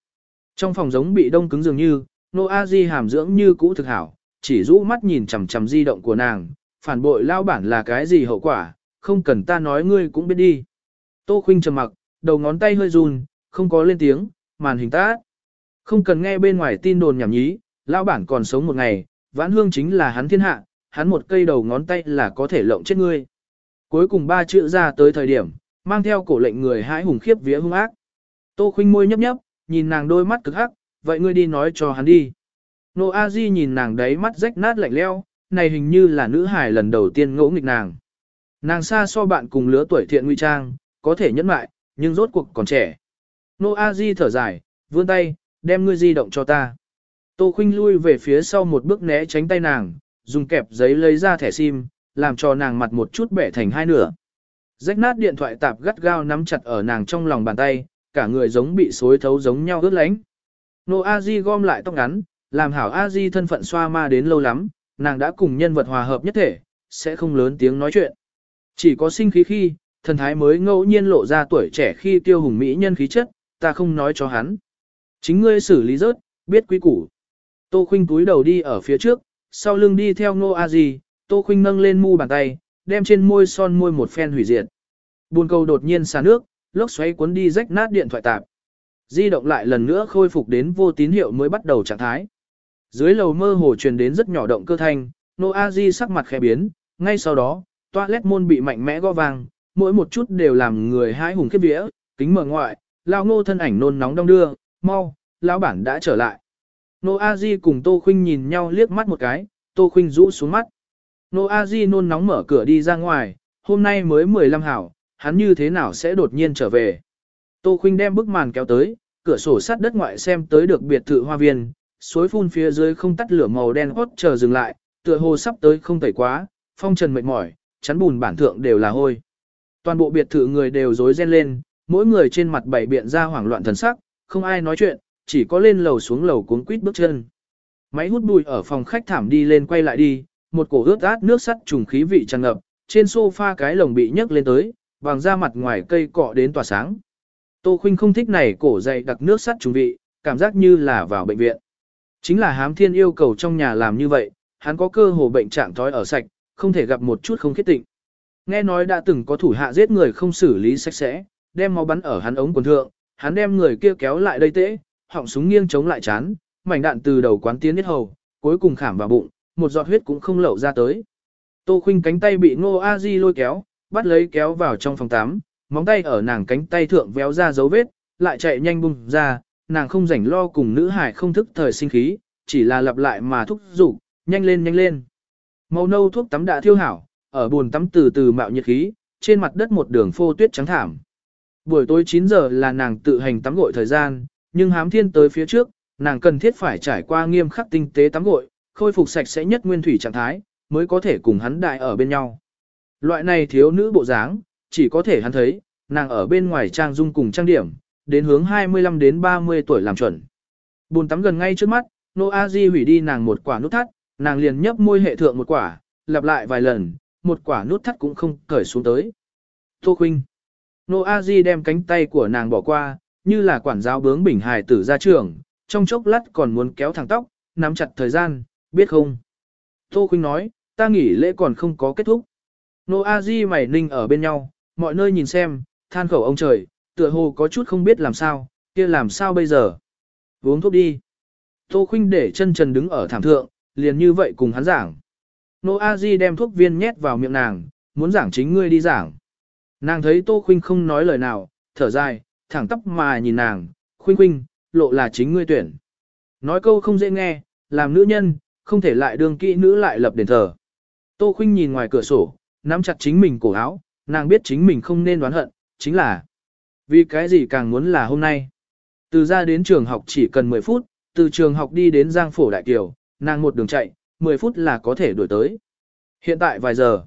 Trong phòng giống bị đông cứng dường như, ngô a di hàm dưỡng như cũ thực hảo, chỉ rũ mắt nhìn chằm chằm di động của nàng, phản bội lao bản là cái gì hậu quả, không cần ta nói ngươi cũng biết đi. Tô khuynh trầm mặc, đầu ngón tay hơi run, không có lên tiếng, màn hình tát. Không cần nghe bên ngoài tin đồn nhảm nhí, lão bản còn sống một ngày, vãn hương chính là hắn thiên hạ, hắn một cây đầu ngón tay là có thể lộng chết ngươi. Cuối cùng ba chữ ra tới thời điểm, mang theo cổ lệnh người hãi hùng khiếp vía hung ác. Tô khinh môi nhấp nhấp, nhìn nàng đôi mắt cực hắc, vậy ngươi đi nói cho hắn đi. Nô A Di nhìn nàng đấy mắt rách nát lạnh leo, này hình như là nữ hài lần đầu tiên ngỗ nghịch nàng. Nàng xa so bạn cùng lứa tuổi thiện nguy trang, có thể nhẫn mại, nhưng rốt cuộc còn trẻ. Nô A Di thở dài, vươn tay, đem ngươi di động cho ta. Tô Khinh lui về phía sau một bước né tránh tay nàng, dùng kẹp giấy lấy ra thẻ sim, làm cho nàng mặt một chút bẻ thành hai nửa. Rách nát điện thoại tạp gắt gao nắm chặt ở nàng trong lòng bàn tay, cả người giống bị xối thấu giống nhau ướt lánh. Nô A Di gom lại tóc ngắn, làm hảo A Di thân phận xoa ma đến lâu lắm, nàng đã cùng nhân vật hòa hợp nhất thể, sẽ không lớn tiếng nói chuyện. Chỉ có sinh khí khi, thần thái mới ngẫu nhiên lộ ra tuổi trẻ khi tiêu hùng mỹ nhân khí chất, ta không nói cho hắn. Chính ngươi xử lý rớt, biết quý củ. Tô Khuynh túi đầu đi ở phía trước, sau lưng đi theo Ngô A Di, Tô Khuynh nâng lên mu bàn tay, đem trên môi son môi một phen hủy diệt. Buồn cầu đột nhiên xả nước, lốc xoáy cuốn đi rách nát điện thoại tạp. Di động lại lần nữa khôi phục đến vô tín hiệu mới bắt đầu trạng thái. Dưới lầu mơ hồ truyền đến rất nhỏ động cơ thanh, Ngô A Di sắc mặt khẽ biến, ngay sau đó, toilet môn bị mạnh mẽ gõ vang, mỗi một chút đều làm người hãi hùng khiếp vía, kính mở ngoại, lao ngô thân ảnh nôn nóng đong đưa, mau, lão bản đã trở lại. Nô A Di cùng Tô Khuynh nhìn nhau liếc mắt một cái, Tô Khuynh rũ xuống mắt. Nô A Di nôn nóng mở cửa đi ra ngoài, hôm nay mới 15 hảo, hắn như thế nào sẽ đột nhiên trở về. Tô Khuynh đem bức màn kéo tới, cửa sổ sắt đất ngoại xem tới được biệt thự hoa viên, suối phun phía dưới không tắt lửa màu đen hốt chờ dừng lại, tựa hồ sắp tới không tẩy quá, phong trần mệt mỏi, chắn bùn bản thượng đều là hôi. Toàn bộ biệt thự người đều rối ren lên, mỗi người trên mặt bảy biện ra hoảng loạn thần sắc, không ai nói chuyện, chỉ có lên lầu xuống lầu cuốn quýt bước chân. Máy hút bụi ở phòng khách thảm đi lên quay lại đi, một cổ ướt át nước sắt trùng khí vị tràn ngập, trên sofa cái lồng bị nhấc lên tới, bằng da mặt ngoài cây cọ đến tỏa sáng. Tô Khuynh không thích này cổ dày đặc nước sắt trùng vị, cảm giác như là vào bệnh viện. Chính là hám thiên yêu cầu trong nhà làm như vậy, hắn có cơ hồ bệnh trạng thói ở sạch, không thể gặp một chút không khiết tịnh. Nghe nói đã từng có thủ hạ giết người không xử lý sạch sẽ, đem máu bắn ở hắn ống quần thượng, hắn đem người kia kéo lại đây tễ, họng súng nghiêng chống lại chán, mảnh đạn từ đầu quán tiến hết hầu, cuối cùng khảm vào bụng, một giọt huyết cũng không lậu ra tới. Tô Khuynh cánh tay bị Ngô A Di lôi kéo, bắt lấy kéo vào trong phòng tắm, móng tay ở nàng cánh tay thượng véo ra dấu vết, lại chạy nhanh bung ra, nàng không rảnh lo cùng nữ hải không thức thời sinh khí, chỉ là lặp lại mà thúc giục, nhanh lên nhanh lên. Màu nâu thuốc tắm đã thiêu hảo, ở buồn tắm từ từ mạo nhiệt khí, trên mặt đất một đường phô tuyết trắng thảm. Buổi tối 9 giờ là nàng tự hành tắm gội thời gian, nhưng hám thiên tới phía trước, nàng cần thiết phải trải qua nghiêm khắc tinh tế tắm gội, khôi phục sạch sẽ nhất nguyên thủy trạng thái, mới có thể cùng hắn đại ở bên nhau. Loại này thiếu nữ bộ dáng, chỉ có thể hắn thấy, nàng ở bên ngoài trang dung cùng trang điểm, đến hướng 25 đến 30 tuổi làm chuẩn. Bùn tắm gần ngay trước mắt, Nô A Di hủy đi nàng một quả nút thắt, nàng liền nhấp môi hệ thượng một quả, lặp lại vài lần, một quả nút thắt cũng không cởi xuống tới. Tô Khuynh. Nô A Di đem cánh tay của nàng bỏ qua, như là quản giáo bướng bình hài tử ra trường, trong chốc lát còn muốn kéo thẳng tóc, nắm chặt thời gian, biết không? Tô Khuynh nói, ta nghỉ lễ còn không có kết thúc. Nô A Di mày ninh ở bên nhau, mọi nơi nhìn xem, than khẩu ông trời, tựa hồ có chút không biết làm sao, kia làm sao bây giờ? Uống thuốc đi. Tô Khuynh để chân trần đứng ở thảm thượng, liền như vậy cùng hắn giảng. Nô A Di đem thuốc viên nhét vào miệng nàng, muốn giảng chính ngươi đi giảng. Nàng thấy Tô Khuynh không nói lời nào, thở dài, thẳng tóc mà nhìn nàng, Khuynh Khuynh, lộ là chính ngươi tuyển. Nói câu không dễ nghe, làm nữ nhân, không thể lại đương kỹ nữ lại lập đền thờ. Tô Khuynh nhìn ngoài cửa sổ, nắm chặt chính mình cổ áo, nàng biết chính mình không nên đoán hận, chính là vì cái gì càng muốn là hôm nay. Từ ra đến trường học chỉ cần 10 phút, từ trường học đi đến Giang Phổ Đại Kiều, nàng một đường chạy, 10 phút là có thể đuổi tới. Hiện tại vài giờ,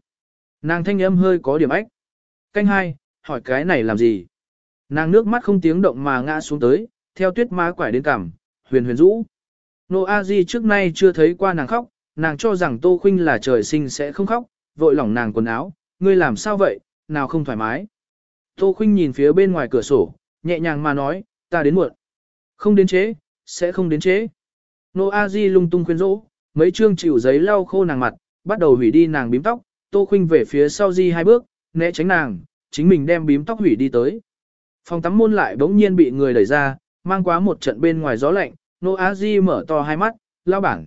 nàng thanh âm hơi có điểm ách. Canh hai, hỏi cái này làm gì? Nàng nước mắt không tiếng động mà ngã xuống tới, theo tuyết má quải đến cằm, huyền huyền rũ. Nô A Di trước nay chưa thấy qua nàng khóc, nàng cho rằng Tô Khuynh là trời sinh sẽ không khóc, vội lỏng nàng quần áo, ngươi làm sao vậy, nào không thoải mái. Tô Khuynh nhìn phía bên ngoài cửa sổ, nhẹ nhàng mà nói, ta đến muộn. Không đến chế, sẽ không đến chế. Nô A Di lung tung khuyên rũ, mấy chương chịu giấy lau khô nàng mặt, bắt đầu hủy đi nàng bím tóc, Tô Khuynh về phía sau Di hai bước, né tránh nàng, chính mình đem bím tóc hủy đi tới. Phòng tắm môn lại bỗng nhiên bị người đẩy ra, mang quá một trận bên ngoài gió lạnh, Nô Á Di mở to hai mắt, lao bảng.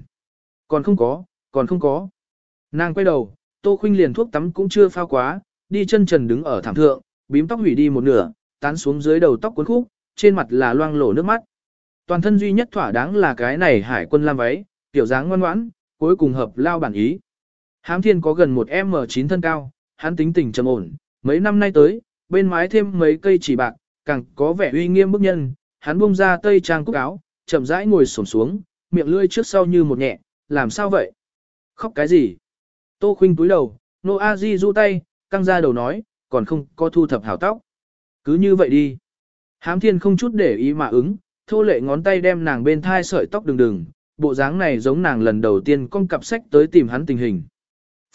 Còn không có, còn không có. Nàng quay đầu, Tô Khuynh liền thuốc tắm cũng chưa phao quá, đi chân trần đứng ở thảm thượng, bím tóc hủy đi một nửa, tán xuống dưới đầu tóc cuốn khúc, trên mặt là loang lổ nước mắt. Toàn thân duy nhất thỏa đáng là cái này hải quân lam váy, tiểu dáng ngoan ngoãn, cuối cùng hợp lao bản ý. Hám thiên có gần một M9 thân cao, hắn tính tình trầm ổn, mấy năm nay tới, bên mái thêm mấy cây chỉ bạc, càng có vẻ uy nghiêm bức nhân, hắn bung ra tây trang cúc áo, chậm rãi ngồi xổm xuống, miệng lưỡi trước sau như một nhẹ, làm sao vậy? Khóc cái gì? Tô khinh túi đầu, nô a di du tay, căng ra đầu nói, còn không có thu thập hảo tóc. Cứ như vậy đi. Hám thiên không chút để ý mà ứng, thô lệ ngón tay đem nàng bên thai sợi tóc đừng đừng, bộ dáng này giống nàng lần đầu tiên con cặp sách tới tìm hắn tình hình.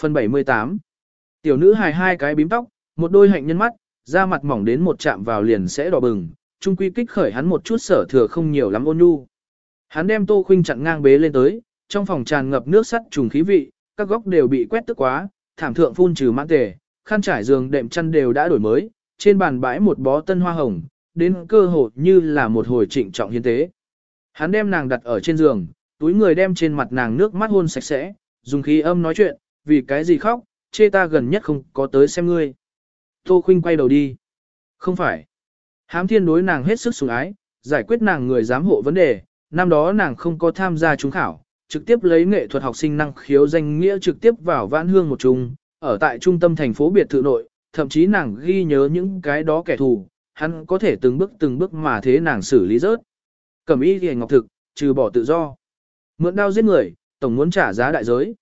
Phần 78 Tiểu nữ hài hai cái bím tóc, một đôi hạnh nhân mắt, da mặt mỏng đến một chạm vào liền sẽ đỏ bừng, trung quy kích khởi hắn một chút sở thừa không nhiều lắm ôn nhu. Hắn đem Tô Khuynh chặn ngang bế lên tới, trong phòng tràn ngập nước sắt trùng khí vị, các góc đều bị quét tức quá, thảm thượng phun trừ mãn tề, khăn trải giường đệm chăn đều đã đổi mới, trên bàn bãi một bó tân hoa hồng, đến cơ hồ như là một hồi trịnh trọng hiến tế. Hắn đem nàng đặt ở trên giường, túi người đem trên mặt nàng nước mắt hôn sạch sẽ, dùng khí âm nói chuyện, vì cái gì khóc, chê ta gần nhất không có tới xem ngươi. Tô Khuynh quay đầu đi. Không phải. Hám thiên đối nàng hết sức sủng ái, giải quyết nàng người giám hộ vấn đề, năm đó nàng không có tham gia trúng khảo, trực tiếp lấy nghệ thuật học sinh năng khiếu danh nghĩa trực tiếp vào vãn hương một trung, ở tại trung tâm thành phố biệt thự nội, thậm chí nàng ghi nhớ những cái đó kẻ thù, hắn có thể từng bước từng bước mà thế nàng xử lý rớt. Cẩm y thì ngọc thực, trừ bỏ tự do. Mượn đao giết người, tổng muốn trả giá đại giới.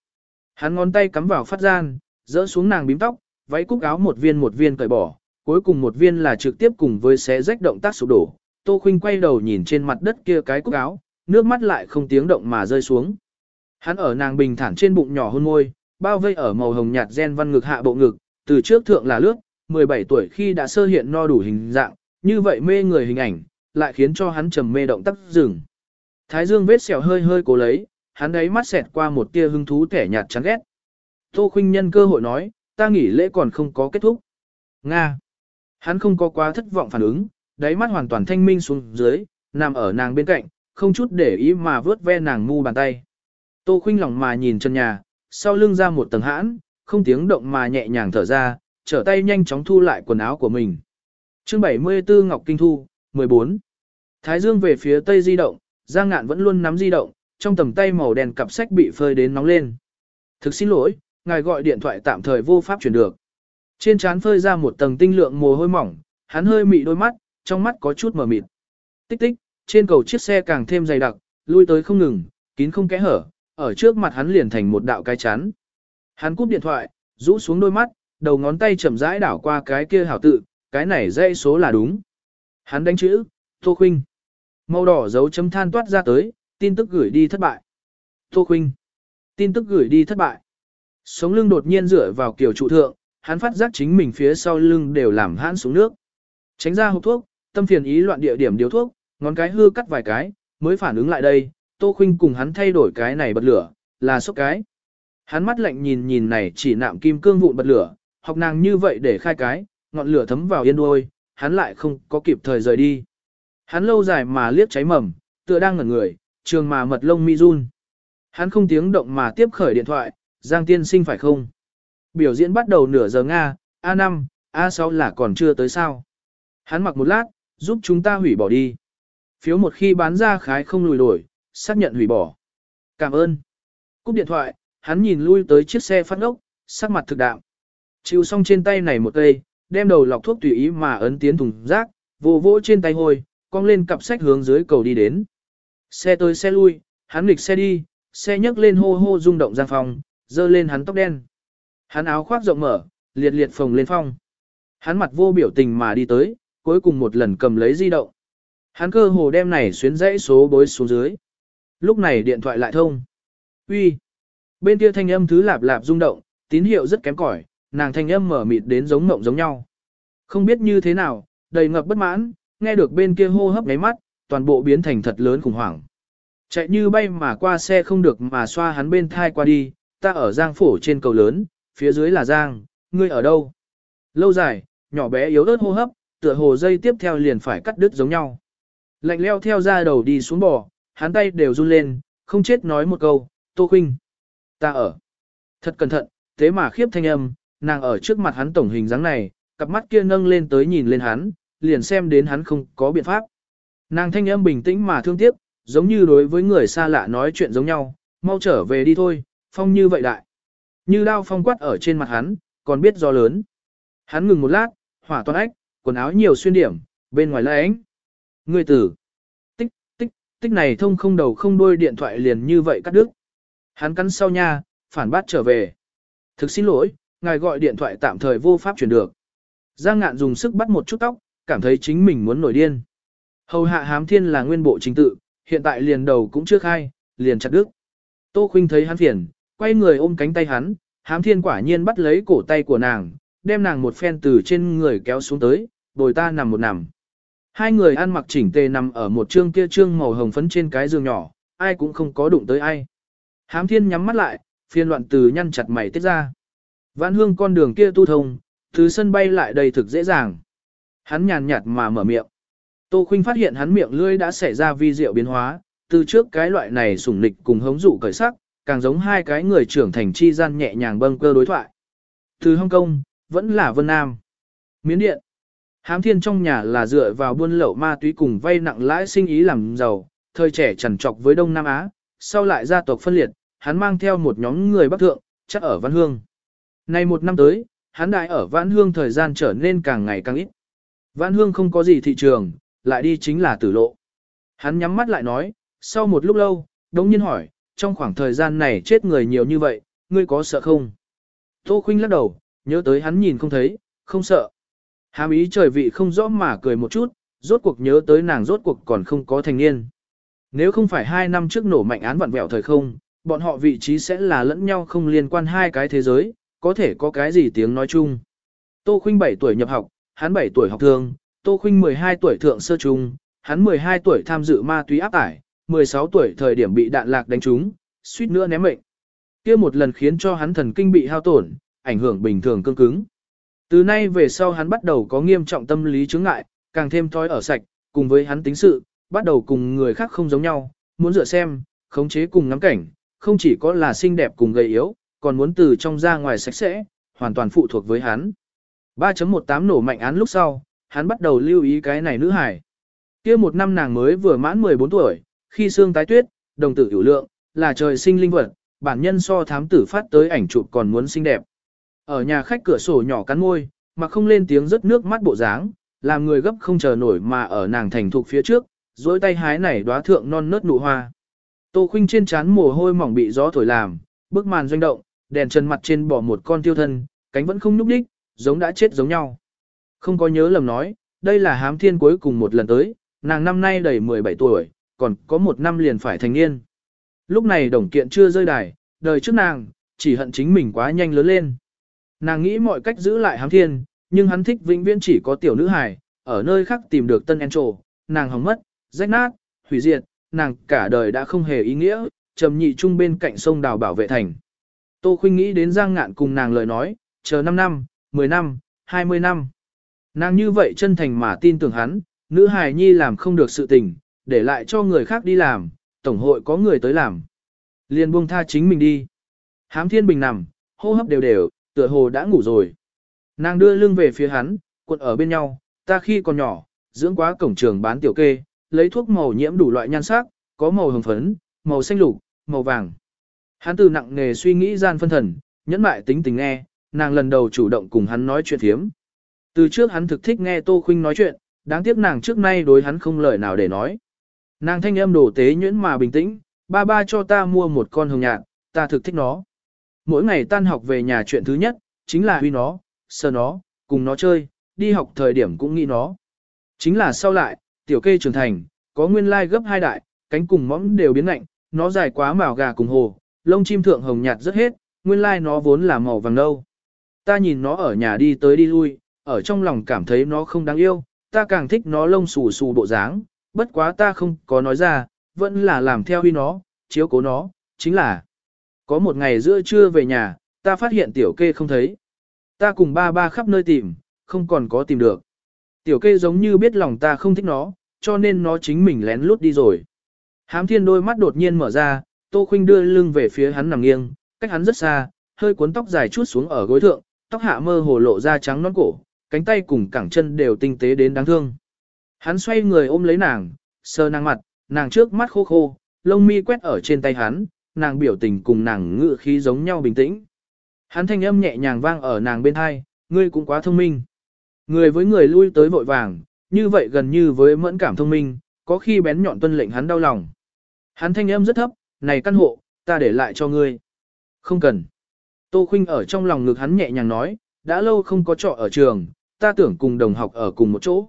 Hắn ngón tay cắm vào phát gian, dỡ xuống nàng bím tóc, váy cúc áo một viên một viên cởi bỏ, cuối cùng một viên là trực tiếp cùng với xé rách động tác sụp đổ. Tô Khuynh quay đầu nhìn trên mặt đất kia cái cúc áo, nước mắt lại không tiếng động mà rơi xuống. Hắn ở nàng bình thản trên bụng nhỏ hôn môi, bao vây ở màu hồng nhạt gen văn ngực hạ bộ ngực, từ trước thượng là lướt, 17 tuổi khi đã sơ hiện no đủ hình dạng, như vậy mê người hình ảnh, lại khiến cho hắn trầm mê động tác dừng. Thái dương vết sẹo hơi hơi cố lấy, hắn đấy mắt xẹt qua một tia hứng thú thẻ nhạt chán ghét. Tô khuynh nhân cơ hội nói, ta nghỉ lễ còn không có kết thúc. Nga. Hắn không có quá thất vọng phản ứng, đáy mắt hoàn toàn thanh minh xuống dưới, nằm ở nàng bên cạnh, không chút để ý mà vớt ve nàng ngu bàn tay. Tô khuynh lòng mà nhìn chân nhà, sau lưng ra một tầng hãn, không tiếng động mà nhẹ nhàng thở ra, trở tay nhanh chóng thu lại quần áo của mình. Chương 74 Ngọc Kinh Thu, 14. Thái dương về phía tây di động, Giang Ngạn vẫn luôn nắm di động, trong tầm tay màu đen cặp sách bị phơi đến nóng lên. Thực xin lỗi, ngài gọi điện thoại tạm thời vô pháp chuyển được. Trên trán phơi ra một tầng tinh lượng mồ hôi mỏng, hắn hơi mị đôi mắt, trong mắt có chút mờ mịt. Tích tích, trên cầu chiếc xe càng thêm dày đặc, lui tới không ngừng, kín không kẽ hở, ở trước mặt hắn liền thành một đạo cái chắn. Hắn cúp điện thoại, rũ xuống đôi mắt, đầu ngón tay chậm rãi đảo qua cái kia hảo tự, cái này dãy số là đúng. Hắn đánh chữ, Tô Khuynh. Màu đỏ dấu chấm than toát ra tới, tin tức gửi đi thất bại. Tô Khuynh. Tin tức gửi đi thất bại. Sống lưng đột nhiên dựa vào kiểu trụ thượng, hắn phát giác chính mình phía sau lưng đều làm hãn xuống nước. Tránh ra hộp thuốc, tâm phiền ý loạn địa điểm điều thuốc, ngón cái hư cắt vài cái, mới phản ứng lại đây, Tô Khuynh cùng hắn thay đổi cái này bật lửa, là sốc cái. Hắn mắt lạnh nhìn nhìn này chỉ nạm kim cương vụn bật lửa, học nàng như vậy để khai cái, ngọn lửa thấm vào yên đuôi, hắn lại không có kịp thời rời đi. Hắn lâu dài mà liếc cháy mầm, tựa đang ngẩn người, trường mà mật lông mi run. Hắn không tiếng động mà tiếp khởi điện thoại, Giang tiên sinh phải không? Biểu diễn bắt đầu nửa giờ Nga, A5, A6 là còn chưa tới sao. Hắn mặc một lát, giúp chúng ta hủy bỏ đi. Phiếu một khi bán ra khái không lùi đổi, xác nhận hủy bỏ. Cảm ơn. Cúp điện thoại, hắn nhìn lui tới chiếc xe phát ốc, sắc mặt thực đạm. Chịu xong trên tay này một cây, đem đầu lọc thuốc tùy ý mà ấn tiến thùng rác, vô vỗ trên tay hôi, cong lên cặp sách hướng dưới cầu đi đến. Xe tới xe lui, hắn nghịch xe đi, xe nhấc lên hô hô rung động giang phòng, dơ lên hắn tóc đen. Hắn áo khoác rộng mở, liệt liệt phồng lên phong. Hắn mặt vô biểu tình mà đi tới, cuối cùng một lần cầm lấy di động. Hắn cơ hồ đem này xuyến dãy số bối xuống dưới. Lúc này điện thoại lại thông. Uy. Bên kia thanh âm thứ lạp lạp rung động, tín hiệu rất kém cỏi, nàng thanh âm mở mịt đến giống mộng giống nhau. Không biết như thế nào, đầy ngập bất mãn, nghe được bên kia hô hấp ngáy mắt, toàn bộ biến thành thật lớn khủng hoảng. Chạy như bay mà qua xe không được mà xoa hắn bên thai qua đi, ta ở giang phổ trên cầu lớn, phía dưới là giang, ngươi ở đâu? Lâu dài, nhỏ bé yếu ớt hô hấp, tựa hồ dây tiếp theo liền phải cắt đứt giống nhau. Lạnh leo theo ra đầu đi xuống bò, hắn tay đều run lên, không chết nói một câu, Tô Khuynh. Ta ở. Thật cẩn thận, thế mà khiếp thanh âm, nàng ở trước mặt hắn tổng hình dáng này, cặp mắt kia nâng lên tới nhìn lên hắn, liền xem đến hắn không có biện pháp. Nàng thanh âm bình tĩnh mà thương tiếc, giống như đối với người xa lạ nói chuyện giống nhau, mau trở về đi thôi, phong như vậy đại. Như đao phong quát ở trên mặt hắn, còn biết do lớn. Hắn ngừng một lát, hỏa toàn ách, quần áo nhiều xuyên điểm, bên ngoài lại ánh. Người tử. Tích, tích, tích này thông không đầu không đuôi điện thoại liền như vậy cắt đứt. Hắn cắn sau nha, phản bát trở về. Thực xin lỗi, ngài gọi điện thoại tạm thời vô pháp chuyển được. Giang ngạn dùng sức bắt một chút tóc, cảm thấy chính mình muốn nổi điên. Hầu hạ hám thiên là nguyên bộ chính tự, hiện tại liền đầu cũng chưa khai, liền chặt đứt. Tô Khuynh thấy hắn phiền, quay người ôm cánh tay hắn, hám thiên quả nhiên bắt lấy cổ tay của nàng, đem nàng một phen từ trên người kéo xuống tới, bồi ta nằm một nằm. Hai người ăn mặc chỉnh tề nằm ở một trương kia trương màu hồng phấn trên cái giường nhỏ, ai cũng không có đụng tới ai. Hám thiên nhắm mắt lại, phiên loạn từ nhăn chặt mày tiết ra. Vãn hương con đường kia tu thông, từ sân bay lại đầy thực dễ dàng. Hắn nhàn nhạt mà mở miệng. Tô Khuynh phát hiện hắn miệng lưỡi đã xảy ra vi diệu biến hóa, từ trước cái loại này sủng nịch cùng hống dụ cởi sắc, càng giống hai cái người trưởng thành chi gian nhẹ nhàng bâng cơ đối thoại. Từ Hong Kong, vẫn là Vân Nam. Miến Điện. Hám thiên trong nhà là dựa vào buôn lậu ma túy cùng vay nặng lãi sinh ý làm giàu, thời trẻ trằn trọc với Đông Nam Á, sau lại gia tộc phân liệt, hắn mang theo một nhóm người Bắc Thượng, chắc ở Văn Hương. Nay một năm tới, hắn đại ở Văn Hương thời gian trở nên càng ngày càng ít. Văn Hương không có gì thị trường, lại đi chính là tử lộ. Hắn nhắm mắt lại nói, sau một lúc lâu, đống nhiên hỏi, trong khoảng thời gian này chết người nhiều như vậy, ngươi có sợ không? Tô Khuynh lắc đầu, nhớ tới hắn nhìn không thấy, không sợ. Hàm ý trời vị không rõ mà cười một chút, rốt cuộc nhớ tới nàng rốt cuộc còn không có thành niên. Nếu không phải hai năm trước nổ mạnh án vặn vẹo thời không, bọn họ vị trí sẽ là lẫn nhau không liên quan hai cái thế giới, có thể có cái gì tiếng nói chung. Tô Khuynh 7 tuổi nhập học, hắn 7 tuổi học thường, Tô Khuynh 12 tuổi thượng sơ trung, hắn 12 tuổi tham dự ma túy áp tải, 16 tuổi thời điểm bị đạn lạc đánh trúng, suýt nữa ném mệnh. Kia một lần khiến cho hắn thần kinh bị hao tổn, ảnh hưởng bình thường cương cứng. Từ nay về sau hắn bắt đầu có nghiêm trọng tâm lý chứng ngại, càng thêm thói ở sạch, cùng với hắn tính sự, bắt đầu cùng người khác không giống nhau, muốn dựa xem, khống chế cùng ngắm cảnh, không chỉ có là xinh đẹp cùng gầy yếu, còn muốn từ trong ra ngoài sạch sẽ, hoàn toàn phụ thuộc với hắn. 3.18 nổ mạnh án lúc sau, hắn bắt đầu lưu ý cái này nữ hải. kia một năm nàng mới vừa mãn 14 tuổi, khi xương tái tuyết, đồng tử hữu lượng, là trời sinh linh vật, bản nhân so thám tử phát tới ảnh chụp còn muốn xinh đẹp. Ở nhà khách cửa sổ nhỏ cắn môi, mà không lên tiếng rớt nước mắt bộ dáng, làm người gấp không chờ nổi mà ở nàng thành thục phía trước, dối tay hái này đóa thượng non nớt nụ hoa. Tô khuynh trên trán mồ hôi mỏng bị gió thổi làm, bức màn doanh động, đèn chân mặt trên bỏ một con tiêu thân, cánh vẫn không nhúc đích, giống đã chết giống nhau. Không có nhớ lầm nói, đây là hám thiên cuối cùng một lần tới, nàng năm nay đầy 17 tuổi, còn có một năm liền phải thành niên. Lúc này đồng kiện chưa rơi đài, đời trước nàng, chỉ hận chính mình quá nhanh lớn lên. Nàng nghĩ mọi cách giữ lại hám thiên, nhưng hắn thích vĩnh viễn chỉ có tiểu nữ hài, ở nơi khác tìm được tân en trổ, nàng hỏng mất, rách nát, hủy diệt, nàng cả đời đã không hề ý nghĩa, trầm nhị chung bên cạnh sông đào bảo vệ thành. Tô Khuynh nghĩ đến Giang Ngạn cùng nàng lời nói, chờ 5 năm, 10 năm, 20 năm. Nàng như vậy chân thành mà tin tưởng hắn, nữ hài nhi làm không được sự tình, để lại cho người khác đi làm, tổng hội có người tới làm. Liền buông tha chính mình đi. Hám thiên bình nằm, hô hấp đều đều, tựa hồ đã ngủ rồi. Nàng đưa lưng về phía hắn, cuộn ở bên nhau, ta khi còn nhỏ, dưỡng quá cổng trường bán tiểu kê, lấy thuốc màu nhiễm đủ loại nhan sắc, có màu hồng phấn, màu xanh lục, màu vàng. Hắn từ nặng nề suy nghĩ gian phân thần, nhẫn mại tính tình nghe, nàng lần đầu chủ động cùng hắn nói chuyện thiếm. Từ trước hắn thực thích nghe Tô Khuynh nói chuyện, đáng tiếc nàng trước nay đối hắn không lời nào để nói. Nàng thanh âm đổ tế nhuyễn mà bình tĩnh, ba ba cho ta mua một con hồng nhạn, ta thực thích nó. Mỗi ngày tan học về nhà chuyện thứ nhất, chính là huy nó, sờ nó, cùng nó chơi, đi học thời điểm cũng nghĩ nó. Chính là sau lại, tiểu kê trưởng thành, có nguyên lai gấp hai đại, cánh cùng mõm đều biến lạnh, nó dài quá màu gà cùng hồ, lông chim thượng hồng nhạt rất hết, nguyên lai nó vốn là màu vàng nâu. Ta nhìn nó ở nhà đi tới đi lui, ở trong lòng cảm thấy nó không đáng yêu, ta càng thích nó lông xù xù bộ dáng, bất quá ta không có nói ra, vẫn là làm theo huy nó, chiếu cố nó, chính là. Có một ngày giữa trưa về nhà, ta phát hiện tiểu kê không thấy. Ta cùng ba ba khắp nơi tìm, không còn có tìm được. Tiểu kê giống như biết lòng ta không thích nó, cho nên nó chính mình lén lút đi rồi. Hám thiên đôi mắt đột nhiên mở ra, Tô Khuynh đưa lưng về phía hắn nằm nghiêng, cách hắn rất xa, hơi cuốn tóc dài chút xuống ở gối thượng, tóc hạ mơ hồ lộ ra trắng nõn cổ, cánh tay cùng cẳng chân đều tinh tế đến đáng thương. Hắn xoay người ôm lấy nàng, sờ nàng mặt, nàng trước mắt khô khô, lông mi quét ở trên tay hắn, nàng biểu tình cùng nàng ngự khí giống nhau bình tĩnh. Hắn thanh âm nhẹ nhàng vang ở nàng bên hai, ngươi cũng quá thông minh. Người với người lui tới vội vàng, như vậy gần như với mẫn cảm thông minh, có khi bén nhọn tuân lệnh hắn đau lòng. Hắn thanh âm rất thấp, này căn hộ, ta để lại cho ngươi. Không cần. Tô Khuynh ở trong lòng ngực hắn nhẹ nhàng nói, đã lâu không có trọ ở trường, ta tưởng cùng đồng học ở cùng một chỗ.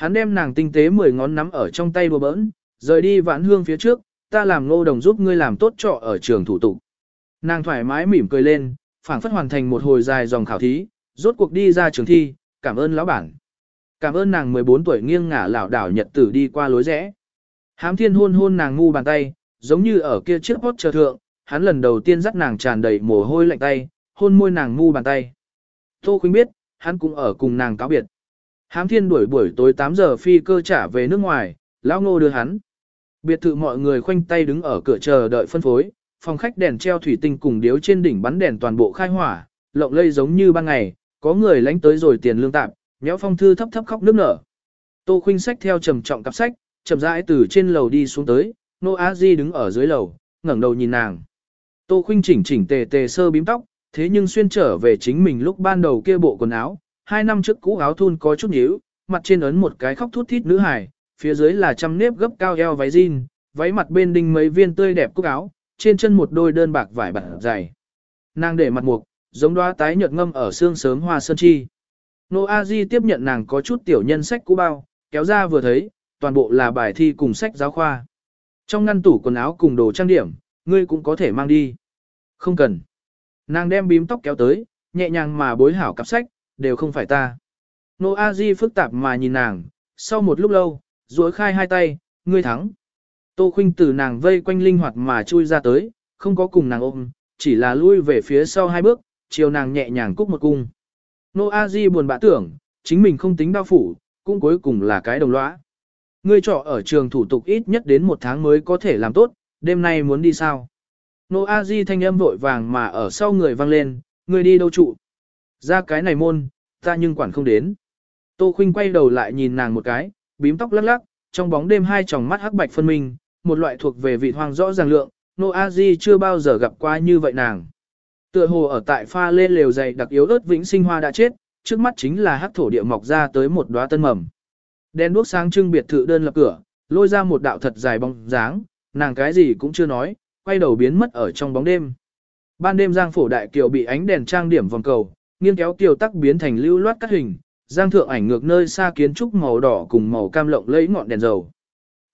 Hắn đem nàng tinh tế mười ngón nắm ở trong tay đùa bỡn, rời đi vãn hương phía trước, ta làm ngô đồng giúp ngươi làm tốt trọ ở trường thủ tục. Nàng thoải mái mỉm cười lên, phảng phất hoàn thành một hồi dài dòng khảo thí, rốt cuộc đi ra trường thi, cảm ơn lão bản. Cảm ơn nàng 14 tuổi nghiêng ngả lảo đảo nhật tử đi qua lối rẽ. Hám thiên hôn hôn nàng ngu bàn tay, giống như ở kia chiếc hót chờ thượng, hắn lần đầu tiên dắt nàng tràn đầy mồ hôi lạnh tay, hôn môi nàng ngu bàn tay. Tô Khuynh biết, hắn cũng ở cùng nàng cáo biệt. Hám thiên đuổi buổi tối 8 giờ phi cơ trả về nước ngoài, lão ngô đưa hắn. Biệt thự mọi người khoanh tay đứng ở cửa chờ đợi phân phối, phòng khách đèn treo thủy tinh cùng điếu trên đỉnh bắn đèn toàn bộ khai hỏa, lộng lây giống như ban ngày, có người lánh tới rồi tiền lương tạm, nhéo phong thư thấp thấp khóc nước nở. Tô Khuynh sách theo trầm trọng cặp sách, chậm rãi từ trên lầu đi xuống tới, Nô Á Di đứng ở dưới lầu, ngẩng đầu nhìn nàng. Tô Khuynh chỉnh chỉnh tề tề sơ bím tóc, thế nhưng xuyên trở về chính mình lúc ban đầu kia bộ quần áo, hai năm trước cũ áo thun có chút nhíu, mặt trên ấn một cái khóc thút thít nữ hài, phía dưới là trăm nếp gấp cao eo váy jean, váy mặt bên đinh mấy viên tươi đẹp cúc áo, trên chân một đôi đơn bạc vải bản dày. Nàng để mặt mục, giống đóa tái nhợt ngâm ở xương sớm hoa sơn chi. Nô A Di tiếp nhận nàng có chút tiểu nhân sách cũ bao, kéo ra vừa thấy, toàn bộ là bài thi cùng sách giáo khoa. Trong ngăn tủ quần áo cùng đồ trang điểm, ngươi cũng có thể mang đi. Không cần. Nàng đem bím tóc kéo tới, nhẹ nhàng mà bối hảo cặp sách, đều không phải ta. Nô A Di phức tạp mà nhìn nàng, sau một lúc lâu, duỗi khai hai tay, ngươi thắng. Tô Khuynh từ nàng vây quanh linh hoạt mà chui ra tới, không có cùng nàng ôm, chỉ là lui về phía sau hai bước, chiều nàng nhẹ nhàng cúc một cung. Nô A Di buồn bã tưởng, chính mình không tính đau phủ, cũng cuối cùng là cái đồng lõa. Ngươi trọ ở trường thủ tục ít nhất đến một tháng mới có thể làm tốt, đêm nay muốn đi sao? Nô A Di thanh âm vội vàng mà ở sau người vang lên, ngươi đi đâu trụ? Ra cái này môn, ta nhưng quản không đến. Tô Khuynh quay đầu lại nhìn nàng một cái, bím tóc lắc lắc, trong bóng đêm hai tròng mắt hắc bạch phân minh, một loại thuộc về vị hoang rõ ràng lượng, Nô A Di chưa bao giờ gặp qua như vậy nàng. Tựa hồ ở tại pha lên lều dày đặc yếu ớt vĩnh sinh hoa đã chết, trước mắt chính là hắc thổ địa mọc ra tới một đóa tân mầm. Đen đuốc sáng trưng biệt thự đơn lập cửa, lôi ra một đạo thật dài bóng dáng, nàng cái gì cũng chưa nói, quay đầu biến mất ở trong bóng đêm. Ban đêm Giang phổ đại kiều bị ánh đèn trang điểm vòng cầu, nghiêng kéo kiều tắc biến thành lưu loát cắt hình, Giang thượng ảnh ngược nơi xa kiến trúc màu đỏ cùng màu cam lộng lẫy ngọn đèn dầu.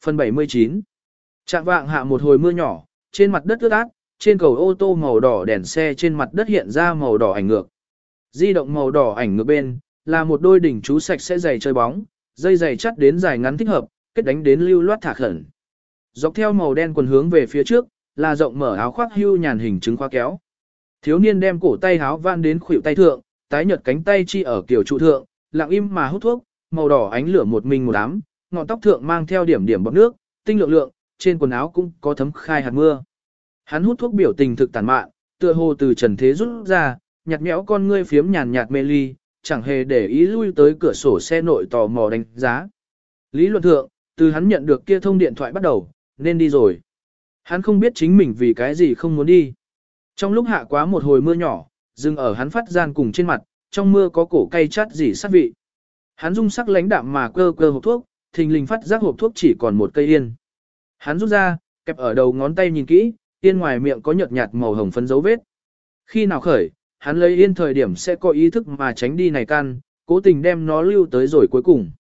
Phần 79 Trạng vạng hạ một hồi mưa nhỏ, trên mặt đất ướt át, trên cầu ô tô màu đỏ đèn xe trên mặt đất hiện ra màu đỏ ảnh ngược. Di động màu đỏ ảnh ngược bên, là một đôi đỉnh chú sạch sẽ giày chơi bóng, dây giày chắt đến dài ngắn thích hợp, kết đánh đến lưu loát thả khẩn. Dọc theo màu đen quần hướng về phía trước, là rộng mở áo khoác hưu nhàn hình chứng khoa kéo. Thiếu niên đem cổ tay háo van đến khuỷu tay thượng, tái nhợt cánh tay chi ở kiểu trụ thượng, lặng im mà hút thuốc, màu đỏ ánh lửa một mình một đám, ngọn tóc thượng mang theo điểm điểm bọt nước, tinh lượng lượng, trên quần áo cũng có thấm khai hạt mưa. Hắn hút thuốc biểu tình thực tàn mạn, tựa hồ từ trần thế rút ra, nhạt nhẽo con ngươi phiếm nhàn nhạt mê ly, chẳng hề để ý lui tới cửa sổ xe nội tò mò đánh giá. Lý luận thượng, từ hắn nhận được kia thông điện thoại bắt đầu, nên đi rồi. Hắn không biết chính mình vì cái gì không muốn đi. Trong lúc hạ quá một hồi mưa nhỏ, dừng ở hắn phát gian cùng trên mặt, trong mưa có cổ cay chát gì sát vị. Hắn dung sắc lãnh đạm mà cơ cơ hộp thuốc, thình lình phát giác hộp thuốc chỉ còn một cây yên. Hắn rút ra, kẹp ở đầu ngón tay nhìn kỹ, yên ngoài miệng có nhợt nhạt màu hồng phấn dấu vết. Khi nào khởi, hắn lấy yên thời điểm sẽ có ý thức mà tránh đi này căn, cố tình đem nó lưu tới rồi cuối cùng.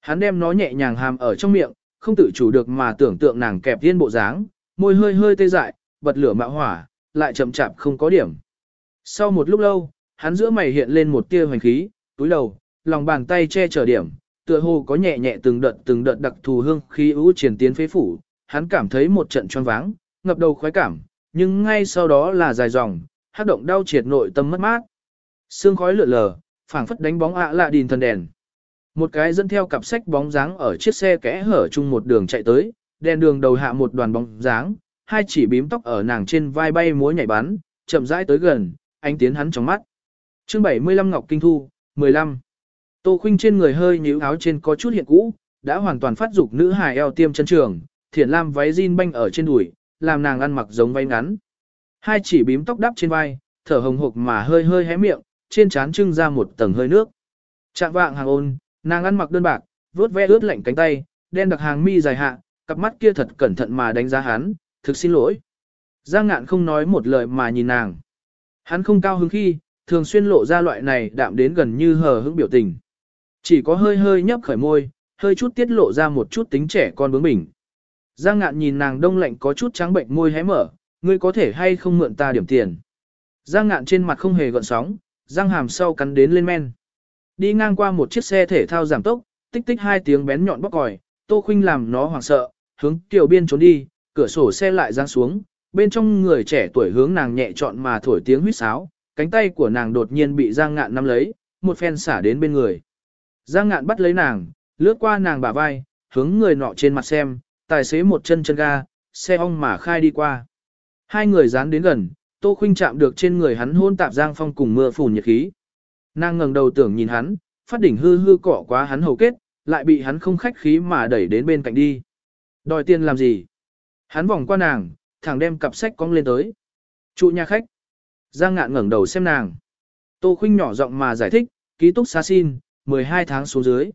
Hắn đem nó nhẹ nhàng hàm ở trong miệng, không tự chủ được mà tưởng tượng nàng kẹp yên bộ dáng, môi hơi hơi tê dại, bật lửa mạo hỏa, lại chậm chạp không có điểm. Sau một lúc lâu, hắn giữa mày hiện lên một tia hoành khí, túi đầu, lòng bàn tay che chở điểm, tựa hồ có nhẹ nhẹ từng đợt từng đợt đặc thù hương khí ưu triển tiến phế phủ, hắn cảm thấy một trận choáng váng, ngập đầu khoái cảm, nhưng ngay sau đó là dài dòng, hát động đau triệt nội tâm mất mát. Sương khói lượn lờ, phảng phất đánh bóng ạ lạ đìn thần đèn. Một cái dẫn theo cặp sách bóng dáng ở chiếc xe kẽ hở chung một đường chạy tới, đèn đường đầu hạ một đoàn bóng dáng, hai chỉ bím tóc ở nàng trên vai bay múa nhảy bắn, chậm rãi tới gần, anh tiến hắn trong mắt. Chương 75 Ngọc Kinh Thu, 15. Tô Khuynh trên người hơi nhíu áo trên có chút hiện cũ, đã hoàn toàn phát dục nữ hài eo tiêm chân trường, thiển lam váy jean banh ở trên đùi, làm nàng ăn mặc giống váy ngắn. Hai chỉ bím tóc đắp trên vai, thở hồng hộc mà hơi hơi hé miệng, trên trán trưng ra một tầng hơi nước. Trạng vạng hàng ôn, nàng ăn mặc đơn bạc, vuốt ve ướt lạnh cánh tay, đen đặc hàng mi dài hạ, cặp mắt kia thật cẩn thận mà đánh giá hắn, thực xin lỗi. Giang ngạn không nói một lời mà nhìn nàng. Hắn không cao hứng khi, thường xuyên lộ ra loại này đạm đến gần như hờ hững biểu tình. Chỉ có hơi hơi nhấp khởi môi, hơi chút tiết lộ ra một chút tính trẻ con bướng bỉnh. Giang ngạn nhìn nàng đông lạnh có chút trắng bệnh môi hé mở, ngươi có thể hay không mượn ta điểm tiền. Giang ngạn trên mặt không hề gợn sóng, răng hàm sau cắn đến lên men. Đi ngang qua một chiếc xe thể thao giảm tốc, tích tích hai tiếng bén nhọn bóc còi, Tô Khuynh làm nó hoảng sợ, hướng tiểu biên trốn đi, cửa sổ xe lại giáng xuống, bên trong người trẻ tuổi hướng nàng nhẹ trọn mà thổi tiếng huýt sáo, cánh tay của nàng đột nhiên bị Giang Ngạn nắm lấy, một phen xả đến bên người. Giang Ngạn bắt lấy nàng, lướt qua nàng bả vai, hướng người nọ trên mặt xem, tài xế một chân chân ga, xe ong mà khai đi qua. Hai người dán đến gần, Tô Khuynh chạm được trên người hắn hôn tạp giang phong cùng mưa phùn nhiệt khí. Nàng ngẩng đầu tưởng nhìn hắn, phát đỉnh hư hư cỏ quá hắn hầu kết, lại bị hắn không khách khí mà đẩy đến bên cạnh đi. Đòi tiền làm gì? Hắn vòng qua nàng, thẳng đem cặp sách cong lên tới. Trụ nhà khách. Giang ngạn ngẩng đầu xem nàng. Tô khinh nhỏ giọng mà giải thích, ký túc xá xin, 12 tháng xuống dưới.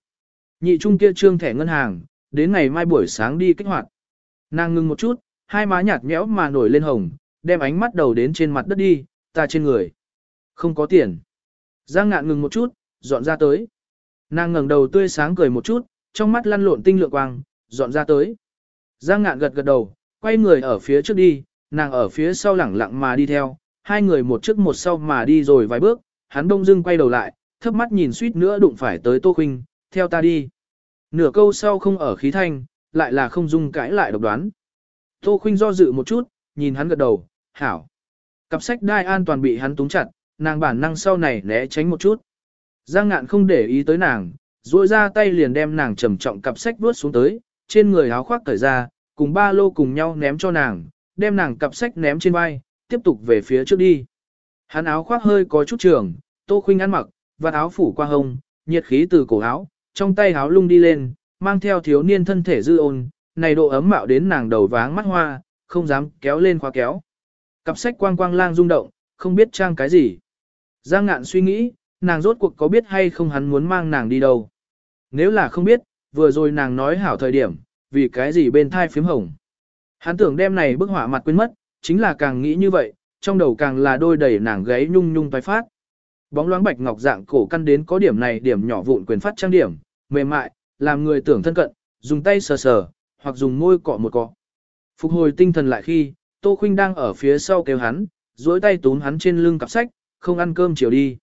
Nhị trung kia trương thẻ ngân hàng, đến ngày mai buổi sáng đi kích hoạt. Nàng ngưng một chút, hai má nhạt nhẽo mà nổi lên hồng, đem ánh mắt đầu đến trên mặt đất đi, ta trên người. Không có tiền. Giang ngạn ngừng một chút, dọn ra tới. Nàng ngẩng đầu tươi sáng cười một chút, trong mắt lăn lộn tinh lượng quang, dọn ra tới. Giang ngạn gật gật đầu, quay người ở phía trước đi, nàng ở phía sau lẳng lặng mà đi theo, hai người một trước một sau mà đi rồi vài bước, hắn đông dưng quay đầu lại, thấp mắt nhìn suýt nữa đụng phải tới Tô Khuynh, theo ta đi. Nửa câu sau không ở khí thanh, lại là không dung cãi lại độc đoán. Tô Khuynh do dự một chút, nhìn hắn gật đầu, hảo. Cặp sách đai an toàn bị hắn túng chặt, nàng bản năng sau này né tránh một chút. Giang ngạn không để ý tới nàng, duỗi ra tay liền đem nàng trầm trọng cặp sách vuốt xuống tới, trên người áo khoác cởi ra, cùng ba lô cùng nhau ném cho nàng, đem nàng cặp sách ném trên vai, tiếp tục về phía trước đi. Hắn áo khoác hơi có chút trường, Tô Khuynh ăn mặc, và áo phủ qua hông, nhiệt khí từ cổ áo, trong tay áo lung đi lên, mang theo thiếu niên thân thể dư ôn, này độ ấm mạo đến nàng đầu váng mắt hoa, không dám kéo lên khóa kéo. Cặp sách quang quang lang rung động, không biết trang cái gì. Giang ngạn suy nghĩ, nàng rốt cuộc có biết hay không hắn muốn mang nàng đi đâu. Nếu là không biết, vừa rồi nàng nói hảo thời điểm, vì cái gì bên thai phím hồng. Hắn tưởng đem này bức họa mặt quên mất, chính là càng nghĩ như vậy, trong đầu càng là đôi đầy nàng gáy nhung nhung tái phát. Bóng loáng bạch ngọc dạng cổ căn đến có điểm này điểm nhỏ vụn quyền phát trang điểm, mềm mại, làm người tưởng thân cận, dùng tay sờ sờ, hoặc dùng môi cọ một cọ. Phục hồi tinh thần lại khi, Tô Khuynh đang ở phía sau kêu hắn, duỗi tay túm hắn trên lưng cặp sách, không ăn cơm chiều đi.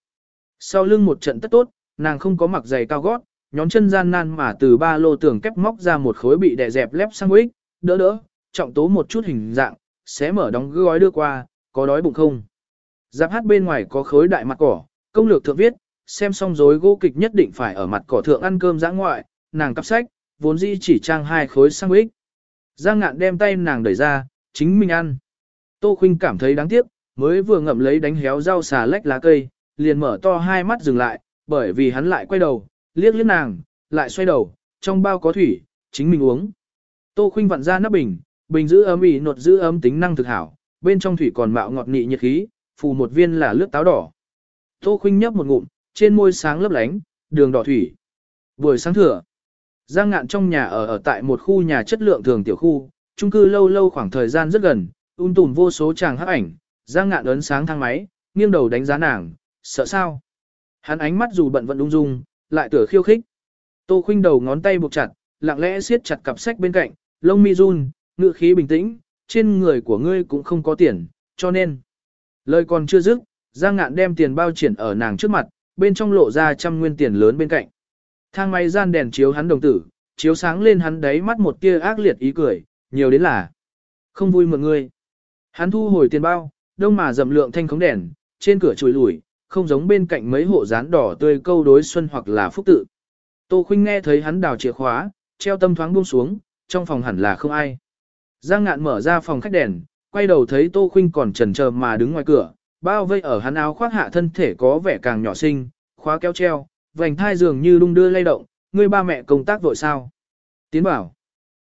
Sau lưng một trận tất tốt, nàng không có mặc giày cao gót, nhón chân gian nan mà từ ba lô tường kép móc ra một khối bị đè dẹp lép sang sandwich, đỡ đỡ, trọng tố một chút hình dạng, xé mở đóng gói đưa qua, có đói bụng không. Giáp hát bên ngoài có khối đại mặt cỏ, công lược thượng viết, xem xong rối gỗ kịch nhất định phải ở mặt cỏ thượng ăn cơm giã ngoại, nàng cắp sách, vốn dĩ chỉ trang hai khối sang sandwich. Giang ngạn đem tay nàng đẩy ra, chính mình ăn. Tô Khuynh cảm thấy đáng tiếc, mới vừa ngậm lấy đánh héo rau xà lách lá cây, liền mở to hai mắt dừng lại, bởi vì hắn lại quay đầu, liếc liếc nàng, lại xoay đầu, trong bao có thủy, chính mình uống. Tô Khuynh vặn ra nắp bình, bình giữ ấm ỉ nột giữ ấm tính năng thực hảo, bên trong thủy còn mạo ngọt nị nhiệt khí, phù một viên là lướt táo đỏ. Tô Khuynh nhấp một ngụm, trên môi sáng lấp lánh, đường đỏ thủy. Buổi sáng thừa, Giang Ngạn trong nhà ở ở tại một khu nhà chất lượng thường tiểu khu, chung cư lâu lâu khoảng thời gian rất gần, um un tùn vô số chàng hấp ảnh, Giang Ngạn ấn sáng thang máy, nghiêng đầu đánh giá nàng, sợ sao? Hắn ánh mắt dù bận vẫn ung dung, lại tựa khiêu khích. Tô Khuynh đầu ngón tay buộc chặt, lặng lẽ siết chặt cặp sách bên cạnh, lông mi run, ngữ khí bình tĩnh, trên người của ngươi cũng không có tiền, cho nên. Lời còn chưa dứt, Giang Ngạn đem tiền bao triển ở nàng trước mặt, bên trong lộ ra trăm nguyên tiền lớn bên cạnh. Thang máy gian đèn chiếu hắn đồng tử, chiếu sáng lên hắn đáy mắt một tia ác liệt ý cười, nhiều đến là không vui mượn ngươi. Hắn thu hồi tiền bao, đông mà dầm lượng thanh khống đèn, trên cửa chùi lủi, không giống bên cạnh mấy hộ dán đỏ tươi câu đối xuân hoặc là phúc tự. Tô Khuynh nghe thấy hắn đào chìa khóa, treo tâm thoáng buông xuống, trong phòng hẳn là không ai. Giang Ngạn mở ra phòng khách đèn, quay đầu thấy Tô Khuynh còn chần chờ mà đứng ngoài cửa, bao vây ở hắn áo khoác hạ thân thể có vẻ càng nhỏ xinh, khóa kéo treo, vành thai dường như lung đưa lay động, người ba mẹ công tác vội sao? Tiến bảo.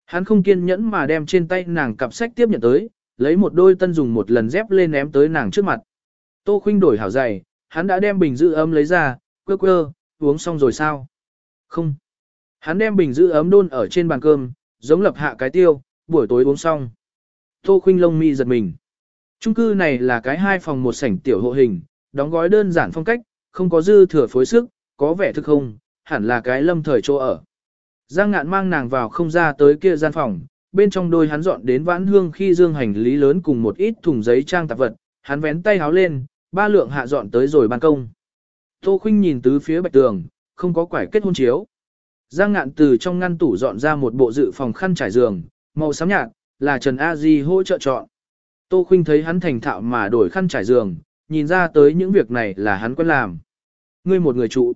Hắn không kiên nhẫn mà đem trên tay nàng cặp sách tiếp nhận tới, lấy một đôi tân dùng một lần dép lên ném tới nàng trước mặt. Tô Khuynh đổi hảo giày, hắn đã đem bình giữ ấm lấy ra, quơ quơ, uống xong rồi sao? Không. Hắn đem bình giữ ấm đôn ở trên bàn cơm, giống lập hạ cái tiêu, buổi tối uống xong. Tô Khuynh lông mi giật mình. Trung cư này là cái hai phòng một sảnh tiểu hộ hình, đóng gói đơn giản phong cách, không có dư thừa phối sức, có vẻ thực không, hẳn là cái lâm thời chỗ ở. Giang ngạn mang nàng vào không ra tới kia gian phòng, bên trong đôi hắn dọn đến vãn hương khi dương hành lý lớn cùng một ít thùng giấy trang tạp vật, hắn vén tay háo lên, ba lượng hạ dọn tới rồi ban công. Tô Khuynh nhìn tứ phía bạch tường, không có quải kết hôn chiếu. Giang ngạn từ trong ngăn tủ dọn ra một bộ dự phòng khăn trải giường, màu xám nhạt, là Trần A Di hỗ trợ chọn. Tô Khuynh thấy hắn thành thạo mà đổi khăn trải giường, nhìn ra tới những việc này là hắn quen làm. Ngươi một người trụ.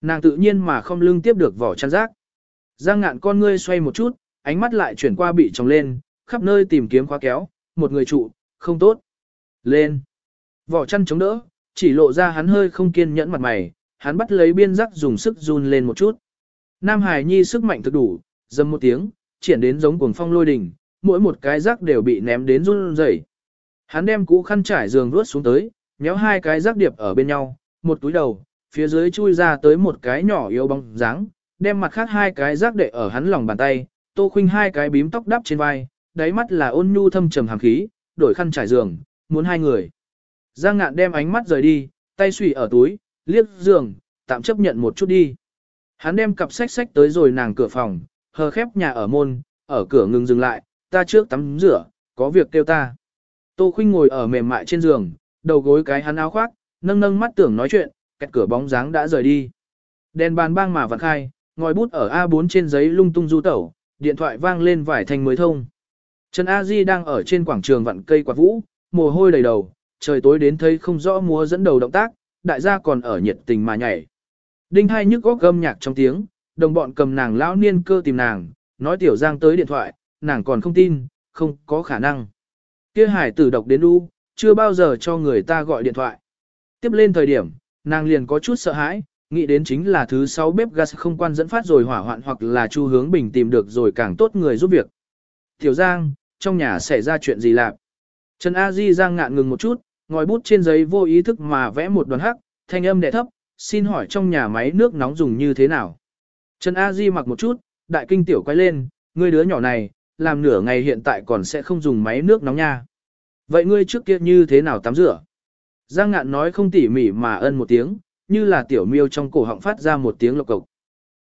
Nàng tự nhiên mà không lưng tiếp được vỏ chăn rác. Giang ngạn con ngươi xoay một chút, ánh mắt lại chuyển qua bị tròng lên, khắp nơi tìm kiếm khóa kéo, một người trụ, không tốt. Lên. Vỏ chăn chống đỡ, chỉ lộ ra hắn hơi không kiên nhẫn mặt mày, hắn bắt lấy biên giác dùng sức run lên một chút. Nam Hải Nhi sức mạnh thực đủ, dầm một tiếng, triển đến giống cuồng phong lôi đỉnh, mỗi một cái rác đều bị ném đến run rẩy. Hắn đem cũ khăn trải giường ruốt xuống tới, nhéo hai cái rác điệp ở bên nhau, một túi đầu, phía dưới chui ra tới một cái nhỏ yếu bóng dáng, đem mặt khác hai cái rác đệ ở hắn lòng bàn tay, Tô Khuynh hai cái bím tóc đắp trên vai, đáy mắt là ôn nhu thâm trầm hàm khí, đổi khăn trải giường, muốn hai người. Giang ngạn đem ánh mắt rời đi, tay xùy ở túi, liếc giường, tạm chấp nhận một chút đi. Hắn đem cặp sách sách tới rồi nàng cửa phòng, hờ khép nhà ở môn, ở cửa ngừng dừng lại, ta trước tắm rửa, có việc kêu ta. Tô Khinh ngồi ở mềm mại trên giường, đầu gối cái hắn áo khoác, nâng nâng mắt tưởng nói chuyện, kẹt cửa bóng dáng đã rời đi. Đèn bàn bang mà vặn khai, ngòi bút ở A4 trên giấy lung tung du tẩu, điện thoại vang lên vải thành mới thông. Trần A Di đang ở trên quảng trường vặn cây quạt vũ, mồ hôi đầy đầu, trời tối đến thấy không rõ múa dẫn đầu động tác, đại gia còn ở nhiệt tình mà nhảy. Đinh hai nhức góc gâm nhạc trong tiếng, đồng bọn cầm nàng lão niên cơ tìm nàng, nói tiểu giang tới điện thoại, nàng còn không tin, không có khả năng. Kia hải tử độc đến u, chưa bao giờ cho người ta gọi điện thoại. Tiếp lên thời điểm, nàng liền có chút sợ hãi, nghĩ đến chính là thứ sáu bếp gas không quan dẫn phát rồi hỏa hoạn hoặc là chu hướng bình tìm được rồi càng tốt người giúp việc. Tiểu Giang, trong nhà xảy ra chuyện gì lạc? Trần A Di Giang ngạn ngừng một chút, ngòi bút trên giấy vô ý thức mà vẽ một đoàn hắc, thanh âm đè thấp, xin hỏi trong nhà máy nước nóng dùng như thế nào? Trần A Di mặc một chút, đại kinh tiểu quay lên, ngươi đứa nhỏ này, làm nửa ngày hiện tại còn sẽ không dùng máy nước nóng nha. Vậy ngươi trước kia như thế nào tắm rửa? Giang ngạn nói không tỉ mỉ mà ân một tiếng, như là tiểu miêu trong cổ họng phát ra một tiếng lộc cộc.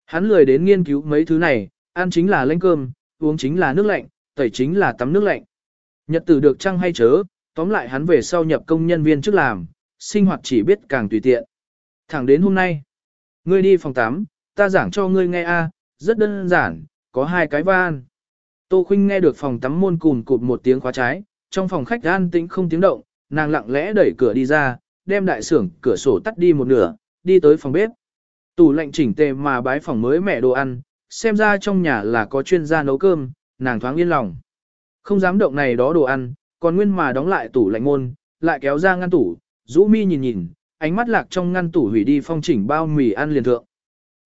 Hắn lười đến nghiên cứu mấy thứ này, ăn chính là lênh cơm, uống chính là nước lạnh, tẩy chính là tắm nước lạnh. Nhật tử được trăng hay chớ, tóm lại hắn về sau nhập công nhân viên trước làm, sinh hoạt chỉ biết càng tùy tiện. Thẳng đến hôm nay, ngươi đi phòng tắm, ta giảng cho ngươi nghe a, rất đơn giản, có hai cái van. Tô Khuynh nghe được phòng tắm môn cùn cụt một tiếng khóa trái, trong phòng khách an tĩnh không tiếng động, nàng lặng lẽ đẩy cửa đi ra, đem đại sưởng cửa sổ tắt đi một nửa, đi tới phòng bếp. Tủ lạnh chỉnh tề mà bái phòng mới mẹ đồ ăn, xem ra trong nhà là có chuyên gia nấu cơm, nàng thoáng yên lòng. Không dám động này đó đồ ăn, còn nguyên mà đóng lại tủ lạnh môn, lại kéo ra ngăn tủ, rũ mi nhìn nhìn, ánh mắt lạc trong ngăn tủ hủy đi phong chỉnh bao mì ăn liền thượng.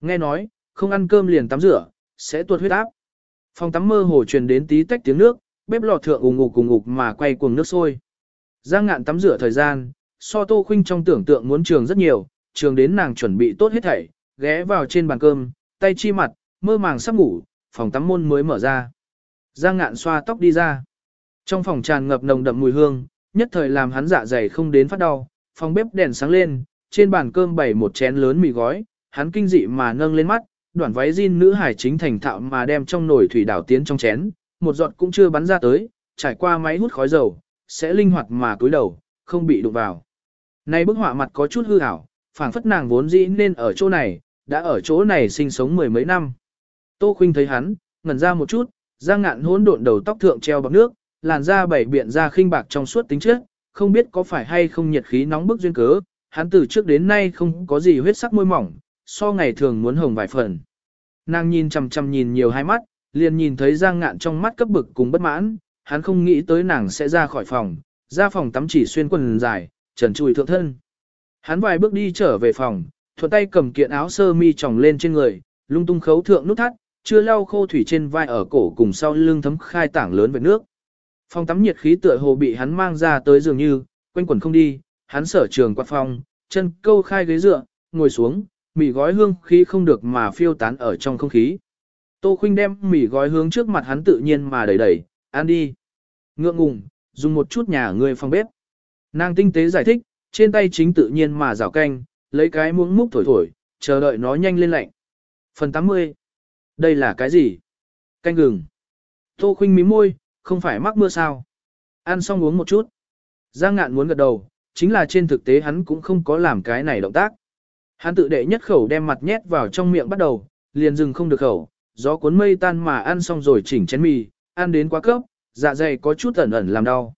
Nghe nói, không ăn cơm liền tắm rửa, sẽ tuột huyết áp. Phòng tắm mơ hồ truyền đến tí tách tiếng nước, bếp lò thượng ùng ngục cùng ngục mà quay cuồng nước sôi. Giang ngạn tắm rửa thời gian, so tô khinh trong tưởng tượng muốn trường rất nhiều, trường đến nàng chuẩn bị tốt hết thảy, ghé vào trên bàn cơm, tay chi mặt, mơ màng sắp ngủ, phòng tắm môn mới mở ra. Giang ngạn xoa tóc đi ra. Trong phòng tràn ngập nồng đậm mùi hương, nhất thời làm hắn dạ dày không đến phát đau, phòng bếp đèn sáng lên, trên bàn cơm bày một chén lớn mì gói, hắn kinh dị mà nâng lên mắt, đoạn váy jean nữ hải chính thành thạo mà đem trong nồi thủy đảo tiến trong chén, một giọt cũng chưa bắn ra tới, trải qua máy hút khói dầu, sẽ linh hoạt mà cúi đầu, không bị đụng vào. Nay bức họa mặt có chút hư ảo, phảng phất nàng vốn dĩ nên ở chỗ này, đã ở chỗ này sinh sống mười mấy năm. Tô Khuynh thấy hắn, ngẩn ra một chút, ra ngạn hỗn độn đầu tóc thượng treo bằng nước, làn da bảy biện ra khinh bạc trong suốt tính chất, không biết có phải hay không nhiệt khí nóng bức duyên cớ, hắn từ trước đến nay không có gì huyết sắc môi mỏng, so ngày thường muốn hồng vài phần. Nàng nhìn chằm chằm nhìn nhiều hai mắt, liền nhìn thấy Giang Ngạn trong mắt cấp bực cùng bất mãn, hắn không nghĩ tới nàng sẽ ra khỏi phòng, ra phòng tắm chỉ xuyên quần dài, trần trụi thượng thân. Hắn vài bước đi trở về phòng, thuận tay cầm kiện áo sơ mi tròng lên trên người, lung tung khấu thượng nút thắt, chưa lau khô thủy trên vai ở cổ cùng sau lưng thấm khai tảng lớn về nước. Phòng tắm nhiệt khí tựa hồ bị hắn mang ra tới dường như, quanh quẩn không đi, hắn sở trường quạt phòng, chân câu khai ghế dựa, ngồi xuống, mì gói hương khí không được mà phiêu tán ở trong không khí. Tô Khuynh đem mì gói hướng trước mặt hắn tự nhiên mà đẩy đẩy, ăn đi. Ngượng ngùng, dùng một chút nhà người phòng bếp. Nàng tinh tế giải thích, trên tay chính tự nhiên mà rào canh, lấy cái muỗng múc thổi thổi, chờ đợi nó nhanh lên lạnh. Phần 80. Đây là cái gì? Canh gừng. Tô Khuynh mím môi, không phải mắc mưa sao? Ăn xong uống một chút. Giang ngạn muốn gật đầu, chính là trên thực tế hắn cũng không có làm cái này động tác. Hắn tự đệ nhất khẩu đem mặt nhét vào trong miệng bắt đầu, liền dừng không được khẩu, gió cuốn mây tan mà ăn xong rồi chỉnh chén mì, ăn đến quá cấp, dạ dày có chút ẩn ẩn làm đau.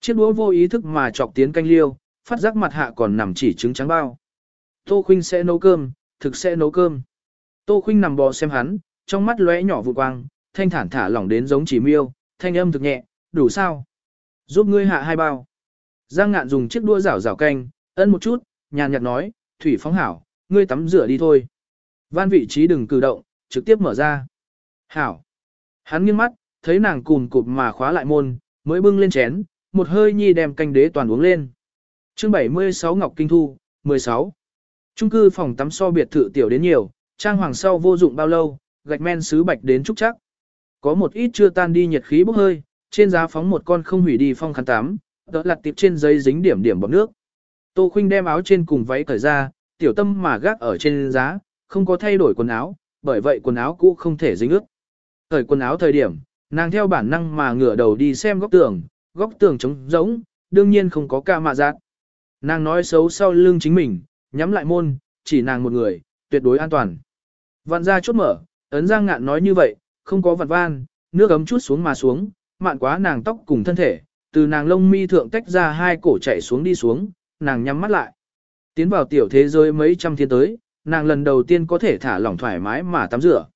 Chiếc đũa vô ý thức mà chọc tiến canh liêu, phát giác mặt hạ còn nằm chỉ trứng trắng bao. Tô Khuynh sẽ nấu cơm, thực sẽ nấu cơm. Tô Khuynh nằm bò xem hắn, trong mắt lóe nhỏ vụ quang, thanh thản thả lỏng đến giống chỉ miêu, thanh âm thực nhẹ, đủ sao? Giúp ngươi hạ hai bao. Giang ngạn dùng chiếc đũa rảo rảo canh, ân một chút, nhàn nhạt nói, thủy phóng hảo, ngươi tắm rửa đi thôi. Van vị trí đừng cử động, trực tiếp mở ra. Hảo. Hắn nghiêng mắt, thấy nàng cùn cụp mà khóa lại môn, mới bưng lên chén, một hơi nhi đem canh đế toàn uống lên. chương 76 Ngọc Kinh Thu, 16. Trung cư phòng tắm so biệt thự tiểu đến nhiều, trang hoàng sau vô dụng bao lâu, gạch men sứ bạch đến trúc chắc. Có một ít chưa tan đi nhiệt khí bốc hơi, trên giá phóng một con không hủy đi phong khăn tắm, đỡ lặt tiệp trên giấy dính điểm điểm bọt nước. Tô Khuynh đem áo trên cùng váy cởi ra, tiểu tâm mà gác ở trên giá, không có thay đổi quần áo, bởi vậy quần áo cũ không thể dính ướt. Thời quần áo thời điểm, nàng theo bản năng mà ngửa đầu đi xem góc tường, góc tường trống rỗng, đương nhiên không có ca mạ giác. Nàng nói xấu sau lưng chính mình, nhắm lại môn, chỉ nàng một người, tuyệt đối an toàn. Vạn ra chốt mở, ấn giang ngạn nói như vậy, không có vặt van, nước ấm chút xuống mà xuống, mạn quá nàng tóc cùng thân thể, từ nàng lông mi thượng tách ra hai cổ chạy xuống đi xuống, nàng nhắm mắt lại. Tiến vào tiểu thế giới mấy trăm thiên tới, nàng lần đầu tiên có thể thả lỏng thoải mái mà tắm rửa.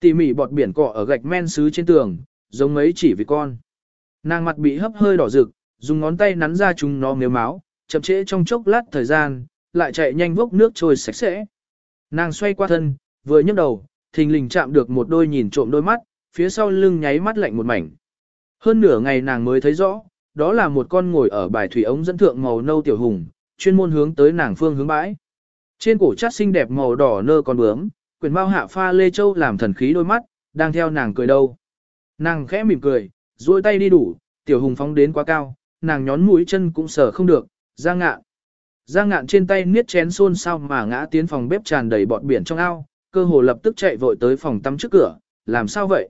Tỉ mỉ bọt biển cọ ở gạch men sứ trên tường, giống mấy chỉ vì con. Nàng mặt bị hấp hơi đỏ rực, dùng ngón tay nắn ra chúng nó nếu máu, chậm trễ trong chốc lát thời gian, lại chạy nhanh vốc nước trôi sạch sẽ. Nàng xoay qua thân, vừa nhấc đầu, thình lình chạm được một đôi nhìn trộm đôi mắt, phía sau lưng nháy mắt lạnh một mảnh. Hơn nửa ngày nàng mới thấy rõ, đó là một con ngồi ở bài thủy ống dẫn thượng màu nâu tiểu hùng, chuyên môn hướng tới nàng phương hướng bãi. Trên cổ chát xinh đẹp màu đỏ nơ con bướm, quyền bao hạ pha lê châu làm thần khí đôi mắt, đang theo nàng cười đâu. Nàng khẽ mỉm cười, duỗi tay đi đủ, tiểu hùng phóng đến quá cao, nàng nhón mũi chân cũng sờ không được, giang ngạn. Giang ngạn trên tay niết chén xôn sao mà ngã tiến phòng bếp tràn đầy bọt biển trong ao, cơ hồ lập tức chạy vội tới phòng tắm trước cửa, làm sao vậy?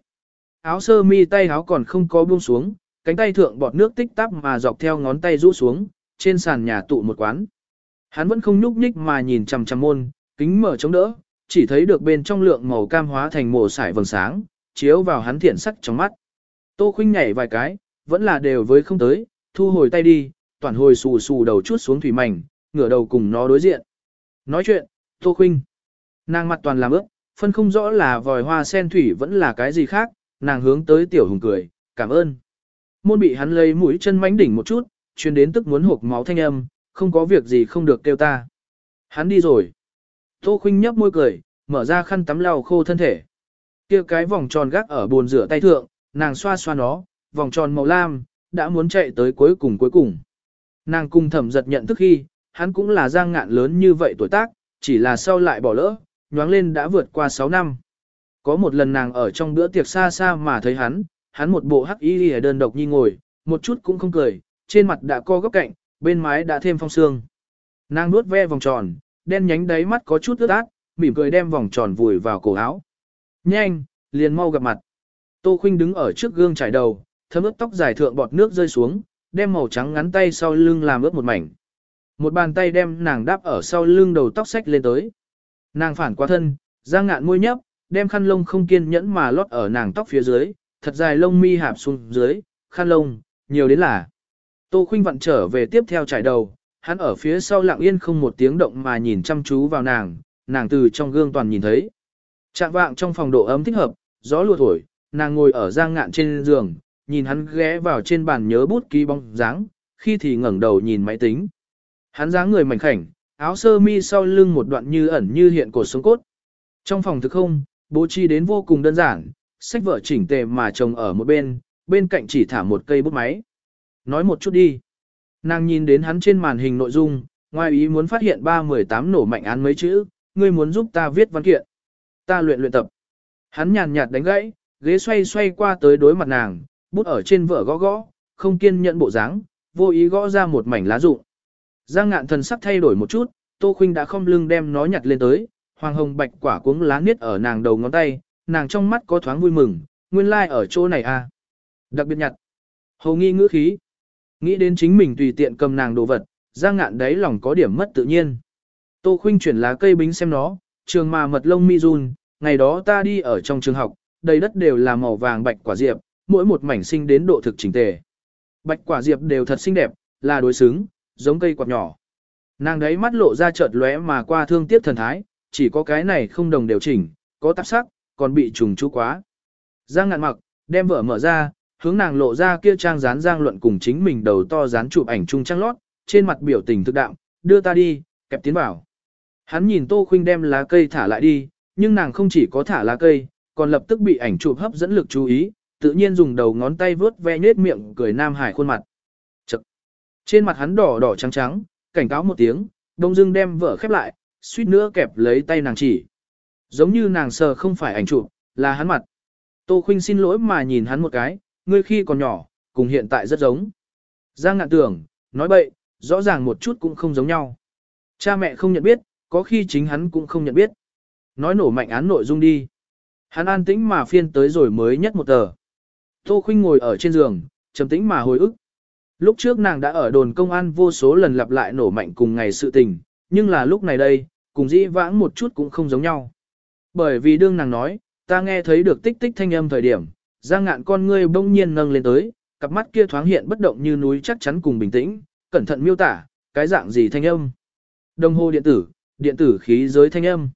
Áo sơ mi tay áo còn không có buông xuống, cánh tay thượng bọt nước tích tắp mà dọc theo ngón tay rũ xuống, trên sàn nhà tụ một quán. Hắn vẫn không nhúc nhích mà nhìn chằm chằm môn, kính mở chống đỡ, chỉ thấy được bên trong lượng màu cam hóa thành mồ sải vầng sáng, chiếu vào hắn thiện sắc trong mắt. Tô khinh nhảy vài cái, vẫn là đều với không tới, thu hồi tay đi, toàn hồi xù xù đầu chút xuống thủy mảnh, ngửa đầu cùng nó đối diện. Nói chuyện, Tô khinh. Nàng mặt toàn làm ướp, phân không rõ là vòi hoa sen thủy vẫn là cái gì khác, nàng hướng tới tiểu hùng cười, cảm ơn. Môn bị hắn lấy mũi chân mánh đỉnh một chút, chuyên đến tức muốn hộp máu thanh âm, không có việc gì không được kêu ta. Hắn đi rồi. Tô khinh nhấp môi cười, mở ra khăn tắm lau khô thân thể. Kia cái vòng tròn gác ở bồn rửa tay thượng, nàng xoa xoa nó, vòng tròn màu lam, đã muốn chạy tới cuối cùng cuối cùng. Nàng cung thẩm giật nhận thức khi, hắn cũng là giang ngạn lớn như vậy tuổi tác, chỉ là sau lại bỏ lỡ, nhoáng lên đã vượt qua 6 năm. Có một lần nàng ở trong bữa tiệc xa xa mà thấy hắn, hắn một bộ hắc y đơn độc nhi ngồi, một chút cũng không cười, trên mặt đã co góc cạnh, bên mái đã thêm phong sương. Nàng nuốt ve vòng tròn, đen nhánh đáy mắt có chút ướt át, mỉm cười đem vòng tròn vùi vào cổ áo. Nhanh, liền mau gặp mặt. Tô Khuynh đứng ở trước gương trải đầu, thấm ướt tóc dài thượng bọt nước rơi xuống, đem màu trắng ngắn tay sau lưng làm ướt một mảnh. Một bàn tay đem nàng đáp ở sau lưng đầu tóc xách lên tới. Nàng phản quá thân, giang ngạn môi nhấp, đem khăn lông không kiên nhẫn mà lót ở nàng tóc phía dưới, thật dài lông mi hạp xuống dưới, khăn lông, nhiều đến là. Tô Khuynh vặn trở về tiếp theo trải đầu, hắn ở phía sau lặng yên không một tiếng động mà nhìn chăm chú vào nàng, nàng từ trong gương toàn nhìn thấy. Trạng vạng trong phòng độ ấm thích hợp, gió lùa thổi, nàng ngồi ở giang ngạn trên giường, nhìn hắn ghé vào trên bàn nhớ bút ký bóng dáng, khi thì ngẩng đầu nhìn máy tính. Hắn dáng người mảnh khảnh, áo sơ mi sau lưng một đoạn như ẩn như hiện cột sống cốt. Trong phòng thực không, bố trí đến vô cùng đơn giản, sách vở chỉnh tề mà chồng ở một bên, bên cạnh chỉ thả một cây bút máy. Nói một chút đi. Nàng nhìn đến hắn trên màn hình nội dung, ngoài ý muốn phát hiện 318 nổ mạnh án mấy chữ, ngươi muốn giúp ta viết văn kiện. Ta luyện luyện tập. Hắn nhàn nhạt đánh gãy, ghế xoay xoay qua tới đối mặt nàng, bút ở trên vở gõ gõ, không kiên nhẫn bộ dáng, vô ý gõ ra một mảnh lá rụng. Giang ngạn thần sắc thay đổi một chút, Tô Khuynh đã không lưng đem nó nhặt lên tới, hoàng hồng bạch quả cuống lá niết ở nàng đầu ngón tay, nàng trong mắt có thoáng vui mừng, nguyên lai like ở chỗ này à. Đặc biệt nhặt. Hầu nghi ngữ khí. Nghĩ đến chính mình tùy tiện cầm nàng đồ vật, Giang ngạn đấy lòng có điểm mất tự nhiên. Tô Khuynh chuyển lá cây bính xem nó, trường mà mật lông mi run, ngày đó ta đi ở trong trường học, đầy đất đều là màu vàng bạch quả diệp, mỗi một mảnh sinh đến độ thực chỉnh tề. Bạch quả diệp đều thật xinh đẹp, là đối xứng, giống cây quạt nhỏ. Nàng đấy mắt lộ ra chợt lóe mà qua thương tiếc thần thái, chỉ có cái này không đồng đều chỉnh, có tạp sắc, còn bị trùng chú quá. Giang ngạn mặc, đem vở mở ra, hướng nàng lộ ra kia trang dán giang luận cùng chính mình đầu to dán chụp ảnh chung trang lót, trên mặt biểu tình thực đạm, đưa ta đi, kẹp tiến bảo. Hắn nhìn Tô Khuynh đem lá cây thả lại đi, nhưng nàng không chỉ có thả lá cây, còn lập tức bị ảnh chụp hấp dẫn lực chú ý, tự nhiên dùng đầu ngón tay vướt ve nết miệng cười Nam Hải khuôn mặt. Trên mặt hắn đỏ đỏ trắng trắng, cảnh cáo một tiếng, đông dưng đem vợ khép lại, suýt nữa kẹp lấy tay nàng chỉ. Giống như nàng sờ không phải ảnh chụp, là hắn mặt. Tô Khuynh xin lỗi mà nhìn hắn một cái, ngươi khi còn nhỏ, cùng hiện tại rất giống. Giang ngạn tưởng, nói bậy, rõ ràng một chút cũng không giống nhau. Cha mẹ không nhận biết, có khi chính hắn cũng không nhận biết. Nói nổ mạnh án nội dung đi. Hắn an tĩnh mà phiên tới rồi mới nhất một tờ. Tô Khuynh ngồi ở trên giường, trầm tĩnh mà hồi ức. Lúc trước nàng đã ở đồn công an vô số lần lặp lại nổ mạnh cùng ngày sự tình, nhưng là lúc này đây, cùng dĩ vãng một chút cũng không giống nhau. Bởi vì đương nàng nói, ta nghe thấy được tích tích thanh âm thời điểm, giang ngạn con ngươi bỗng nhiên nâng lên tới, cặp mắt kia thoáng hiện bất động như núi chắc chắn cùng bình tĩnh, cẩn thận miêu tả, cái dạng gì thanh âm. Đồng hồ điện tử, điện tử khí giới thanh âm.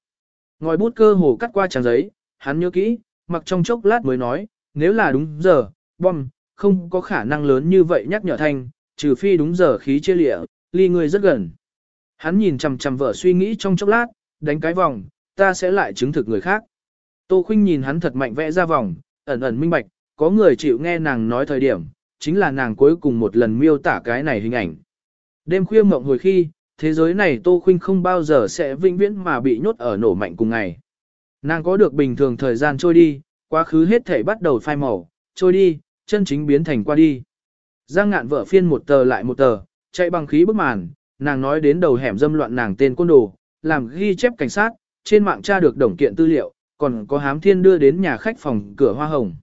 Ngòi bút cơ hồ cắt qua trang giấy, hắn nhớ kỹ, mặc trong chốc lát mới nói, nếu là đúng giờ, bom, không có khả năng lớn như vậy nhắc nhở thanh, trừ phi đúng giờ khí chia lịa, ly người rất gần. Hắn nhìn chằm chằm vợ suy nghĩ trong chốc lát, đánh cái vòng, ta sẽ lại chứng thực người khác. Tô Khuynh nhìn hắn thật mạnh vẽ ra vòng, ẩn ẩn minh bạch, có người chịu nghe nàng nói thời điểm, chính là nàng cuối cùng một lần miêu tả cái này hình ảnh. Đêm khuya mộng hồi khi, thế giới này Tô Khuynh không bao giờ sẽ vĩnh viễn mà bị nhốt ở nổ mạnh cùng ngày. Nàng có được bình thường thời gian trôi đi, quá khứ hết thể bắt đầu phai màu, trôi đi, chân chính biến thành qua đi. Giang ngạn vợ phiên một tờ lại một tờ, chạy bằng khí bức màn, nàng nói đến đầu hẻm dâm loạn nàng tên côn đồ, làm ghi chép cảnh sát, trên mạng tra được đồng kiện tư liệu, còn có hám thiên đưa đến nhà khách phòng cửa hoa hồng.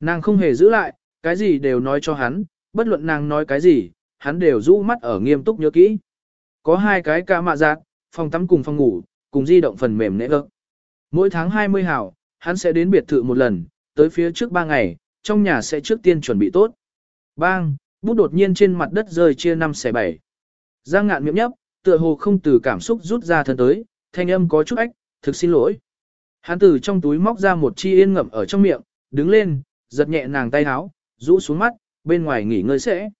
Nàng không hề giữ lại, cái gì đều nói cho hắn, bất luận nàng nói cái gì, hắn đều rũ mắt ở nghiêm túc nhớ kỹ. Có hai cái ca mạ giác, phòng tắm cùng phòng ngủ, cùng di động phần mềm nễ ơ. Mỗi tháng 20 hảo, hắn sẽ đến biệt thự một lần, tới phía trước 3 ngày, trong nhà sẽ trước tiên chuẩn bị tốt. Bang, bút đột nhiên trên mặt đất rơi chia 5 xẻ 7. Giang ngạn miệng nhấp, tựa hồ không từ cảm xúc rút ra thân tới, thanh âm có chút ách, thực xin lỗi. Hắn từ trong túi móc ra một chi yên ngậm ở trong miệng, đứng lên, giật nhẹ nàng tay áo, rũ xuống mắt, bên ngoài nghỉ ngơi sẽ.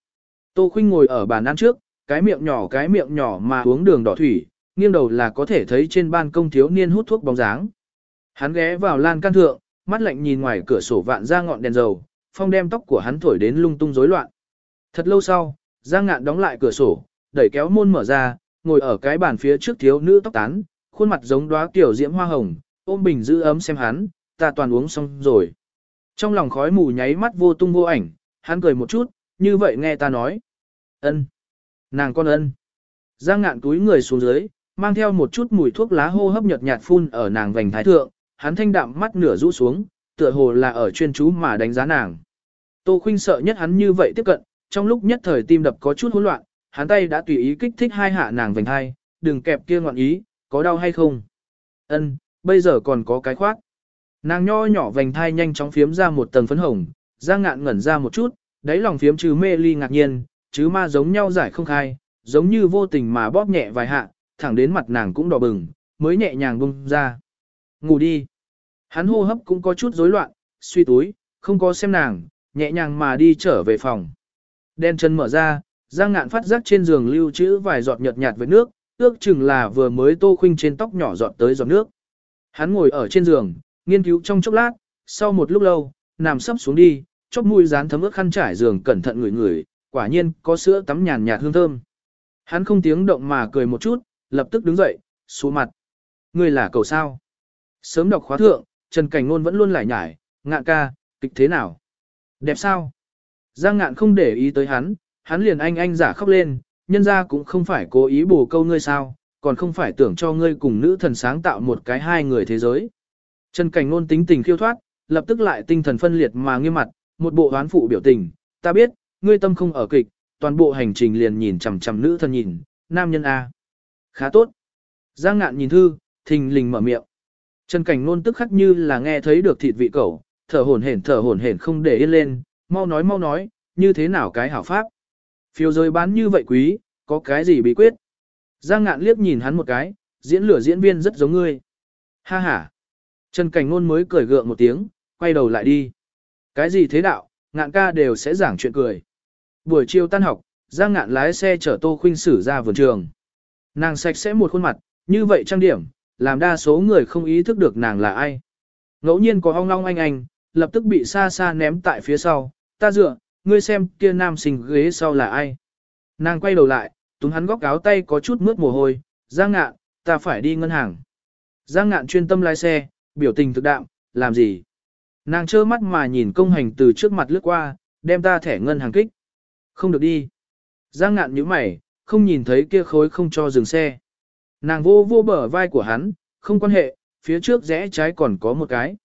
Tô Khuynh ngồi ở bàn ăn trước, cái miệng nhỏ cái miệng nhỏ mà uống đường đỏ thủy, nghiêng đầu là có thể thấy trên ban công thiếu niên hút thuốc bóng dáng. Hắn ghé vào lan can thượng, mắt lạnh nhìn ngoài cửa sổ vạn ra ngọn đèn dầu, phong đem tóc của hắn thổi đến lung tung rối loạn. Thật lâu sau, Giang Ngạn đóng lại cửa sổ, đẩy kéo môn mở ra, ngồi ở cái bàn phía trước thiếu nữ tóc tán, khuôn mặt giống đóa tiểu diễm hoa hồng, ôm bình giữ ấm xem hắn, ta toàn uống xong rồi. Trong lòng khói mù nháy mắt vô tung vô ảnh, hắn cười một chút, như vậy nghe ta nói. ân, Nàng con ân. Giang ngạn túi người xuống dưới, mang theo một chút mùi thuốc lá hô hấp nhợt nhạt phun ở nàng vành thái thượng, hắn thanh đạm mắt nửa rũ xuống, tựa hồ là ở chuyên chú mà đánh giá nàng. Tô Khuynh sợ nhất hắn như vậy tiếp cận, trong lúc nhất thời tim đập có chút hỗn loạn, hắn tay đã tùy ý kích thích hai hạ nàng vành hai, đừng kẹp kia ngoạn ý, có đau hay không? Ân, bây giờ còn có cái khoát. Nàng nho nhỏ vành thai nhanh chóng phiếm ra một tầng phấn hồng, Giang ngạn ngẩn ra một chút, đáy lòng phiếm trừ mê ly ngạc nhiên, chứ ma giống nhau giải không khai, giống như vô tình mà bóp nhẹ vài hạ, thẳng đến mặt nàng cũng đỏ bừng, mới nhẹ nhàng bung ra. Ngủ đi. Hắn hô hấp cũng có chút rối loạn, suy túi, không có xem nàng, nhẹ nhàng mà đi trở về phòng. Đen chân mở ra, Giang ngạn phát giác trên giường lưu trữ vài giọt nhợt nhạt với nước, ước chừng là vừa mới tô khuynh trên tóc nhỏ giọt tới giọt nước. Hắn ngồi ở trên giường, nghiên cứu trong chốc lát, sau một lúc lâu, nằm sấp xuống đi, chóp mũi dán thấm ướt khăn trải giường cẩn thận ngửi ngửi, quả nhiên có sữa tắm nhàn nhạt hương thơm. Hắn không tiếng động mà cười một chút, lập tức đứng dậy, xuống mặt. Ngươi là cầu sao? Sớm đọc khóa thượng, Trần Cảnh Nôn vẫn luôn lải nhải, ngạn ca, kịch thế nào? Đẹp sao? Giang ngạn không để ý tới hắn, hắn liền anh anh giả khóc lên, nhân ra cũng không phải cố ý bù câu ngươi sao, còn không phải tưởng cho ngươi cùng nữ thần sáng tạo một cái hai người thế giới. Trần Cảnh Nôn tính tình khiêu thoát, lập tức lại tinh thần phân liệt mà nghiêm mặt, một bộ hoán phụ biểu tình, ta biết, ngươi tâm không ở kịch, toàn bộ hành trình liền nhìn chằm chằm nữ thần nhìn, nam nhân A. Khá tốt. Giang ngạn nhìn thư, thình lình mở miệng. Trần Cảnh Nôn tức khắc như là nghe thấy được thịt vị cẩu, thở hổn hển thở hổn hển không để yên lên, mau nói mau nói, như thế nào cái hảo pháp. Phiếu rơi bán như vậy quý, có cái gì bí quyết? Giang ngạn liếc nhìn hắn một cái, diễn lửa diễn viên rất giống ngươi. Ha ha. Trần Cảnh Nôn mới cười gượng một tiếng, quay đầu lại đi. Cái gì thế đạo, ngạn ca đều sẽ giảng chuyện cười. Buổi chiều tan học, Giang ngạn lái xe chở Tô Khuynh Sử ra vườn trường. Nàng sạch sẽ một khuôn mặt, như vậy trang điểm, làm đa số người không ý thức được nàng là ai. Ngẫu nhiên có ong long anh anh, lập tức bị xa xa ném tại phía sau, ta dựa, ngươi xem kia nam sinh ghế sau là ai. Nàng quay đầu lại, túng hắn góc áo tay có chút mướt mồ hôi, Giang ngạn, ta phải đi ngân hàng. Giang ngạn chuyên tâm lái xe, biểu tình thực đạm, làm gì? Nàng trơ mắt mà nhìn công hành từ trước mặt lướt qua, đem ta thẻ ngân hàng kích. Không được đi. Giang ngạn nhíu mày, không nhìn thấy kia khối không cho dừng xe. Nàng vô vô bờ vai của hắn, không quan hệ, phía trước rẽ trái còn có một cái.